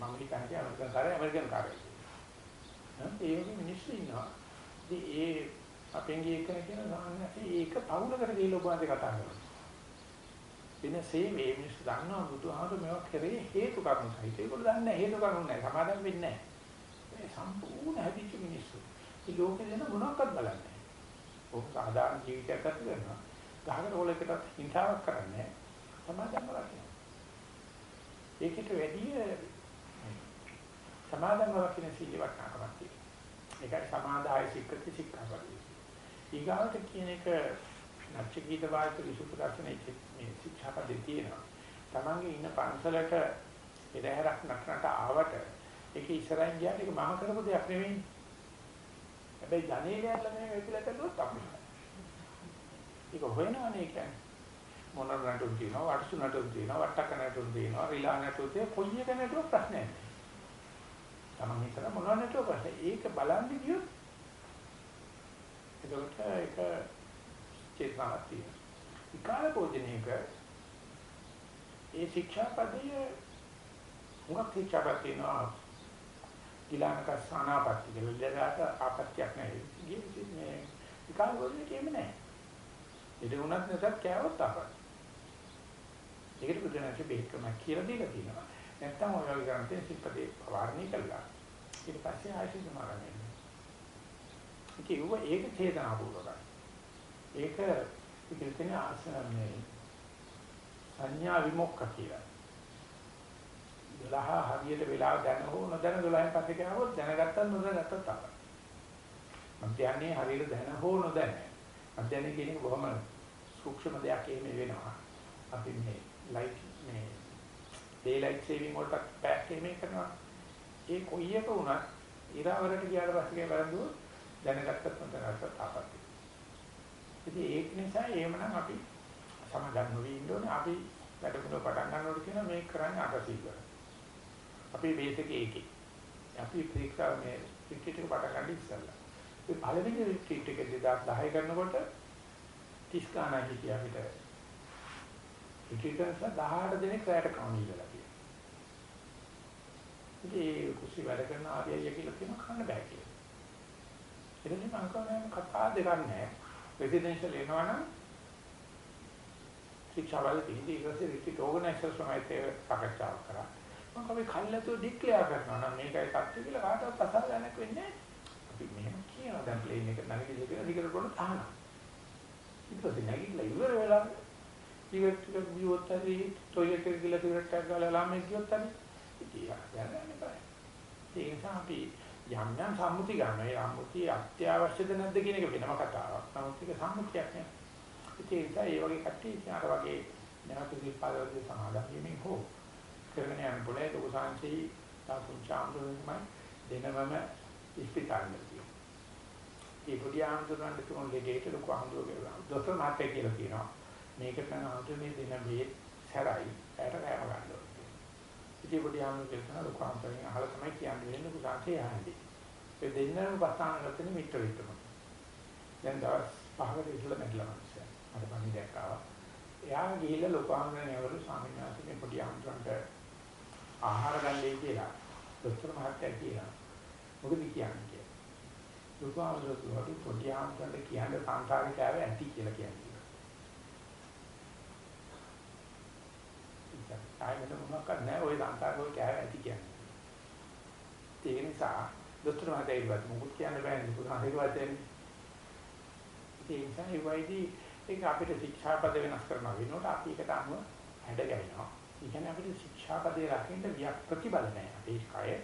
Speaker 1: මම හිතන්නේ අමරිකන් කාර්යය ඇමරිකන් කාර්යය. ඒ වගේ මිනිස්සු ඉන්නවා. ඉතින් ඒ අපෙන් ගිය එක කියන සාමාන්‍යයෙන් ඒක පවුලකට ගිහිල්ලා ඔබ අතේ කතා කරනවා. වෙන සේවයේ මිනිස්සු දන්නවා බුදුහාමුදුර මේවා කරේ හේතු කරුණු සහිත. ඒගොල්ලෝ දන්නේ නැහැ හේතු කරුණු නැහැ. සමාදම් වෙන්නේ නැහැ. මේ සම්පූර්ණ හැදිච්ච මිනිස්සු. මේ ලෝකේ දෙන මොනක්වත් බලන්නේ නැහැ. ඔහු සාධාරණ ජීවිතයක් ගත කරනවා. ගහකට ඕලයකට හිංසාවක් කරන්නේ සමාදම් කරන්නේ. ඒකට වැඩි සමාදම් කරන සීල වටනකමක් තියෙනවා. ඒකයි සමාදාය සික්කති සික්ඛාපදේ. ඊගාවට කියන එක නච්චකීත වායක විසුද්ධ දර්ශනයේ මේ ශික්ෂාපදේ තියෙනවා. Tamange ඉන්න පන්සලට පෙරහැරක් නටනට ආවට ඒක ඉස්සරහින් ගියාට ඒක මම කරපු දෙයක් නෙවෙයි. හැබැයි ජනේලයල්ලා මේ වෙපිලා කළොත් අපිට. ඒක හොයනවනේ කියන්නේ. මොන නටුන් තියෙනවා, වටසු නටුන් තියෙනවා, වට්ටක නටුන් තියෙනවා, රිලා නටුන් තියෙනවා, කොයි එක නටුව ප්‍රශ්නයක් නෑ. Taman හිතන මොන නටුව ප්‍රශ්නේ. ඒක බලන්නේ කියොත් එතකොට ඒක චේතනාවක් තියෙනවා. විකාර භෝජනයක ඒ ශික්ෂාපදයේ මුගක් ශික්ෂාපද තියෙනවා. ඊළඟට සානාපත්ති දෙවිලට ආපත්‍යක් නැහැ. මේ විකාර භෝජනේ කියෙන්නේ නැහැ. ඒක උනත් නැසත් කෑවොත් අපත්. ඒකට බුදුනාචි බේකම කියලා දීලා තියෙනවා. නැත්තම් ඔය වගේ ගන්න තියෙන සිප්පදේ වාරණී කළා. ඊට පස්සේ ආයෙත් සමාරන්නේ. ඒක ඒක චේතනාපූර්වකයි. ඒක ඒක කියන්නේ ආසනන්නේ සංඥා විමුක්ඛ කියලා. 12 හරියට වෙලාව දැන හෝ නොදැන 12න් පස්සේ කියනකොට දැනගත්තත් නොදැනගත්තත් තමයි. මධ්‍යන්නේ හරියට දැන හෝ නොදැන. මධ්‍යන්නේ කියන්නේ බොහොම සූක්ෂම දෙයක් එහෙම වෙනවා. අපි මේ ලයිට් මේ daylight saving වලට පැක් එහෙම කරනවා. ඒ කොයි එක වුණත් ඉරාවරට ගියාට පස්සේ බලද්දී දැනගත්තත් නොදැනගත්තත් ආපත්‍ය. ඉතින් ඒක නිසා එහෙමනම් අපි සමාදන් නොවි ඉන්න ඕනේ. අපි වැඩමුළු පටන් ගන්නකොට කියන මේක කරන්නේ අටසිල් වල. අපේ බේස් එකේ ඒකේ. අපි ත්‍රිකා මේ රිට්‍රීට් එක පටන් ගන්න ඉස්සෙල්ලා. ඒ පළවෙනි රිට්‍රීට් එක 2010 කරනකොට 30 ගානක් හිටියා අපිට. රිට්‍රීටර්ස්ලා 18 දෙනෙක් රැයට කවුන් ඉඳලා තියෙනවා. ඉතින් ඒ කුසි වැඩ කරන ආර්යය කියලා කියන කන්න බෑ කියලා. එතනින් මම කියන්නේ කතා දෙකක් නැහැ. රෙසිඩෙන්ෂල් එනවනම් ශික්ෂාවල තියෙන්නේ ඊට පස්සේ රිට්‍රීට් ඕගනයිසර්ස් තමයි ඒක සාකච්ඡා කරා. මම කවි කල්ලාතෝ ඩික්ලෙයාර් කරනවා නම් මේකයි සත්‍ය කියලා කාටවත් අසහනයක් වෙන්නේ අපි මෙහෙම කියනවා දැන් ප්ලේන් එක නැගිටලා කියලා ටිකට පොඩ තහනම්. ඊට පස්සේ නැගිටලා ඉවර වෙලා ටිකට් ටික බියොත් හරි ටොයිලට් එක ගිහලා ටිකට් එකක් ගාලා ළමයි ගියොත් හරි ඉතින් යන්නේ බෑ. ඒ නිසා අපි යම් යම් සම්මුති ගන්න. ඒ සම්මුතිය අත්‍යවශ්‍යද නැද්ද කියන එක වෙනම කතාවක්. නමුත් ඒක සම්මුතියක් නේ. ඒ නිසා ඒ වගේ කට්ටිය ඉතින් අර වගේ නැවත දීපාවලදී සමාදම් වීමෙන් හෝ කරගෙන යන පොලේ ලොකු සංසී තාපුංචාම්බුරුමයි දෙනවම ඉස්පිතාලෙ තියෙනවා. ඒ පොඩි ආම්දුරන්ට තුන් දෙකේට ලොකු ආම්දුර කියලා. දොස්තර මාත්‍ය කියලා කියනවා. මේක කරන ආම්දුර මේ දෙන මේ සැරයි ඇයට කෑම ගන්නවා. ඉතින් පොඩි ආම්දුර කියලා ලොකු ආම්දුරෙන් අහලා තමයි කියන්නේ වෙන්නේ ලොකු සංසී ආන්නේ. ඒ දෙන්නම පස්සාන ගත්තනේ මිත්‍ර විතරම. දැන් දවස් පහකට ඉස්සෙල්ලා මැරිලා මිනිස්සයා. මට පණි දැක්කා. එයා ගිහිල්ලා ලොකු ආම්දුරනේ වරු ස්වාමීන් වහන්සේ මේ පොඩි ආම්දුරන්ට ආහාර ගන්නයි කියලා දොස්තර මහත්තයා කියනවා. මොකද කියන්නේ කියලා. දුකාමරතුමාට පොඩි ආන්තන්ට කියන්නේ සංසාරික ආව ඇති කියලා කියන්නේ. ආයෙත් මොනවක් නැහැ ওই සංසාරේ කෑව ඇති කියන්නේ. ඒ නිසා දොස්තර මහත්තයා ඉවත් මොකුත් කියන්න බෑනේ පුතාට දෙන්නේ. ඒ නිසා ඒ වයිදී ඒක අපිට ශික්ෂාපද වෙනස් කරනවා වෙනකොට අපි ඒකට අනුව හැඩ ගැහෙනවා. ඒ කියන්නේ අපිට ශික්ෂාපදේ රකින්න වියක් ප්‍රතිබල නැහැ. අපේ කය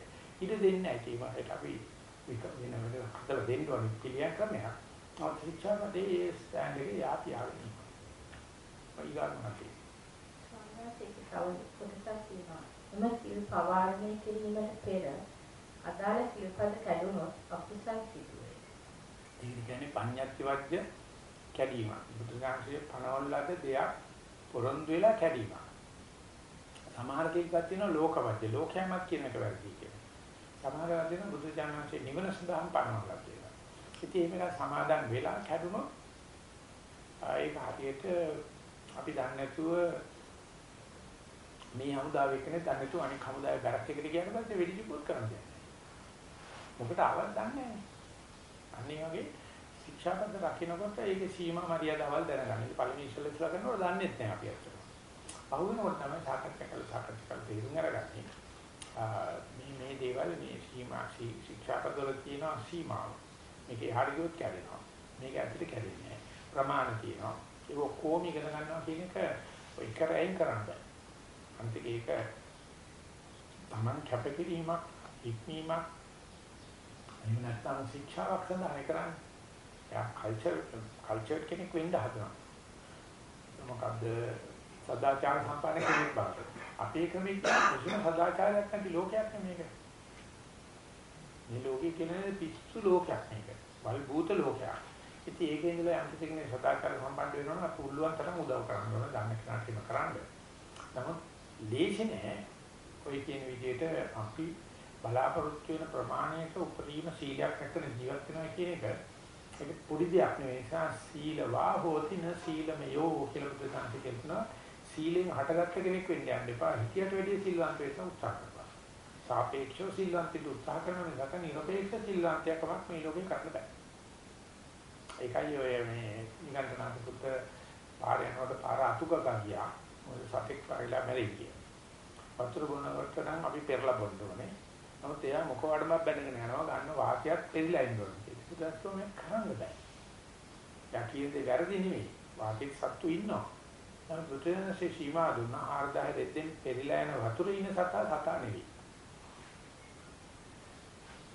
Speaker 1: ඉඩ දෙන්නේ නැහැ. ඒකට අපි වික වෙන වෙන හදලා දෙන්න ඕනේ පිළියම් ක්‍රමයක්. ආ ශික්ෂාපදේ ඒ ස්ටෑන්ඩ් එකේ යාපි ආගෙන. ඊගානමතේ.
Speaker 2: සාමාන්‍යයෙන් කොටසක් තියෙනවා. එම සිල් පවාරණය කිරීමට පෙර අදාළ සිල්පද කැඩුනොත් අකුසල් සිදුවේ.
Speaker 1: ඒ කියන්නේ පඤ්ඤාති වජ්‍ය කැඩීම. බුදුසසුනේ පනවලද දෙයක් පොරොන්දු වෙලා කැඩීම. සමහර කෙනෙක්ක් තියෙනවා ලෝකවත්‍ය ලෝකයන්වත් කියන එක වැරදි කියලා. සමහර වෙලාවට බුදු දානංශේ නිවන සඳහා පනවලා තියෙනවා. ඉතින් මේක සමාදන් වෙලා කැඩුනොත් ඒක හරියට අපි දන්නේ නැතුව මේ හමුදාව එක්කනේ දන්නේ නැතුව අනික හමුදාවේ බැරක් එකට ගියන පස්සේ වෙඩි කිපුත් කරන්නේ. මොකට ආවත් දන්නේ නැහැ. අනිත් වගේ ශික්ෂාපද රකින්නකොට ඒකේ සීමා මරියාදවල් දැනගන්න. පළවෙනි ඉස්සෙල්ලා ඉස්සලා කරනකොට දන්නේ නැහැ අපි අතට. පහුවෙනකොට තමයි සාකච්ඡා කරලා සාකච්ඡා කරලා තේරුම් අරගන්නේ. මේ මේ දේවල් මේ සීමා ශික්ෂාපදවල තියෙන සීමාව. මේක එහාට ගියොත් කැඩෙනවා. මේක ඇතුලේ කැඩෙන්නේ නැහැ. ප්‍රමාණ තියෙනවා. ඒක කොහොම ඉගෙන ගන්නවා කියන එක ඔය කරයින් කරන්න බෑ. අන්තික ඒක Taman කැපකිරීමක්, ඉක්මීමක් එහෙම නැත්නම් ශික්ෂාවක් සඳහා කරන්නේ. එයා කල්චර් කල්චර් කෙනෙක් වෙන්න හදනවා. මොකද්ද සදාචාර සම්පන්න කෙනෙක් බවට. අපේ ක්‍රමෙක කිසිම සදාචාරයක් නැති ලෝකයක් මේක. මේ ලෝකේ කියන්නේ පිස්සු ලෝකයක් මේක. වල් භූත ලෝකයක්. ඉතින් ඒකේ ඉඳලා යම් කෙනෙක් සදාචාර සම්පන්න වෙනවා නම් පුළුවන් තරම් උදව් කරන්න ඕන. ධර්ම ක්‍රාන්තිම කරන්න. නමුත් ලේසි නෑ. ඔය කියන විදිහට අපි බලාපොරොත්තු වෙන ප්‍රමාණයට උපරිම සීලයක් රැකගෙන ජීවත් වෙනවා කියන එක ඒක පොඩි දෙයක් නෙවෙයි. නිසා සීලවා හෝති න සීලමයෝ කියලා බුදුසසුන කියනවා. සීලෙන් හටගත්ත කෙනෙක් වෙන්න යන්න එපා. හිතියට වැඩිය සිල්වන්ත වෙන්න උත්සාහ කරපන්. සාපේක්ෂව සිල්වන්තට උත්සාහ කරන නිසා නිරපේක්ෂ සිල්වන්තයකමක් මේ ලෝකේ කරන්න බෑ. ඒකයි ඔය මේ නිගන්ඨනාත පුත්ත පාරේ යනකොට පාර අතුක ගියා. ඔය සතෙක් පාරිලා මැරෙයි කිය. වතුර බොනකොට නම් අපි පෙරලා බොන්න ඕනේ. නමුත් එයා මොකවඩමක් බැඳගෙන යනවා ගන්න වාසියක් පෙරිලා ඉන්න ඕනේ. ඒක මේ කරන්න බෑ. යා කියන්නේ වැරදි නෙමෙයි. වාසියක් සත්තු ඉන්නවා. නමුත් බුදුරජාණන්සේ සීමා දුන්නා 4000 දෙද්දෙන් පෙරිලා යන වතුරේ ඉන්න සතා සතා නෙවෙයි.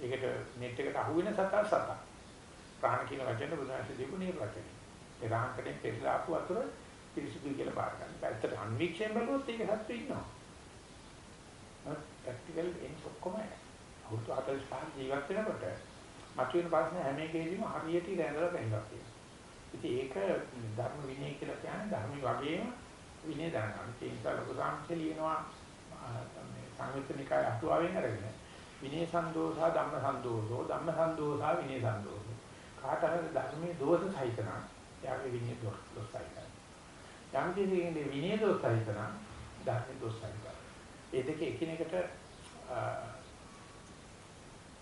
Speaker 1: ඒකට net එකට අහු වෙන සතා සතා. ප්‍රාණ කියන වචනේ බුදුරජාණන්සේ දීපු නිර්වචනය. ඒ රාහකටෙන් පෙරිලා ආපු වතුර පිරිසිදුයි කියලා බාර ගන්න. ඇත්තට අන්වීක්ෂයෙන් බලුවොත් ඒක සත්තු ඉන්නවා. නමුත් ප්‍රැක්ටිකල් එන්ස් ඔක්කොම අවුරුදු 45 ජීවත් වෙනකොට මතුවෙන ප්‍රශ්න හැම එකේදීම හරියට ඉඳලා බැලුවා කියනවා. ඉතින් ඒක ධර්ම විනය කියලා කියන්නේ ධර්ම වගේම විනය දැනගන්න. ඒ නිසා ලොකු සාංශය ලියනවා මේ සංයුත්තනිකාය අටුවාවෙන් අරගෙන විනය සන්දෝසා ධම්ම සන්දෝසෝ ධම්ම සන්දෝසා විනය සන්දෝසෝ. කාට හරි ධර්මයේ දෝෂ සහිතන යාගේ විනය දෝෂ සහිතයි. යම් කිසිකෙන්නේ විනය දෝෂ සහිතන ධර්ම දෝෂ සහිතයි. ඒ දෙක එකිනෙකට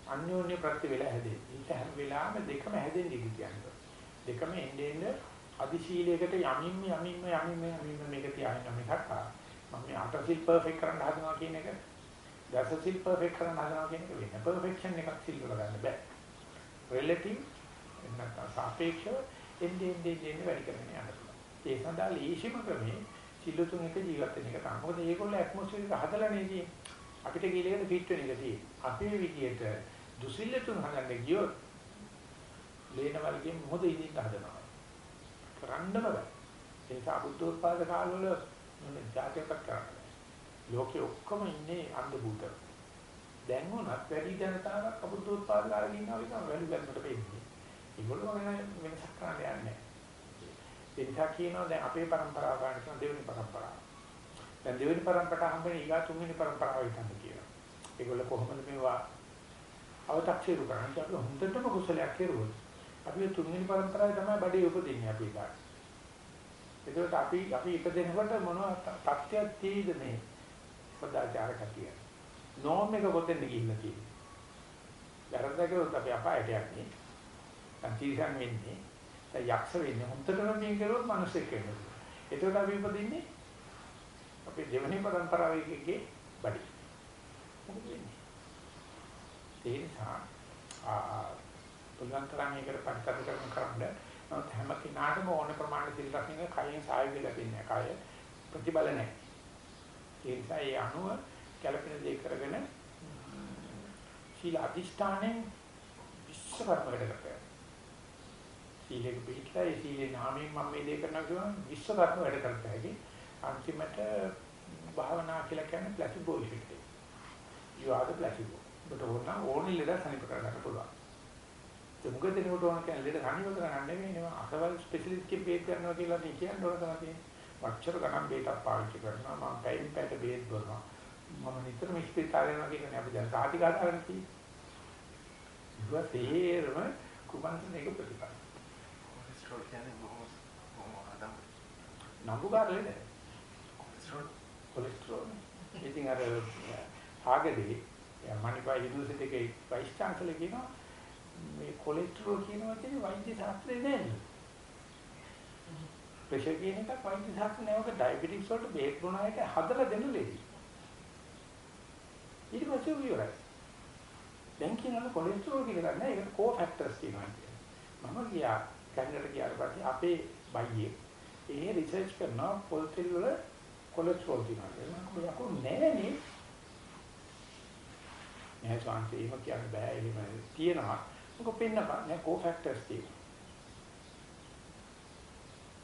Speaker 1: අන්‍යෝන්‍ය ප්‍රති වෙලා හැදෙන්නේ. ඒක හැම වෙලාවෙම දෙකම හැදෙන්නේ කියන්නේ. දෙකම එන්නේ එන්නේ අදිශීලයකට යමින් යමින් යමින් යමින් මේක තියාගෙන මිසක් මම මේ අටසිල් පර්ෆෙක්ට් කරන්න හදනවා කියන එක දසසිල් පර්ෆෙක්ට් කරන්න හදනවා කියන එක වෙන පර්ෆෙක්ෂන් එකක් සිල් වල ගන්න බෑ. රිලටිව් නැත්නම් සාපේක්ෂව එන්නේ එන්නේ එන්නේ වැඩි කරගෙන යන්න පුළුවන්. ඒ සඳහා ලීෂිම ක්‍රමේ සිල්ලුතුන් එක ජීවත් වෙන එක තමයි. මොකද මේගොල්ලෝ ඇට්මොස්ෆියර් එක හදලා නේ අපිට ගිලේකට ෆිට වෙන එක තියෙන්නේ. අපේ විදියට දුසිල්ලතුන් හදන්න ගියොත් ලේන වර්ගයෙන් මොකද ඉදින්න හදනවා. කරන්නම බෑ. ඒ නිසා බුද්ධෝත්පාද කාලවල ජාතියකට කරන්නේ. ලෝකේ ඔක්කොම ඉන්නේ අන්ධ භූත. දැන් උනත් වැඩි ජනතාවක් අබුද්ධෝත්පාද කාලේ ඉන්නවා විතර වැඩි ගන්නට වෙන්නේ. ඒගොල්ලෝ ගැන වෙනසක් කරන්න යන්නේ නැහැ. එදා කියනවා දැන් අපේ પરම්පරාව ගන්න කියන දෙවෙනි પરම්පරාව. දැන් දෙවෙනි પરම්පරාව හම්බෙන ඊගා තුන්වෙනි પરම්පරාව හිටන්න කියලා. ඒගොල්ල කොහොමද මේවා අව탁සිරු කරන්නේ? අපි හොඳටම කුසලයක් කෙරුවොත් අපි තුන්වෙනි પરම්පරාවේ තමයි බඩේ උපදින්නේ අපි ඊගාට. ඒකට අපි අපි ඉපදෙනකොට මොනවා තත්ත්වයක් තියෙද මේ සදාචාර කතිය. නෝම් එක ගොතෙන් ගිහිල්ලා තියෙන්නේ. වැරද්දකට අපි අපායට යන්නේ. අන්තිසන් වෙන්නේ යක්ෂ වෙන්නේ. හොඳටම මේ කරුවොත් මිනිස්සෙක් වෙනවා. ඒකට අපි උපදින්නේ අපේ දෙවෙනි પરම්පරාවේ එකේ බඩි. මොකද වෙන්නේ? ඒ නිසා ආ පුළුවන් තරම් මේකට පරිත්‍යාග කරන්න නමුත් හැම කෙනාටම ඕන ප්‍රමාණය සිල් රකින්න කයෙන් සායුධ ලැබෙන්නේ නැහැ. කය ප්‍රතිබල නැහැ. ඒ නිසා ඒ අනුව කැළපෙන දේ කරගෙන සීල අධිෂ්ඨානෙන් විශ්වකර්ම වැඩ කරනවා. සීලෙක පිළිලා ඒ සීලේ නාමයෙන් මම මේ දේ කරනවා කියනවා විශ්වකර්ම වැඩ කරත හැකි. අන්තිමට භාවනා කියලා කියන්නේ ප්ලාසිබෝ ඉෆෙක්ට් එක. you are the placebo. ඔබට ඕන ඕනෙ ලෙඩ සනීප කරගන්න පුළුවන්. ඒ මොකද එනකොට ඕන කියන්නේ ලෙඩ සනීප කරගන්න නෙමෙයි නේ අසවල් ස්පෙෂලිස්ට් කෙනෙක් බේත් ගන්නවා කියලා නේ කියන්න ඕන තමයි තියෙන්නේ. වච්චර ගණන් බේතක් පාවිච්චි කරනවා මම පැයෙන් පැයට බේත් බොනවා. මම නිතරම ස්පිතාලේ යනවා කියන්නේ අපි දැන් සාටි ගන්න තියෙන්නේ. ඒක තේරම කුමන්තනේක ප්‍රතිපල.
Speaker 3: කොලෙස්ටරෝල් කියන්නේ බොහොම බොහොම අදම්.
Speaker 1: නම්බුකාර ලෙඩ.
Speaker 3: Cholesterol
Speaker 1: cholesterol. ඉතින් අර ආගදී මණිපා යුනිවර්සිටි එකේ වයිස් චාන්සලර් කියනවා මේ කොලෙස්ටරෝල් කියන වචනේ වෛද්‍ය ශාස්ත්‍රයේ නෑනේ. ප්‍රෙෂර් කියන එක වෛද්‍ය ශාස්ත්‍රේ නෑ ඔක ඩයබටික්ස් වලට බොන එක හදලා දෙන්න ලේසි. ඊට පස්සේ උයරයි. දැන් කියනවා කොලෙස්ටරෝල් කියලා නෑ ඒක කෝ ෆැක්ටර්ස් කියනවා. මම ගියා කැනඩාට ගියාට පස්සේ අපේ බයියේ ඒ රිසර්ච් කරනවා පොල් තෙල් වල කොලෙස්ටරෝල් තියෙනවා. මම යකෝ නෑනේ. නෑ ස්වාමීන් එහෙම කියන්න බෑ එහෙම තියෙනවා. මොකද පෙන්නපන් නෑ කෝ ෆැක්ටර්ස් තියෙනවා.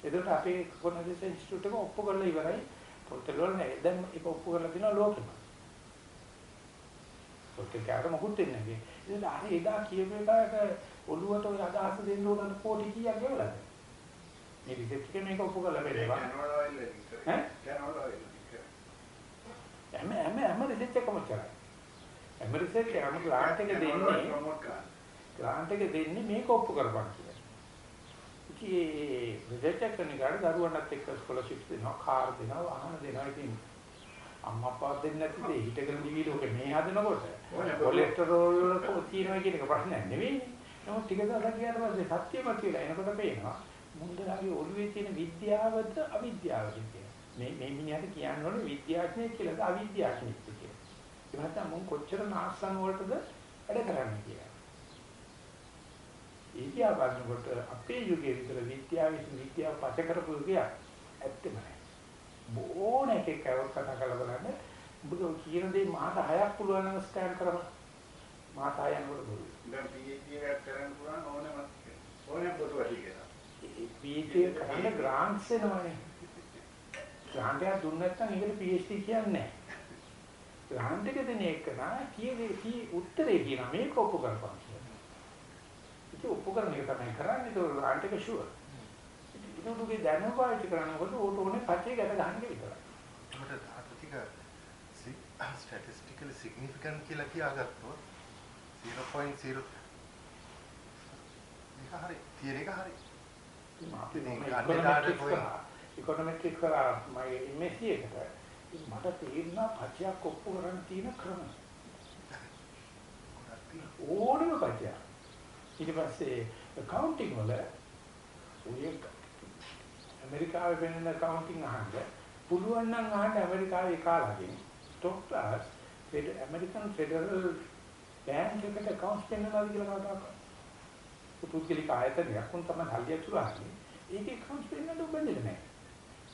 Speaker 1: එතකොට අපේ කොනරිස් ඉන්ස්ටිටියුට් එක ඔප්පු කරලා ඉවරයි. පොල් තෙල් වල නෑ. දැන් ඒක ඔප්පු කරලා තියෙනවා ලෝකෙම. පොල් කාට මොකුත් දෙන්නේ නැහැ. ඉතින් අර එදා කියපු එකට ඔළුවට ඔය අදහස දෙන්න උනන පොඩි කීයක් ගෙවලාද? මේ රිසර්ච් එකේ මේක ඔප්පු කරලා බෙරේවා. ඈ? හැම හැම හැම රිසර්ච් එකම කරා. හැම රිසර්ච් එකම ග්‍රාන්ට් එක දෙන්නේ ග්‍රාන්ට් එක දෙන්නේ මේක ඔප්පු කරපන් කියලා. ඉතින් රිසර්ච් එක කරන ගාඩ දරුවන්ටත් එක්ක ස්කෝලර්ෂිප් දෙනවා, කාර් දෙනවා, වාහන දෙනවා. ඉතින් අම්මා අප්පා දෙන්නේ නැති දෙ හිටගෙන දිවි ලෝකේ මේ හදනකොට කොලෙස්ටරෝල් වල තියෙනවා කියන එක ප්‍රශ්නයක් නෙවෙයි. නමුත් ටික දවසක් ගියාට පස්සේ සත්‍යම කියලා එනකොට පේනවා මුන්දලාගේ ඔළුවේ තියෙන විද්‍යාවද අවිද්‍යාවද කියලා. මේ මේ මිනිහට කියන්න ඕනේ විද්‍යාඥයෙක් කියලාද අවිද්‍යාඥයෙක් කියලා. ඒ නැත්නම් මුන් කොච්චර නාස්සන් වලටද වැඩ කරන්නේ කියලා. ඒකියා බලනකොට අපේ යුගයේ විතර විද්‍යාව විසින් විද්‍යාව පච කරපු යුගයක් ඇත්තම නැහැ. බොෝන එකෙක් කවුරුත් කතා කරලා බලන්න ඔබ කියන දේ මාස 6ක් පුළුවන් නම් ස්කෑන් කරමු. මාස 6ක් වල බොරු.
Speaker 3: දැන් PhD එකක් කරන්න පුළුවන් ඕනම ඕනම පොත වැඩි කියලා.
Speaker 1: PhD කරන්න ග්‍රාන්ට්ස් එනවනේ. ග්‍රාන්ට් එකක් දුන්න නැත්නම් ඒකට PhD කියන්නේ නැහැ. ග්‍රාන්ට් එක දෙන එක නා කීයේ කී උත්තරේ කියන මේක ඔප්පු කරපන් කියලා. ඒක ඔප්පු කරන එක තමයි කරන්නේ ඒක ග්‍රාන්ට් එක ෂුවර්. ඒක උගේ දැනුම පාවිච්චි කරනකොට ඕට ඕනේ පච්චේ ගැට ගන්න විතරයි.
Speaker 3: ධාතු ටික
Speaker 4: statistically significant කියලා කියාගත්තොත් 0.0 ඒක හරි තියෙන එක හරි.
Speaker 1: ඉකොනොමෙට්‍රික් කරා. මගේ ඉමේජ් එකට. මට තේරෙනවා පචයක් ඔප්පු කරන්න තියෙන ක්‍රම. ඕනම පචයක්. ඊට පස්සේ accounting වල ඔය ඇමරිකාවේ වෙන accounting අහන්න පුළුවන් නම් අහන්න ඇමරිකාවේ කාලාගෙන stock class American federal bank එකට accounts පෙන්නනවාද කියලා කවදාවත් පුදුකලික ආයතනයක් උන් තමයි හල්ලිය තුරන්නේ. ඒකේ කවුන්ට් පෙන්නන්න උබන්නේ නැහැ.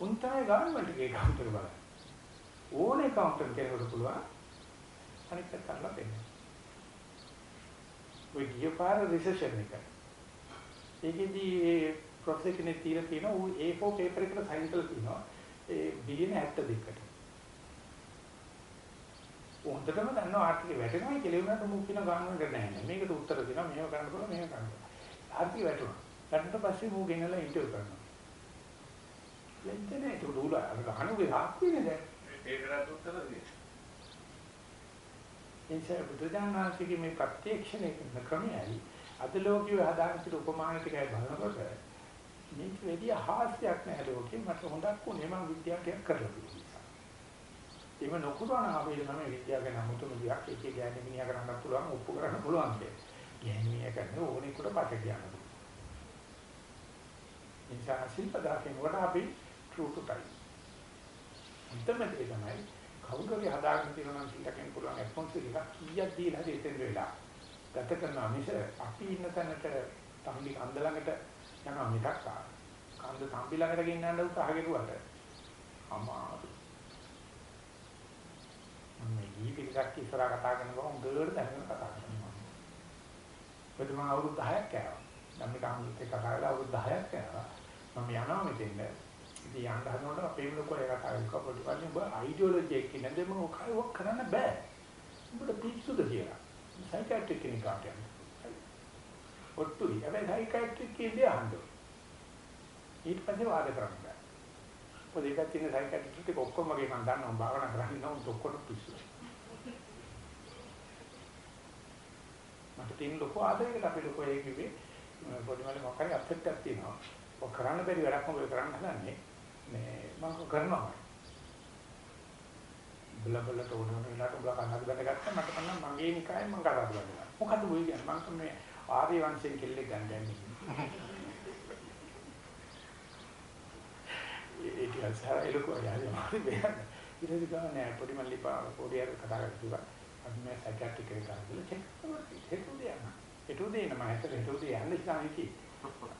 Speaker 1: උන් තමයි ගවර්න්මන්ට් එකේ කවුන්ට් එක බලන්නේ. ඕනේ කවුන්ටර් කෙනෙකුට පුළුවන් අනිත් පැත්තට දෙන්න. ඔය ගියපාර රිසර්චර් එක. ඒකෙදී ඒ ප්‍රොෆෙසර් කෙනෙක් තියලා තියෙනවා ඌ A4 පේපර් එකට සයින් කරලා තියෙනවා. ඒ බිලියන 72කට. හොඳටම දන්නවා ආර්ථිකය වැටෙනවා කියලා උනට මුක් කියන ගානකට නැහැ. මේකට උත්තර දෙනවා මේව කරන්න පුළුවන් මේව කරන්න. ආර්ථිකය වැටුණා. වැටුණට පස්සේ මූ ගෙනලා ඉන්ටර්විව් කරනවා. ලෙන්දනේ ඒක උඩ අර ගහනුගේ ආක්කුනේ දැන්.
Speaker 3: ඒකට උත්තර දෙන්න.
Speaker 1: එනිසා බුදුදානන්සේගේ මේ ප්‍රත්‍යක්ෂණය කරන ක්‍රමයයි අද ලෝකයේ හදාගන්න උපමාන ටිකයි බලනකොට මේක වැඩි හාස්‍යයක් නෑ ලෝකේ මට හොඳක් උනේ මම විද්‍යාවක් කරලා තියෙනවා. එහෙම නොකරන අපේ නම් විද්‍යාව ගැන අමුතුම දෙයක් එකේ ගෑණි මිනිහා කරන්න පුළුවන් ඔප්පු කරන්න පුළුවන් කියන්නේ. ගෑණි මිනිහා කරන්නේ ඕනෙකට පට කියනවා. නිසා ශිල්පදාකෙන් වට අපි true to type. අන්තිමට ඒ තමයි කවුරු හරි හදාගෙන තියෙනවා නම් සිල්ලකින් පුළුවන් ඇස්පොන්සර් එකක් කීයක් දීලා හරි එතෙන් වෙලා ගත කරනවා මිස අපි ඉන්න තැනට තම්බි කන්ද ළඟට යනවා මිසක් කන්ද තම්බි ළඟට ගෙන්නන්න උත්සාහ කෙරුවට අමාරු මම මේ පිටක් ඉස්සරහ කතා කරනවා උඹලට දැනගෙන කතා කරනවා මොකද මම අවුරුදු 10ක් කෑවා නම් මේ කාමුත් එක්ක කතා කරලා අවුරුදු 10ක් කෑවා මම යනවා මෙතෙන්ද. ඉතින් යන්න හදනකොට අපේ ලොකෝ එක කතා කරලා පොඩි වලින් ඔබ අයිඩියොලොජි එකක් නේද මම ඔකයි කරන්න බෑ. උඹට පිස්සුද කියලා. සයිකියාට්‍රික් කෙනෙක් කාට යන්න. ඔට්ටුයි. හැබැයි සයිකියාට්‍රික් කියන්නේ අහන්න. ඊට පස්සේ වාද කරන්න බෑ. පොඩි එකක් තියෙන සයිකියාට්‍රික් එක ඔක්කොම මගේ මම දන්නවා භාවනා කරන්නේ නම් ඔක්කොම පිස්සු. මට තියෙන ලොකු ආදරයකට අපි ලොකෝ ඒ කිව්වේ පොඩි මලේ මොකක් හරි අප්සෙට් එකක් තියෙනවා. ඔය කරන්න බැරි වැඩක් මොකද කරන්න හදන්නේ මේ මම කරනවා බල බල තෝරන වෙලාවට උඹලා කන්නක් බඳගත්තා මට කන්න මගේ නිකායේ මම කරා දුන්නා මොකද ඔය කියන්නේ මම මේ ආර්ය වංශයෙන් කෙල්ලෙක් ගන්න දැන්නේ ඒක හසාර එලකෝ යාලේ මාරි බෑන ඊට පස්සේ ගානේ පොඩි මල්ලි පා පොඩි අර කතා කරලා අපි මේ සයිකියාට්‍රික් එකට ගිහලා චෙක් කරලා හිතුව දෙන්න හිතුව දෙන්න මම හිතුව හිතුව දෙන්න ඉස්සන් හිතී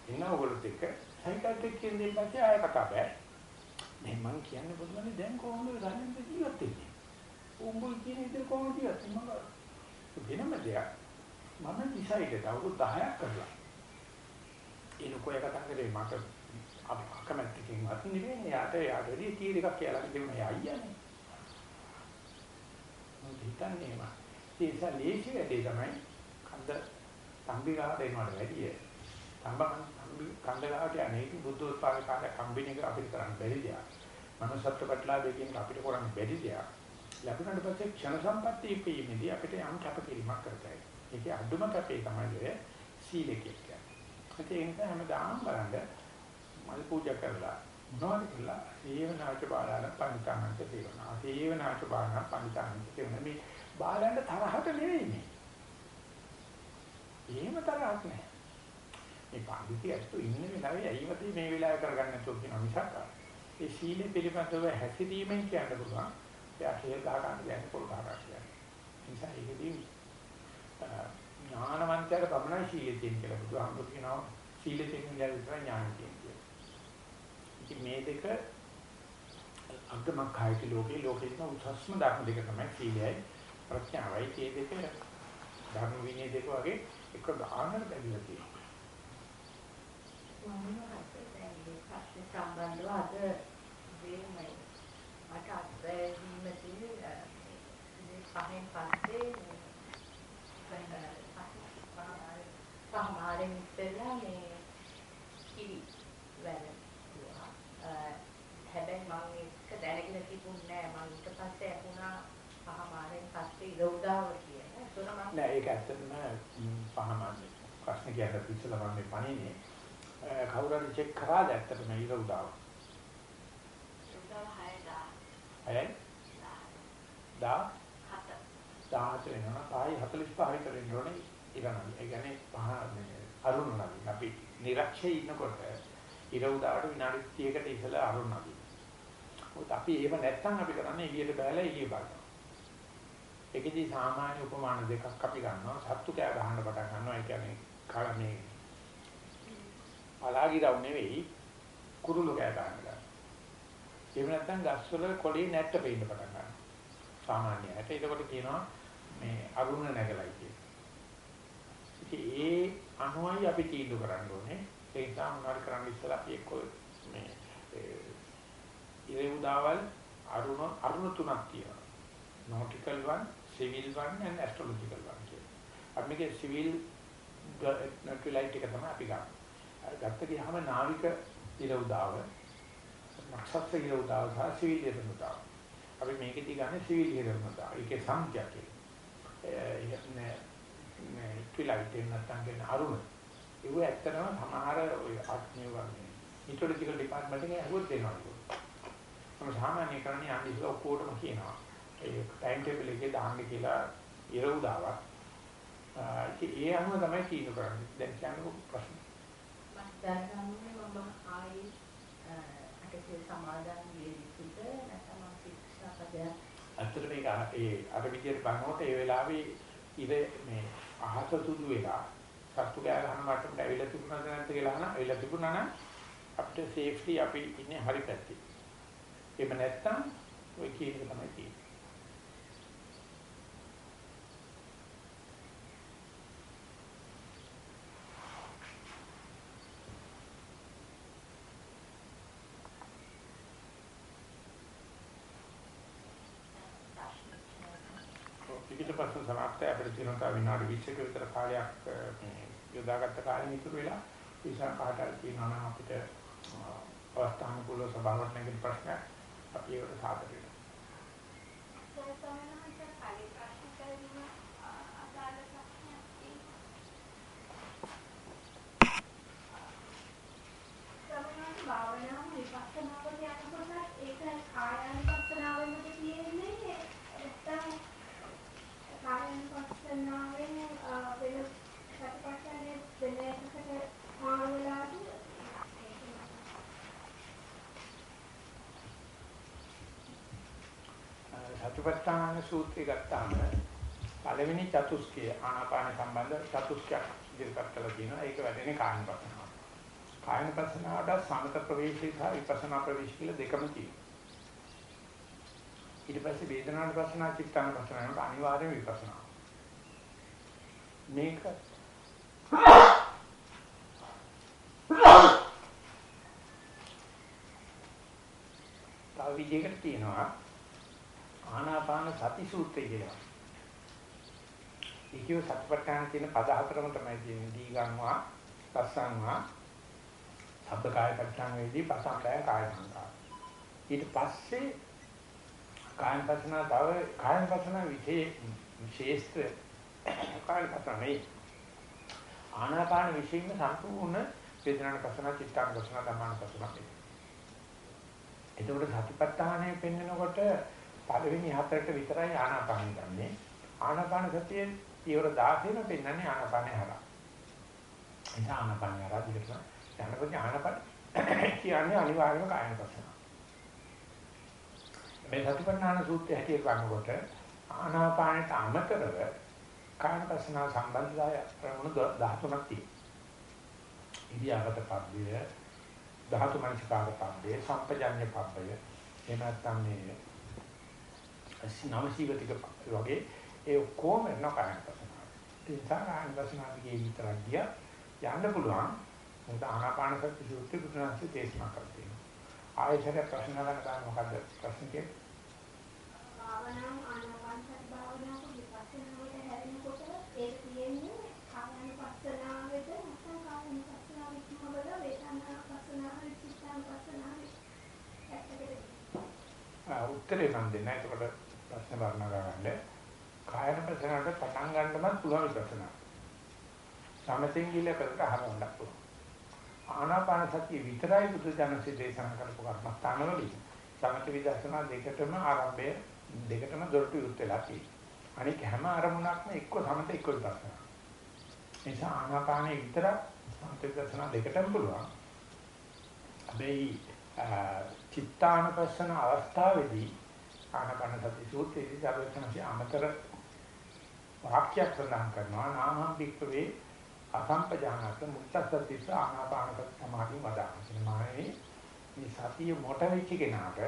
Speaker 1: එන ඕගොල්ලොත් එක්ක සයිකියාට්‍රික් කියන දේ පස්සේ ආය කතා බෑ. මේ මං කියන්නේ බුදුමනේ දැන් කොහොමද ධර්මෙන් ජීවත් වෙන්නේ? උඹ කියන ඉතින් කොහොමද ජීවත් වෙන්නේ? මම වෙනම දෙයක්. මම ඩිසයිඩ් අවුරුදු 10ක් කරලා. ඒ ලොකෝ එක කතා කරේ මට අකමැත්තකින් වත් නෙවෙයි යාට යාට වැඩි කී දෙකක් කියලා දෙන්න අයියානේ. මම හිතන්නේ මම. ඒ නිසා ලේසි වැඩේ තමයි කන්ද තම්බි ගාවට එනවට වැඩිය සම්බන් කණ්ඩායමට අනේක බුද්ධ උත්පාද කාර්ය කම්බින එක අපිට කරන්න බැරි දෙයක්. මනුස්සත්ව ප්‍රතිලාභයෙන් අපිට කරන්න බැරි දෙයක්. ලැබුණාට පස්සේ ක්ෂණ සම්පත්‍ය ඉපීමේදී අපිට යම් කැපකිරීමක් කරතයි. ඒකේ අඩුම කැපේ තමයි සීලය කියන්නේ. ඒ නිසා හැමදාම බලන්න මල් පූජා කරලා මොනවද කියලා සේවනාච බාලාන පණිතානන්ත සේවනා. සේවනාච බාලාන පණිතානන්ත සේවනා. මේ බාලයන්ට තරහට නෙවෙයි මේ. එහෙම තරහක් නැහැ. මේ පාදිතිය ඇත්තෝ ඉන්න වෙලාවේ ඇයිවදී මේ වෙලාවේ කරගන්න නැතුව කියන මිසක් ඒ සීලෙ පිළිබඳව හැසිරීමෙන් කියන්න පුළුවන් එයා හේල් ගහ ගන්න දැන පොල් ගහ ගන්න කියන්නේ නිසා ඒකදී ඥානවන්තයාට පමණයි සීලෙ තියෙන කියලා බුදුහාමුදුරු කියනවා සීලෙ තියෙන ඉඳලා විතර ඥාන තියෙන්නේ ඉතින් මේ දෙක අග්ගමක් කායික ලෝකේ ලෝකෙින් උසස්ම ධර්ම දෙක තමයි සීලයයි ප්‍රඥාවයි මේ දෙක ධර්ම විනය දෙක වගේ එක ගානකට බැඳලා තියෙනවා
Speaker 2: සම්බන්ධව අද මේ මට අත්දැකීමදී මේ පහෙන් පස්සේ සමහරෙන් ඉස්සෙල්ලා මේ කිරි වැරදුවා. හැබැයි මම ඒක දැනගෙන තිබුණේ නැහැ. මම ඊට පස්සේ ඇහුණා පහ
Speaker 1: ඇත්තටම පහමන්නේ ප්‍රශ්න කියන්න ඉස්සලා මම මේ පණිනේ කවුරු හරි චෙක් කරාද ඇත්තටම ඊර උදාව?
Speaker 2: උදා 6
Speaker 1: අයයි? 10 17 වෙනවා. පායි 45 විතර වෙන්න ඕනේ ඉරණන්. ඒ කියන්නේ පහ මේ අරුණ නදී. අපි නිරක්ෂේ ඉන්නකොට ඉර උදාවට විනාඩි 30කට ඉස්සලා අරුණ නදී. මොකද අපි එහෙම නැත්තම් අපි කරන්නේ එළියට බෑලා එළිය බලනවා. ඒකෙදි සාමාන්‍ය උපමාන දෙකක් අපි ගන්නවා. සත්තු කෑ ගහන්න පටන් ගන්නවා. ඒ කියන්නේ කාලේ පලාගිරව් නෙවෙයි කුරුළු කෑ ගන්න ගන්න. එහෙම නැත්නම් ගස්වල කොළේ නැට්ට පෙන්න පටන් ගන්නවා. සාමාන්‍යයට. ඒකකොට කියනවා මේ අරුණ නැගලයි කියලා. ඉතින් ඒ අනුවයි අපි තීන්දුව කරන්න ඕනේ. ඒ නිසා මොනවාරි කරන්න ඉස්සලා අපි එක්ක මේ ඉරේ උදාවල් අරුණ අරුණ තුනක් තියෙනවා. nautical one, civil one and astrological one කියලා. අපි මේකේ civil twilight එක තමයි අපි ගන්න. ගත්ත ගියාම නාවික ඉර උදාව, නක්ෂත්‍ර ඉර උදාව සහ සිවිල් ඉර උදාව. අපි මේකෙදි ගන්න සිවිල් ඉර උදාව. ඒකේ සංඛ්‍යා කියලා. ඒ මේ ට්විලයිට් එක නැත්තම් කියන අරුණ. ඒව ඇත්තටම සමහර ඔය ආත්මීය වගේ මිටොලොජිකල් ඩිපාර්ට්මන්ට් එකේ අහුවත් දෙනවා ඒක. මම සාමාන්‍ය කරන්නේ අන්න ඉස්සලා ඔක්කොටම කියනවා. ඒ ටයිම් ටේබල් එකේ දාන්න කියලා ඉර උදාවක්. ඒ අනුව තමයි තීන්දුව කරන්නේ. දැන් කියන්නේ ප්‍රශ්න.
Speaker 2: මම දැනගන්නේ මම ආයේ අකසේ සමාදන් වේවිද නැත්නම් ශික්ෂාපදයක්
Speaker 1: ඇත්තට මේක ඒ අර විදියට බලනකොට ඒ වෙලාවේ ඉර මේ අහස සුදු වෙලා සත්තු කෑ ගන්න මට්ටමට ඇවිල්ලා තිබුණාද නැද්ද කියලා අහන ඇවිල්ලා තිබුණා නම් අපිට සේෆ්ටි අපි ඉන්නේ හරි පැත්තේ. එහෙම නැත්නම් ඔය කියන එක තමයි තියෙන්නේ. ලිඛිත ප්‍රශ්න සමාප්තය අපිට තියෙනවා තව විනාඩි 20ක විතර කාලයක් මේ යොදාගත්ත කාලෙ ඉතුරු වෙලා නිසා කාටද තියෙනවා නම් අපිට අවස්ථානුකූල සභාවට නැගෙන ප්‍රශ්නයක් අපි ඒකට සාදර වෙනවා.
Speaker 5: භාවනාව විපස්සනාවට යනකොට ඒක කායානුපස්සනාවෙන්ද තියෙන්නේ නැත්නම් කායානුපස්සනාවෙන් වෙන සතිපට්ඨානයේ වෙන එකකට ආවලාද
Speaker 1: සතිපට්ඨාන සූත්‍රය ගත්තාම පළවෙනි චතුස්කය ආනාපාන සම්බන්ධ චතුස්කයක් ඉදිරිපත් කරලා තියෙනවා. ඒක වැඩෙන්නේ කායනුපස්සනාව. කායනුපස්සනාවට සමත ප්‍රවේශය සහ විපස්සනා ප්‍රවේශය කියලා දෙකම තියෙනවා. ඊට පස්සේ වේදනානුපස්සනා චිත්තානුපස්සනාවට අනිවාර්යයෙන් විපස්සනා. මේක තව විදිහකට තියෙනවා ආනාපාන සති සූත්‍රය කියලා. ඒකේ සතිපට්ඨාන කියන පද හතරම තමයි තියෙන්නේ. දීගංවා, පස්සංවා, සබ්බකාය පට්ඨාන වේදී පසංකාය කාය සංකාර. ඊට පස්සේ කායන පස්සනා තව කායන පස්සනා විශේෂ කායන පස්සනා නෙයි. ආනාපාන විශේෂම සම්පූර්ණ වේදනාන පස්සනා, චිත්තාන පස්සනා, ධම්මාන පස්සනා. එතකොට සතිපට්ඨානය පෙන්නකොට පළවෙනි හතරට විතරයි ආනාපානෙ ගන්නෙ. ආනාපාන සතියේ පියවර 16ම පෙන්වන්නේ ආනාපානෙ හරහා. ඒ ආනාපානෙ හරහා දිගට යනකොට ආනාපාන කියන්නේ අනිවාර්යයෙන්ම කායන පස්සන. මේ සතිපට්ඨාන සූත්‍රය හැටියට ගන්නකොට ආනාපානට අමතරව කායන පස්සන සම්බන්ධය ප්‍රමුණ 13ක් තියෙනවා. ඉරියාපත පබ්බය, ධාතු මනසිකාර පබ්බය, සම්පජඤ්ඤ පබ්බය, එහෙම නැත්නම් මේ නවසීවතික වගේ ඒ ඔක්කොම නකායන පස්සනාව. ඒ නිසා කායන පස්සනාවගේ විතරක් ගියා යන්න පුළුවන්. මොකද ආනාපාන සති සූත්‍රය බුදුනාංශයේ දේශනා කරලා තියෙනවා. ආයතන ප්‍රශ්න ගන්න ගන්න මොකද්ද ප්‍රශ්න කියන්නේ?
Speaker 5: භාවනාව ආනාපාන සති භාවනාව
Speaker 1: උත්තරේ නම් දෙන්න. එතකොට ප්‍රශ්න වර්ණ ගන්න. කායන ප්‍රසන්නට පටන් ගන්නවත් පුළුවන් විපස්සනා. සමතෙන් ගිල කරකට හරවන්න පුළුවන්. ආනාපාන සතිය විතරයි බුදු දනසේ දේශනා කරපු කර්මස්ථානවලදී සමත විදර්ශනා දෙකටම ආරම්භය දෙකටම දොරටු යුත් වෙලා තියෙනවා. අනික හැම අරමුණක්ම එක්ක සමත එක්ක විපස්සනා. ඒ නිසා ආනාපානේ විතර සමත විදර්ශනා දෙකටම පුළුවන්. හැබැයි චිත්තානපස්සන අවස්ථාවේදී ආනාපාන සති සූත්‍රයේදී සර්වඥාන්සේ අමතර වාක්‍යයක් සඳහන් කරනවා නාමම් වික්කවේ අසම්පජානත මුත්තසතිස ආනාපානක සමාධි වදාන. මානේ මේ සතිය මොට වෙච්ච කෙනාට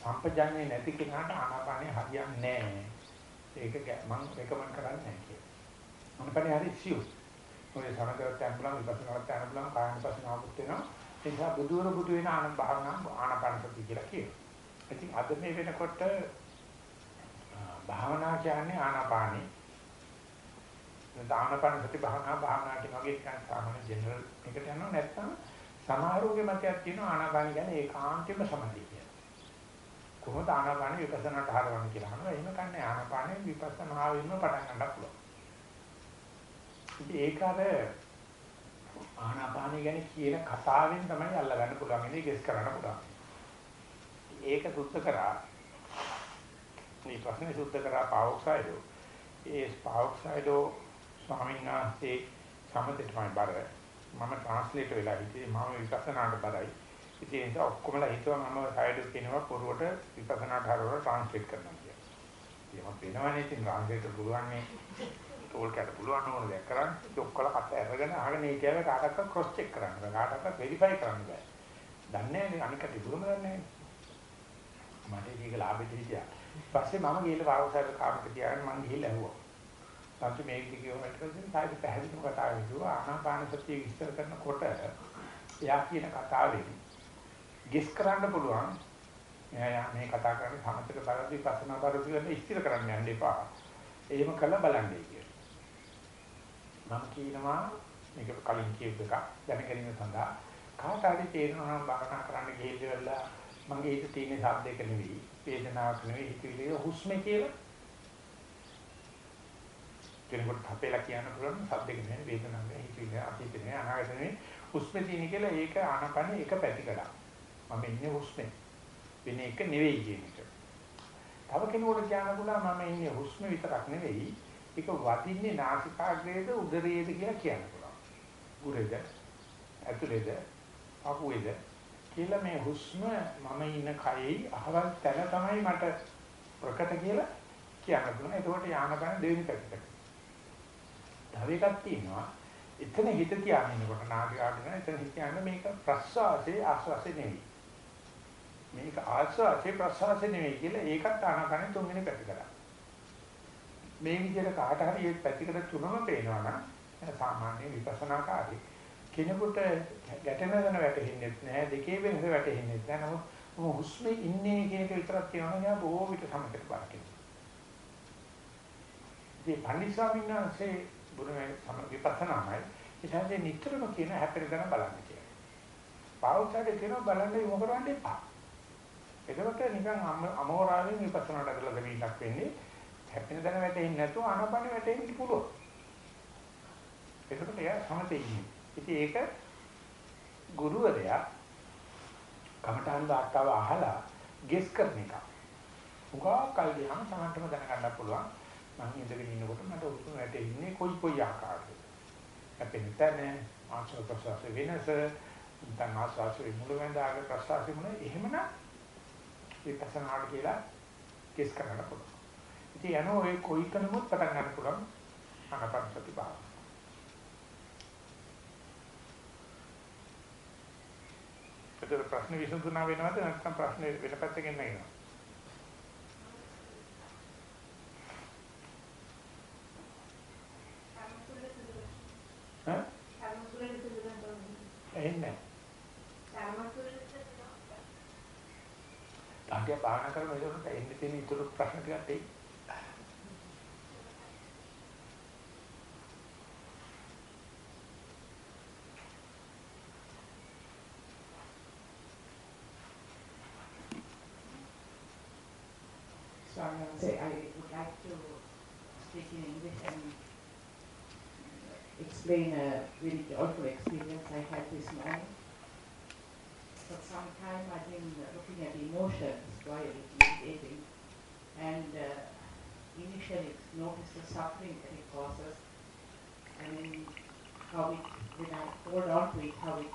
Speaker 1: සම්පජාන්නේ නැති කෙනාට ආනාපානේ හරියන්නේ නැහැ. ඒක මම රෙකමන්ඩ් කරන්නේ නැහැ කියලා. ආනාපානේ හරි සියුම්. ඔය සමගත templan විපස්සනාට templan කායන පස්සනාවුත් වෙනවා. ඒ නිසා බුදුවර බුදු වෙන ආනන්ද භාවනා ආනාපාන සතිය කියලා කියනවා. ඉතින් අද මේ වෙනකොට භාවනා කියන්නේ ආනාපානේ. ආනාපාන සති භාවනා භාවනා කියන වගේ නිකන් සාමාන්‍ය ජෙනරල් එකට යනවා නැත්නම් සමහරෝගේ මතයක් තියෙනවා ආනාපාන කියන්නේ ඒකාන්තයෙන්ම සමාධිය කියලා. කොහොමද ආනාපාන විපස්සනාට හරවන්නේ කියලා අහනවා. එහෙම කන්නේ ආනාපානේ විපස්සනාවෙන්ම පටන් ගන්නත් පුළුවන්. ඉතින් ඒක අර ආනාපාන ගැන කියන කතාවෙන් තමයි අල්ලගන්න පුළුවන් ඉන්නේ ගෙස් කරන්න පුළුවන්. ඒක සුද්ධ කරා මේ ප්‍රශ්නේ සුද්ධ කරා පාවොක්සයිඩෝ. ඒ පාවොක්සයිඩෝ ස්වාමීන් වහන්සේ සමතේටමයි බර. මම ට්‍රාන්ස්ලේට් වෙලා හිටියේ මම විපස්සනාට බරයි. ඉතින් ඒක ඔක්කොමලා හිතුවා මම සයිඩෝ කියනවා පොරුවට විපස්සනාට හරවලා ට්‍රාන්ස්ලේට් කරනවා කියලා. ඒක වෙනවනේ ඉතින් ට්‍රාන්ස්ලේට් පුළුවන් නේ. ඕල්කට පුළුවන් ඕන දෙයක් කරන්න. ඒක ඔක්කොල කට අරගෙන අහගෙන ඒ කියන්නේ කාටවත් ක්‍රොස් චෙක් කරන්න බෑ. කාටවත් වෙරිෆයි කරන්න බෑ. දන්නේ නැහැ අනික තිබුණම දන්නේ නැහැ. මට ඒක ලාභෙට හිටියා. ඊපස්සේ මම ගිහලා වාරසාරේ කාමක තියාගෙන මම ගිහිල්ලා ඇහුවා. සම්පූර්ණ මේ විදිහට කියවලා ඉතින් සායිද පැහැදිලිව කතා කරනවා. ආනාපාන සතිය විස්තර කරනකොට එයා කියන කතාවෙන් ගෙස් කරන්න පුළුවන්. එයා මේ කතා කරන්නේ සමතක බලද්දී පස්සනා බලද්දී ඉස්තිර කරන්න යන්න එපා. එහෙම කළා බලන්නේ කියලා. මම කියනවා. මේක කලින් කියපු එක දැන ගැනීම සඳහා. කාට හරි තේරෙනවා නම් භාවනා කරන්න ගිහිල්ලා මගේ හිතේ තියෙන ශබ්දයක නෙවෙයි වේදනාවක් නෙවෙයි හිතවිලි හුස්මේ කියලා. කෙනෙකුට තපේලා කියන්න පුළුවන් ශබ්දයක නෙවෙයි වේදනාවක් නෙවෙයි හිතවිලි අතීත නෙවෙයි අනාගත නෙවෙයි. හුස්මේ තියෙන කියලා ඒක ආනපන එක පැතිකඩක් මම ඉන්නේ හුස්මේ. වෙන එක නෙවෙයි කියන එක. තව කෙනෙකුට කියන්න පුළුවන් මම ඉන්නේ හුස්ම විතරක් නෙවෙයි. ඒක වදින්නේ නාසිකාග්‍රේද උදරයේද කියලා කියන්න පුළුවන්. උරේද ඇතුලේද අකුවේද කියලා මේ හුස්ම මම ඉන්න කයෙහි අහවල් තැන තමයි මට ප්‍රකට කියලා කියන්න පුළුවන්. ඒකෝට යාන ගන්න දෙවෙනි පැත්තට. තව එකක් තියෙනවා. එතන හිත තියාගෙන ඉන්නකොට නාසිකාග්‍රේන එතන හිත තියාගෙන මේක ප්‍රස්වාසයේ ආස්වාසේ නෙවෙයි. මේක ආස්වාසේ ප්‍රස්වාසේ නෙවෙයි කියලා ඒකත් ආනාපානෙ තුන්වෙනි පැත්තට. මේ විදිහට කාට හරි මේ පැතිකඩ තුනම පේනවා නම් සාමාන්‍ය විපස්සනාකාරී කෙනෙකුට ගැටෙනවන වැටෙන්නේ නැහැ දෙකේ වෙනස වැටෙන්නේ නැහැ නමුත් හුස්මේ ඉන්නේ කියන එක විතරක් කියනවා නේද බොහෝ විට සමකට බලකින්. ඉතින් පණ්ඩිත ස්වාමීන් වහන්සේ බුදුමේ සම විපස්සනාමයි ඉතින්සේ නිතරම කියන හැපෙන දන බලන්න කියලා. පාවුසාරේ කියන බලන්න යොමු කරන්න එපා. එතකොට නිකන් අමෝරාවෙන් විපස්සනාට කරලා දෙවිලක් වෙන්නේ හැපෙන දන වැටෙන්නේ නැතුව ආනපන වැටෙන්න පුළුවන්. එතකොට එයා සමතේ ඉන්නේ. ඉතින් ඒක ගුරුවරයා කමඨාන් වාර්තාව අහලා ගෙස් කරන එක. උගා කල් ගියාම සමන්තම දැනගන්න පුළුවන්. මම ඉඳගෙන ඉන්නකොට මට උතුම් වැටෙන්නේ කොයි කොයි ආකාරයකද. හැපෙන තැන ආශ්‍රව ප්‍රසවාස වෙනස, දැන් ආශ්වාසයේ මුලවෙන්ද ආග ප්‍රසවාසයේ මුල එහෙමනම් විපස්සනාට කියලා ගෙස් කරන්න පුළුවන්. ඉතින් යන ඔය කොයි කනමුත් පටන් ගන්න පුළුවන් ආනාපාන සති භාවනාව. ඒතර ප්‍රශ්න විසඳුනා වෙනවද නැත්නම් ප්‍රශ්න වෙන පැත්තකින් නේනවා? ඈ? එන්නේ. තාගේ බාහන කරන ඒකට එන්නේ තියෙන ඊටු ප්‍රශ්න ටිකක් තියෙයි.
Speaker 6: Explain a really joyful experience I had this morning. For some time I've been looking at emotions while meditating and uh, initially noticed the suffering that it causes and then how it, when I hold on to it, how it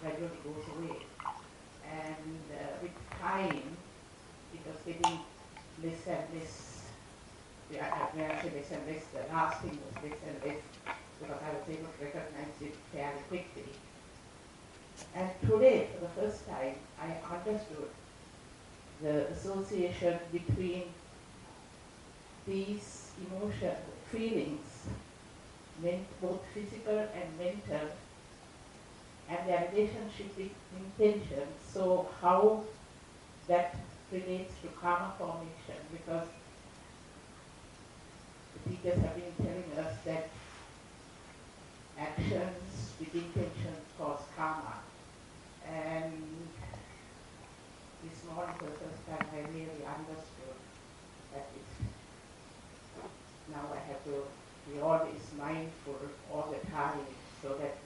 Speaker 6: gradually goes away. And uh, with time, it was getting less and less, yeah, I- I less and less, the lasting was less and less because I was able to recognize it fairly quickly. And today, for the first time, I understood the association between these emotion feelings, both physical and mental, and their relationship with intention. So how that relates to karma formation, because the teachers have been telling us that actions with intentions cause karma. And this morning for the first time I really understood that it's now I have to be always mindful all the time so that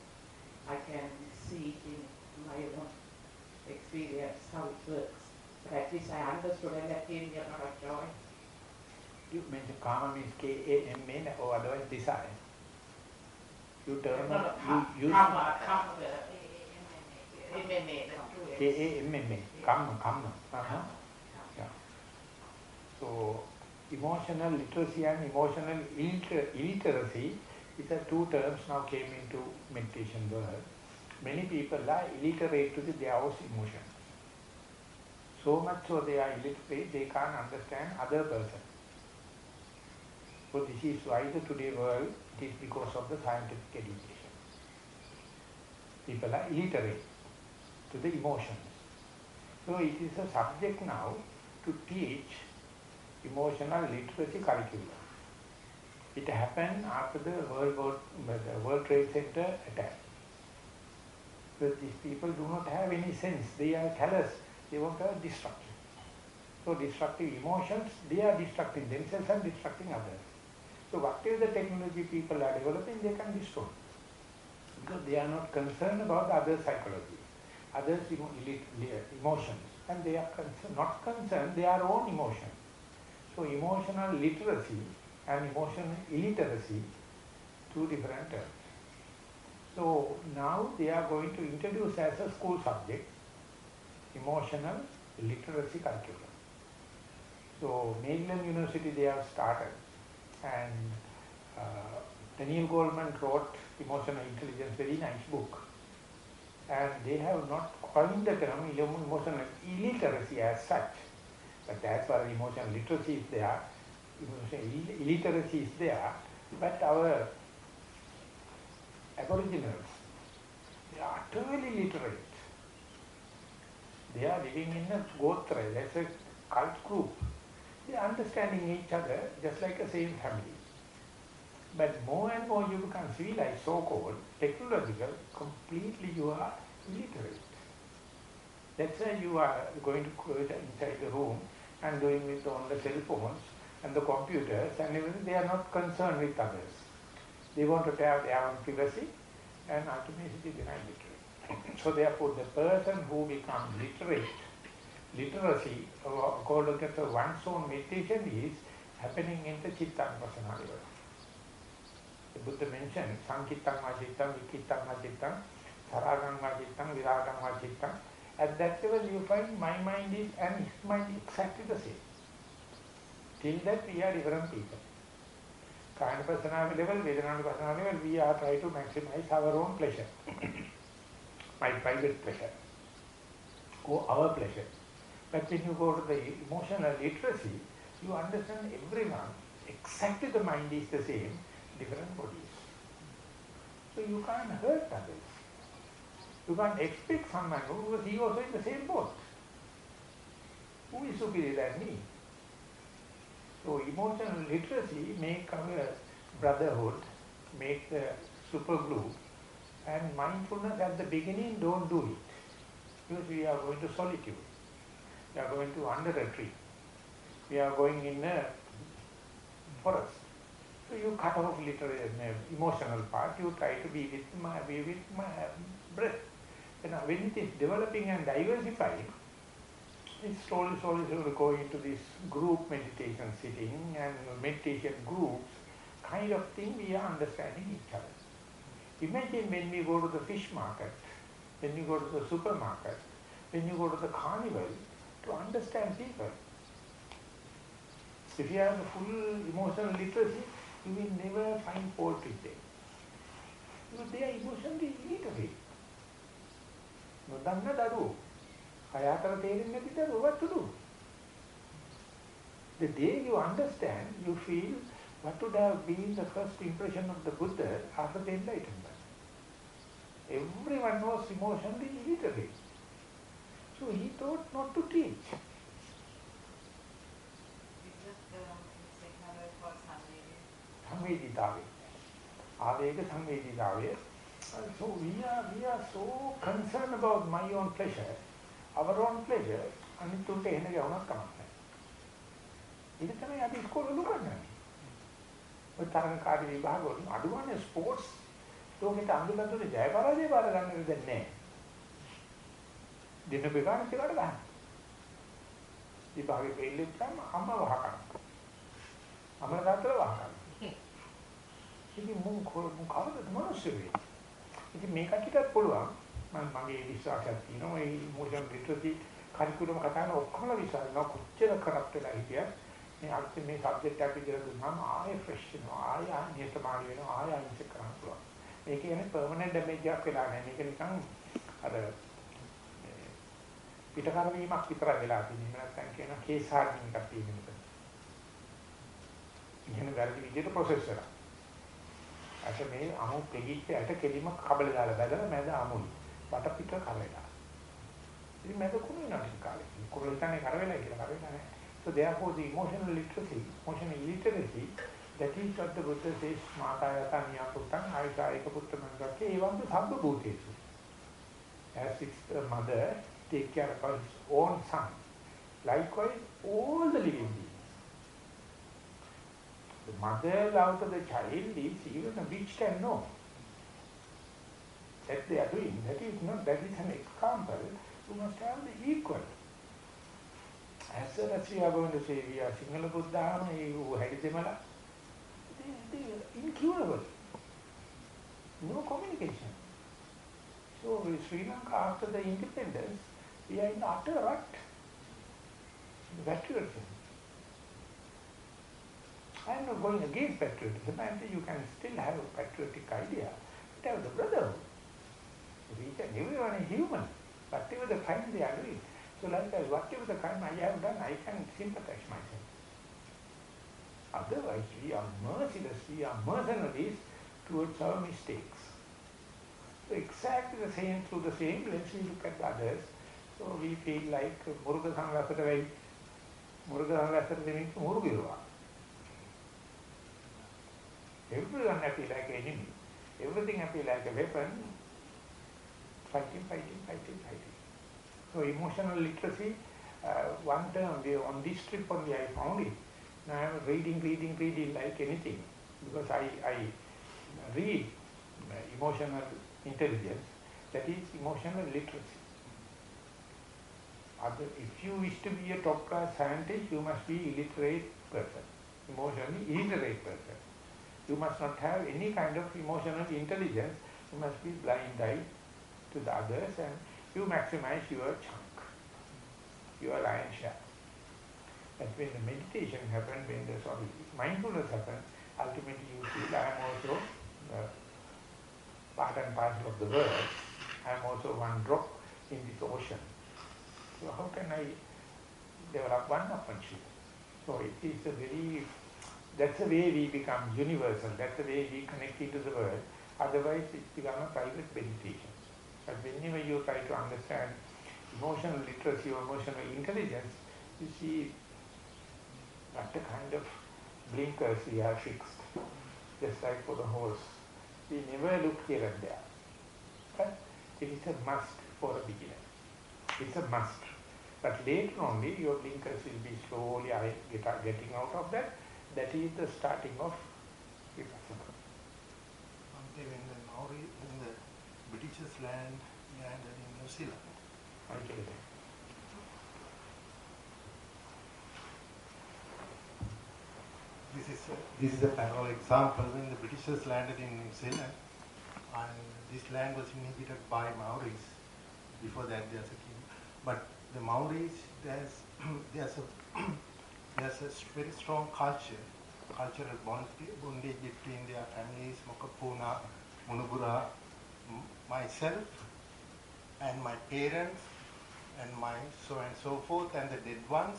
Speaker 6: I can see it in my own experience how it works. But at least I understood and that gave me a lot of joy.
Speaker 1: You mentioned karma means K-A-M-A or otherwise desire. You turn on, you use
Speaker 6: karma, karma, the MMA, the.
Speaker 1: K-A-M-M-A, karma, karma. Uh-huh. Yeah. So emotional literacy and emotional illiter- illiteracy is a two terms now came into meditation world. Many people are illiterate to the, their own emotions. So much so they are illiterate, they can't understand other person. So this is why the today world, it is because of the scientific education. People are illiterate to the emotions. So it is a subject now to teach emotional literacy curriculum. It happened after the World War, the World Trade Center attack. But these people do not have any sense. They are callous. They want to have destruction. So destructive emotions, they are destructing themselves and destructing others. So whatever the technology people are developing, they can destroy. Because they are not concerned about other psychology, others' emotions. And they are not concerned, their own emotions. So emotional literacy and emotional illiteracy, two different terms. So now they are going to introduce as a school subject emotional literacy curriculum. So Maryland University they have started and uh, Daniel Goleman wrote Emotional Intelligence, very nice book. And they have not coined the term emotional illiteracy as such. But far as emotional literacy is there, emotional illiteracy is there, but our aboriginals, they are utterly literate. They are living in a gotra, that's a cult group. Understanding each other just like a same family. But more and more you become civilized, so-called, technological, completely you are. That's why you are going to go inside the room and doing it on the cell phones and the computers and everything. They are not concerned with others. They want to have their own privacy and ultimately deny literate. So therefore the person who becomes literate, literacy, uh, according to one's own meditation is happening in the Chittanupassana level. The Buddha mentioned Sankittam Vajittam, Vikittam Vajittam, Saragam Vajittam, Viragam Vajittam. At that level you find my mind is and his mind exactly the same. Till that we are different people. Kind personality level, Vedana personality level, we are trying to maximize our own pleasure. my private pleasure. Or our pleasure. But when you go to the emotional literacy, you understand everyone, exactly the mind is the same, different bodies. So you can't hurt others. You can't expect someone who was he also in the same boat. Who is superior than me? So emotional literacy make our brotherhood, make the super glue, and mindfulness at the beginning don't do it. Because we are going to solitude. We are going to under a tree. We are going in a forest. So you cut off literally uh, emotional part. You try to be with my, be with my breath. And when it is developing and diversifying, it slowly, slowly, slowly go into this group meditation sitting and meditation groups kind of thing we are understanding each other. Imagine when we go to the fish market, when you go to the supermarket, when you go to the carnival, to understand people. If you have a full emotional literacy, you will never find fault with them. Because they are emotionally illiterate. නොදන්න දරුවෝ. කය අතර තේරෙන්නේ නැති දරුවෝ what to do? The day you understand, you feel what would have been the first impression of the Buddha after the enlightenment. Everyone was emotionally illiterate. So he thought not to teach. සංවේදීතාවය. ආවේග සංවේදීතාවය. So we are we are so concerned about my own pleasure, our own pleasure, අනිත් උන්ට එන ගවුනක් කමක් නැහැ. ඒක තමයි අපි ඉස්කෝලේ ලුකන්නේ. ඔය තරඟකාරී විභාග වලින් අඩුවන්නේ ස්පෝර්ට්ස් ලෝකෙට අඳුලතුනේ ජය පරාජය බාර ගන්න දෙන්නේ නැහැ. දින පෙකාන කියලා ගන්න. විභාගේ ෆේල් වෙච්චාම අම්ම වහ කරනවා. අම්මලා තාත්තලා වහ කරනවා. ඉතින් මුන් මුන් කවදද මිනිස්සු වෙන්නේ? ඉතින් මේ කටියට පුළුවන් මම මගේ විශ්වාසයක් තියෙනවා මේ මොෂන් ලිටරසි කරිකුලම් කතා කරන ඔක්කොම විශ්වාස කරනවා කොච්චර කරප්ට් වෙලා හිටියත් මේ අර්ථ මේ සබ්ජෙක්ට් එක විදිහට දුන්නාම ආයෙ ෆ්‍රෙෂ් වෙනවා ආයෙ නියතමානී වෙනවා ආයෙ අයින්ස් කරන්න පුළුවන් මේක කියන්නේ පර්මනන්ට් ඩැමේජ් එකක් වෙලා නැහැ මේක නිකන් අර පිටකර වීමක් විතරයි වෙලා තියෙන්නේ. නැත්නම් කියන කේස් හාඩ්නින් එකක් තියෙන එක ඉගෙන වැරදි විදිහට ප්‍රොසෙස් කරලා අත මේ අමු පෙගිච්ච ඇට කෙලිම කබල දාලා බැලලා මැද අමුයි වට පිට කරලා. ඉතින් මැද කුණු වෙනවා කාලේ කුරුල්ල තනේ කර වෙලා කියලා කර වෙලා නැහැ. So therefore the emotional literacy, emotional illiteracy, that is what the Buddha says, Matayata Niyaputtam, Ayasayika Puttamangakke, evam sabba bhutesu. As its the mother take care of her own son. Likewise, all the living beings. The mother love to the child is even a witch can know. That they are doing, that is not, that is an example. You must have the equal. as soon as we are going to say we are Sinhala Buddha, Demala, they, they are incurable. No communication. So Sri Lanka after the independence, we are in utter rut. Patriotism. I am not going against patriotism, I think you can still have a patriotic idea, but have the brotherhood. Each and everyone is human, whatever the crime they are doing. So likewise, whatever the crime I have done, I can sympathize myself. Otherwise, we are merciless, we are mercenaries towards our mistakes. So exactly the same, through the same lens we look at others. So we feel like Muruga Sangasata vai Muruga Sangasata means Murugiruva. Everyone happy like enemy. Everything happy like a weapon. Fighting, fighting, fighting, fighting. So emotional literacy, uh, one term we, on this trip only I found it. Now I am reading, reading, reading like anything because I, I read emotional intelligence, that is emotional literacy. Other, if you wish to be a top class scientist, you must be illiterate person, emotionally illiterate person. You must not have any kind of emotional intelligence. You must be blind-eyed to the others and you maximize your chunk, your lion share. But when the meditation happens, when the sorry, mindfulness happens, ultimately you feel I am also uh, part and parcel of the world. I am also one drop in this ocean. So how can I develop one upmanship? So it is a very, that's the way we become universal, that's the way we connect into the world. Otherwise it becomes a private meditation. But whenever you try to understand emotional literacy or emotional intelligence, you see what the kind of blinkers we have fixed, just like for the horse. We never look here and there. But it is a must for a beginner. It's a must. But later only your blinkers will be slowly get, getting out of that. That is the starting of Vipassana.
Speaker 4: When the Maori, when the Britishers land, landed in New Zealand,
Speaker 1: Okay.
Speaker 4: this is a, this is a parallel example when the Britishers landed in New Zealand and this land was inhabited by Maoris. Before that there's a king. But the Maoris, there's, there's, a, there's a very strong culture, cultural bond, bondage between their families, Mokapuna, Munubura, myself, and my parents, and my so and so forth, and the dead ones,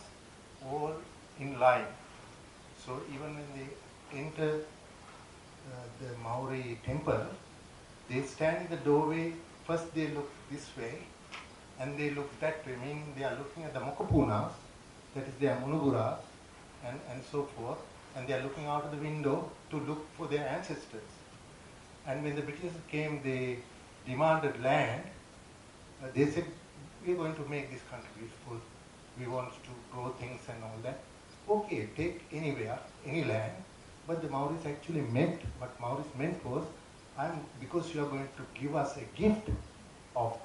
Speaker 4: all in line. So even when they enter uh, the Maori temple, they stand in the doorway. First they look this way, and they look that way, meaning they are looking at the Mokopunas, that is their Munuburas, and, and so forth, and they are looking out of the window to look for their ancestors. And when the British came, they demanded land. Uh, they said, we're going to make this country beautiful. We want to grow things and all that. Okay, take anywhere, any land. But the Maoris actually meant, what Maoris meant was, I'm, because you are going to give us a gift of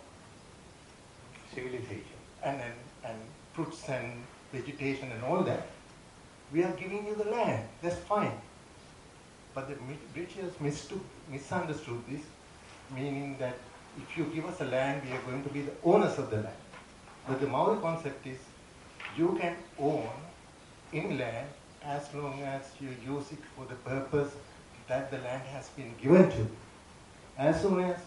Speaker 1: Civilization.
Speaker 4: and, and, and fruits and vegetation and all that, we are giving you the land. That's fine. But the Britishers mistook, misunderstood this, meaning that if you give us the land, we are going to be the owners of the land. But the Maori concept is you can own any land as long as you use it for the purpose that the land has been given to. As soon as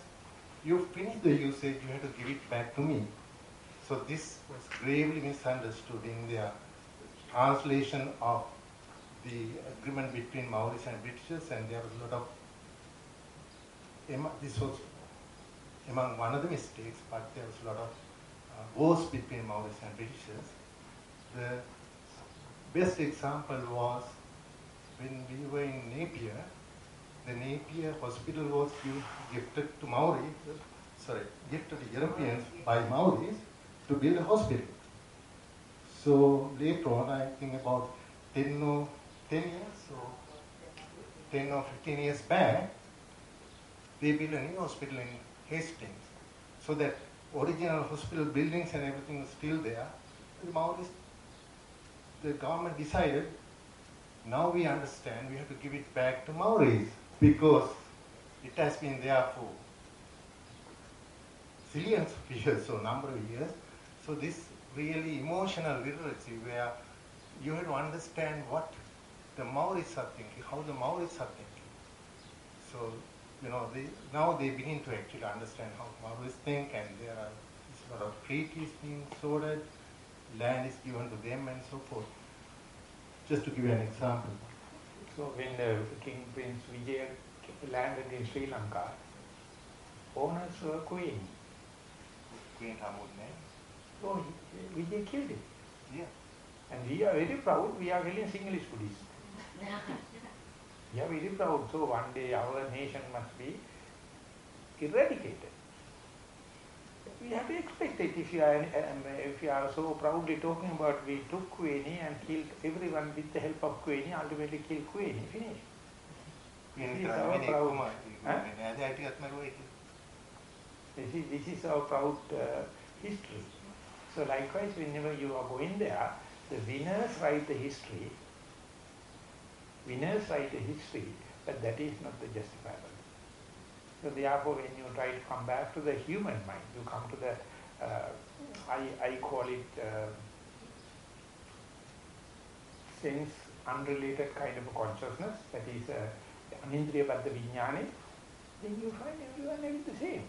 Speaker 4: you finish the usage, you have to give it back to me. So this was gravely misunderstood in their translation of the agreement between Maoris and Britishers, and there was a lot of. This was among one of the mistakes, but there was a lot of uh, wars between Maoris and Britishers. The best example was when we were in Napier. The Napier hospital was gifted to Maori, sorry, gifted to Europeans by Maoris to build a hospital. So later on, I think about 10 or 10 years or 10 or 15 years back, they built a new hospital in Hastings. So that original hospital buildings and everything was still there. The Maoris, the government decided, now we understand we have to give it back to Maoris because it has been there for zillions of years, so number of years. So this really emotional literacy where you have to understand what the Maoris are thinking, how the Maoris are thinking. So, you know, they, now they begin to actually understand how Maoris think and there are a lot of treaties being sorted, land is given to them and so forth. Just to give you an example.
Speaker 1: So when the King Prince Vijay landed in Sri Lanka, owners were Queen.
Speaker 4: Queen Hamud.
Speaker 1: So he, he, they killed him.
Speaker 4: Yeah.
Speaker 1: And we are very proud, we are killing English Buddhists. we are very proud, so one day our nation must be eradicated. We have to expect it if you are, um, if you are so proudly talking about we took Queenie and killed everyone with the help of Queenie, ultimately killed Queenie. finish. This is our proud, this, is, this is our proud uh, history. So likewise, whenever you are going there, the winners write the history. Winners write the history, but that is not the justifiable. So therefore, when you try to come back to the human mind, you come to the, uh, I, I call it uh, sense unrelated kind of a consciousness, that is uh, anindriyabaddha vijnane, then you find everyone is the same.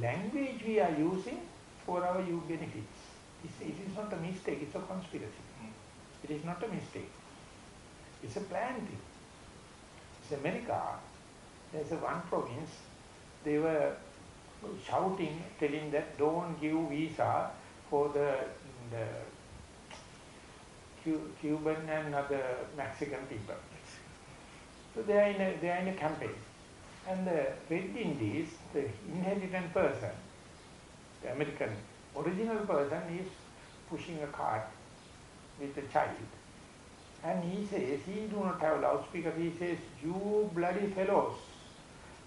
Speaker 1: Language we are using for our you benefits. It's, it is not a mistake, it's a conspiracy. It is not a mistake. It's a planned thing. It's America. There's a one province, they were shouting, telling that don't give visa for the, the Cuban and other Mexican people. So they are in a, they are in a campaign. And the Red Indies, the inheritant person, the American original person is pushing a cart with a child And he says, he do not have a loudspeaker, he says, you bloody fellows,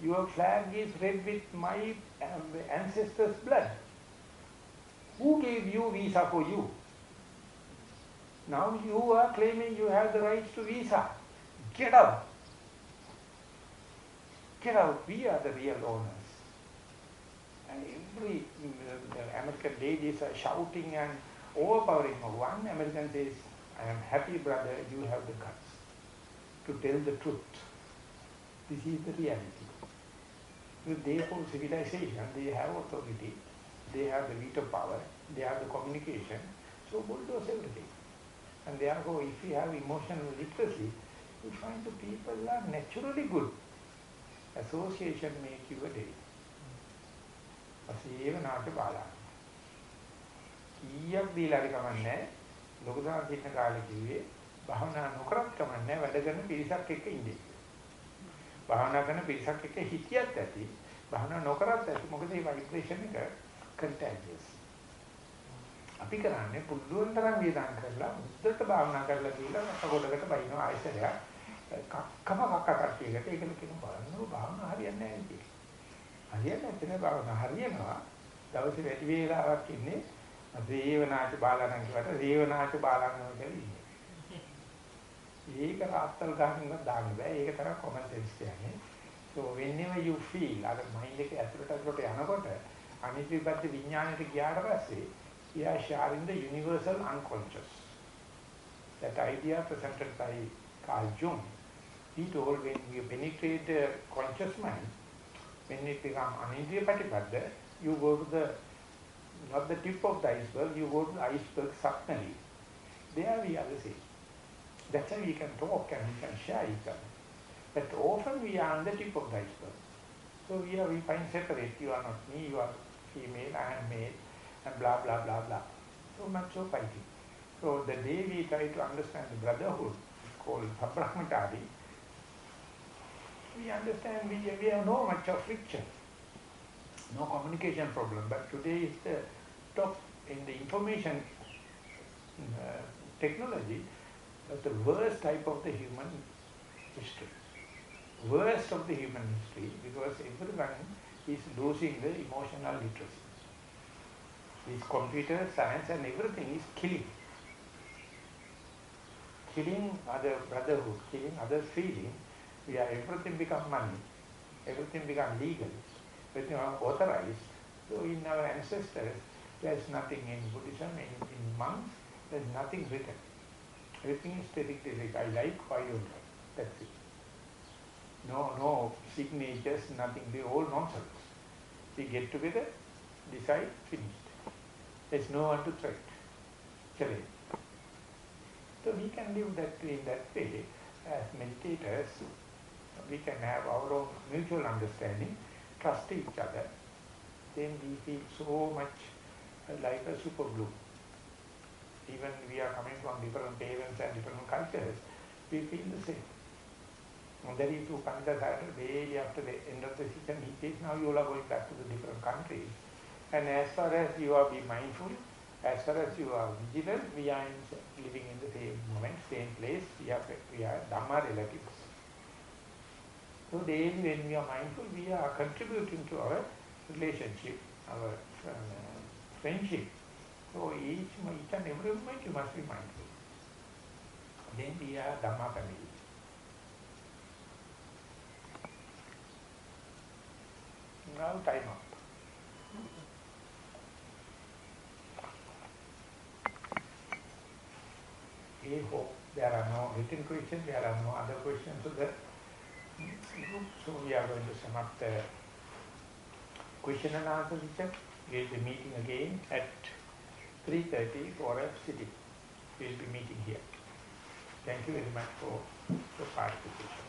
Speaker 1: your flag is red with my um, ancestors' blood. Who gave you visa for you? Now you are claiming you have the rights to visa. Get out. Get out. We are the real owners. And every uh, American ladies are shouting and overpowering. One American says, I am happy, brother, you have the guts to tell the truth. This is the reality. They hold civilization, they have authority, they have the veto power, they have the communication, so bulldoze everything. And therefore, if you have emotional literacy, you find the people are naturally good. Association make you a day. අසේව නාට්‍ය බාලා. කීයක් දීලා හරි කමන්නේ ලොකු දාන සින්න කාලේ කිව්වේ භාවනා නොකරත් කමන්නේ වැඩ කරන පිරිසක් එක්ක ඉන්නේ. භාවනා කරන පිරිසක් එක්ක හිටියත් ඇති භාවනා නොකරත් ඇති මොකද මේ ভাইබ්‍රේෂන් එක කන්ටැජියස්. අපි කරන්නේ පුදුුවන් තරම් වේදන් කරලා මුද්දට භාවනා කරලා කියලා අකොඩකට බයිනවා ආයසරයක් කක්කම කක්ක කට්ටියකට ඒකල කියන බලන්න භාවනා හරියන්නේ නැහැ ඉතින්. හරියන්නේ නැත්නම් භාවනා හරියනවා. දවසේ වැඩි වේලාවක් ඉන්නේ දේවනාච බාලණන් කියවට දේවනාච බාලණන් කියලා ඉන්නේ. ඒක රාත්තල් ගන්න දාන්න බෑ. ඒක තරම් කොමන් සෙන්ස් කියන්නේ. so whenever you feel අර මයින්ඩ් එක ඇතුළට ඇතුළට යනකොට අනිත් විපත්ති විඥාණයට ගියාට පස්සේ we are sharing the universal unconscious. That idea presented by Carl Jung, he told when you penetrate the conscious mind, when it becomes anindriya patipadda, you go to the, not the tip of the iceberg, you go to the iceberg subtly. There we are the same. That's why we can talk and we can share each other. But often we are on the tip of the iceberg. So we are, we find separate. You are not me, you are female, I am male and blah, blah, blah, blah. So much of fighting. So the day we try to understand the brotherhood, called Brahmatadi, we understand we, we have no much of friction, no communication problem. But today is the top in the information uh, technology, that's the worst type of the human history. Worst of the human history because everyone is losing the emotional literacy. This computer science and everything is killing. Killing other brotherhood, killing other feeling. Are everything becomes money, everything becomes legal, everything becomes authorized. So in our ancestors, there's nothing in Buddhism, in, in monks, there's nothing written. Everything is static, I like, I don't like. That's it. No, no signatures, nothing. They all nonsense. We get together, decide, finished. There's no one to threat. Challenge. So we can live that in that way as meditators. We can have our own mutual understanding, trust each other. Then we feel so much like a super glue. Even we are coming from different parents and different cultures, we feel the same. There is two Pandita Saturday after the end of the season, he says, now you all are going back to the different countries. And as far as you are being mindful, as far as you are vigilant, we are in, living in the same moment, same place, we are, we are Dhamma relatives. So daily when we are mindful, we are contributing to our relationship, our uh, friendship. So each, each and every moment you must be mindful. Then we are Dhamma family. Now time up. We hope there are no written questions, there are no other questions to. So we are going to sum up the question and answer session. We will be meeting again at 3.30 for a sitting. We will be meeting here. Thank you very much for your participation.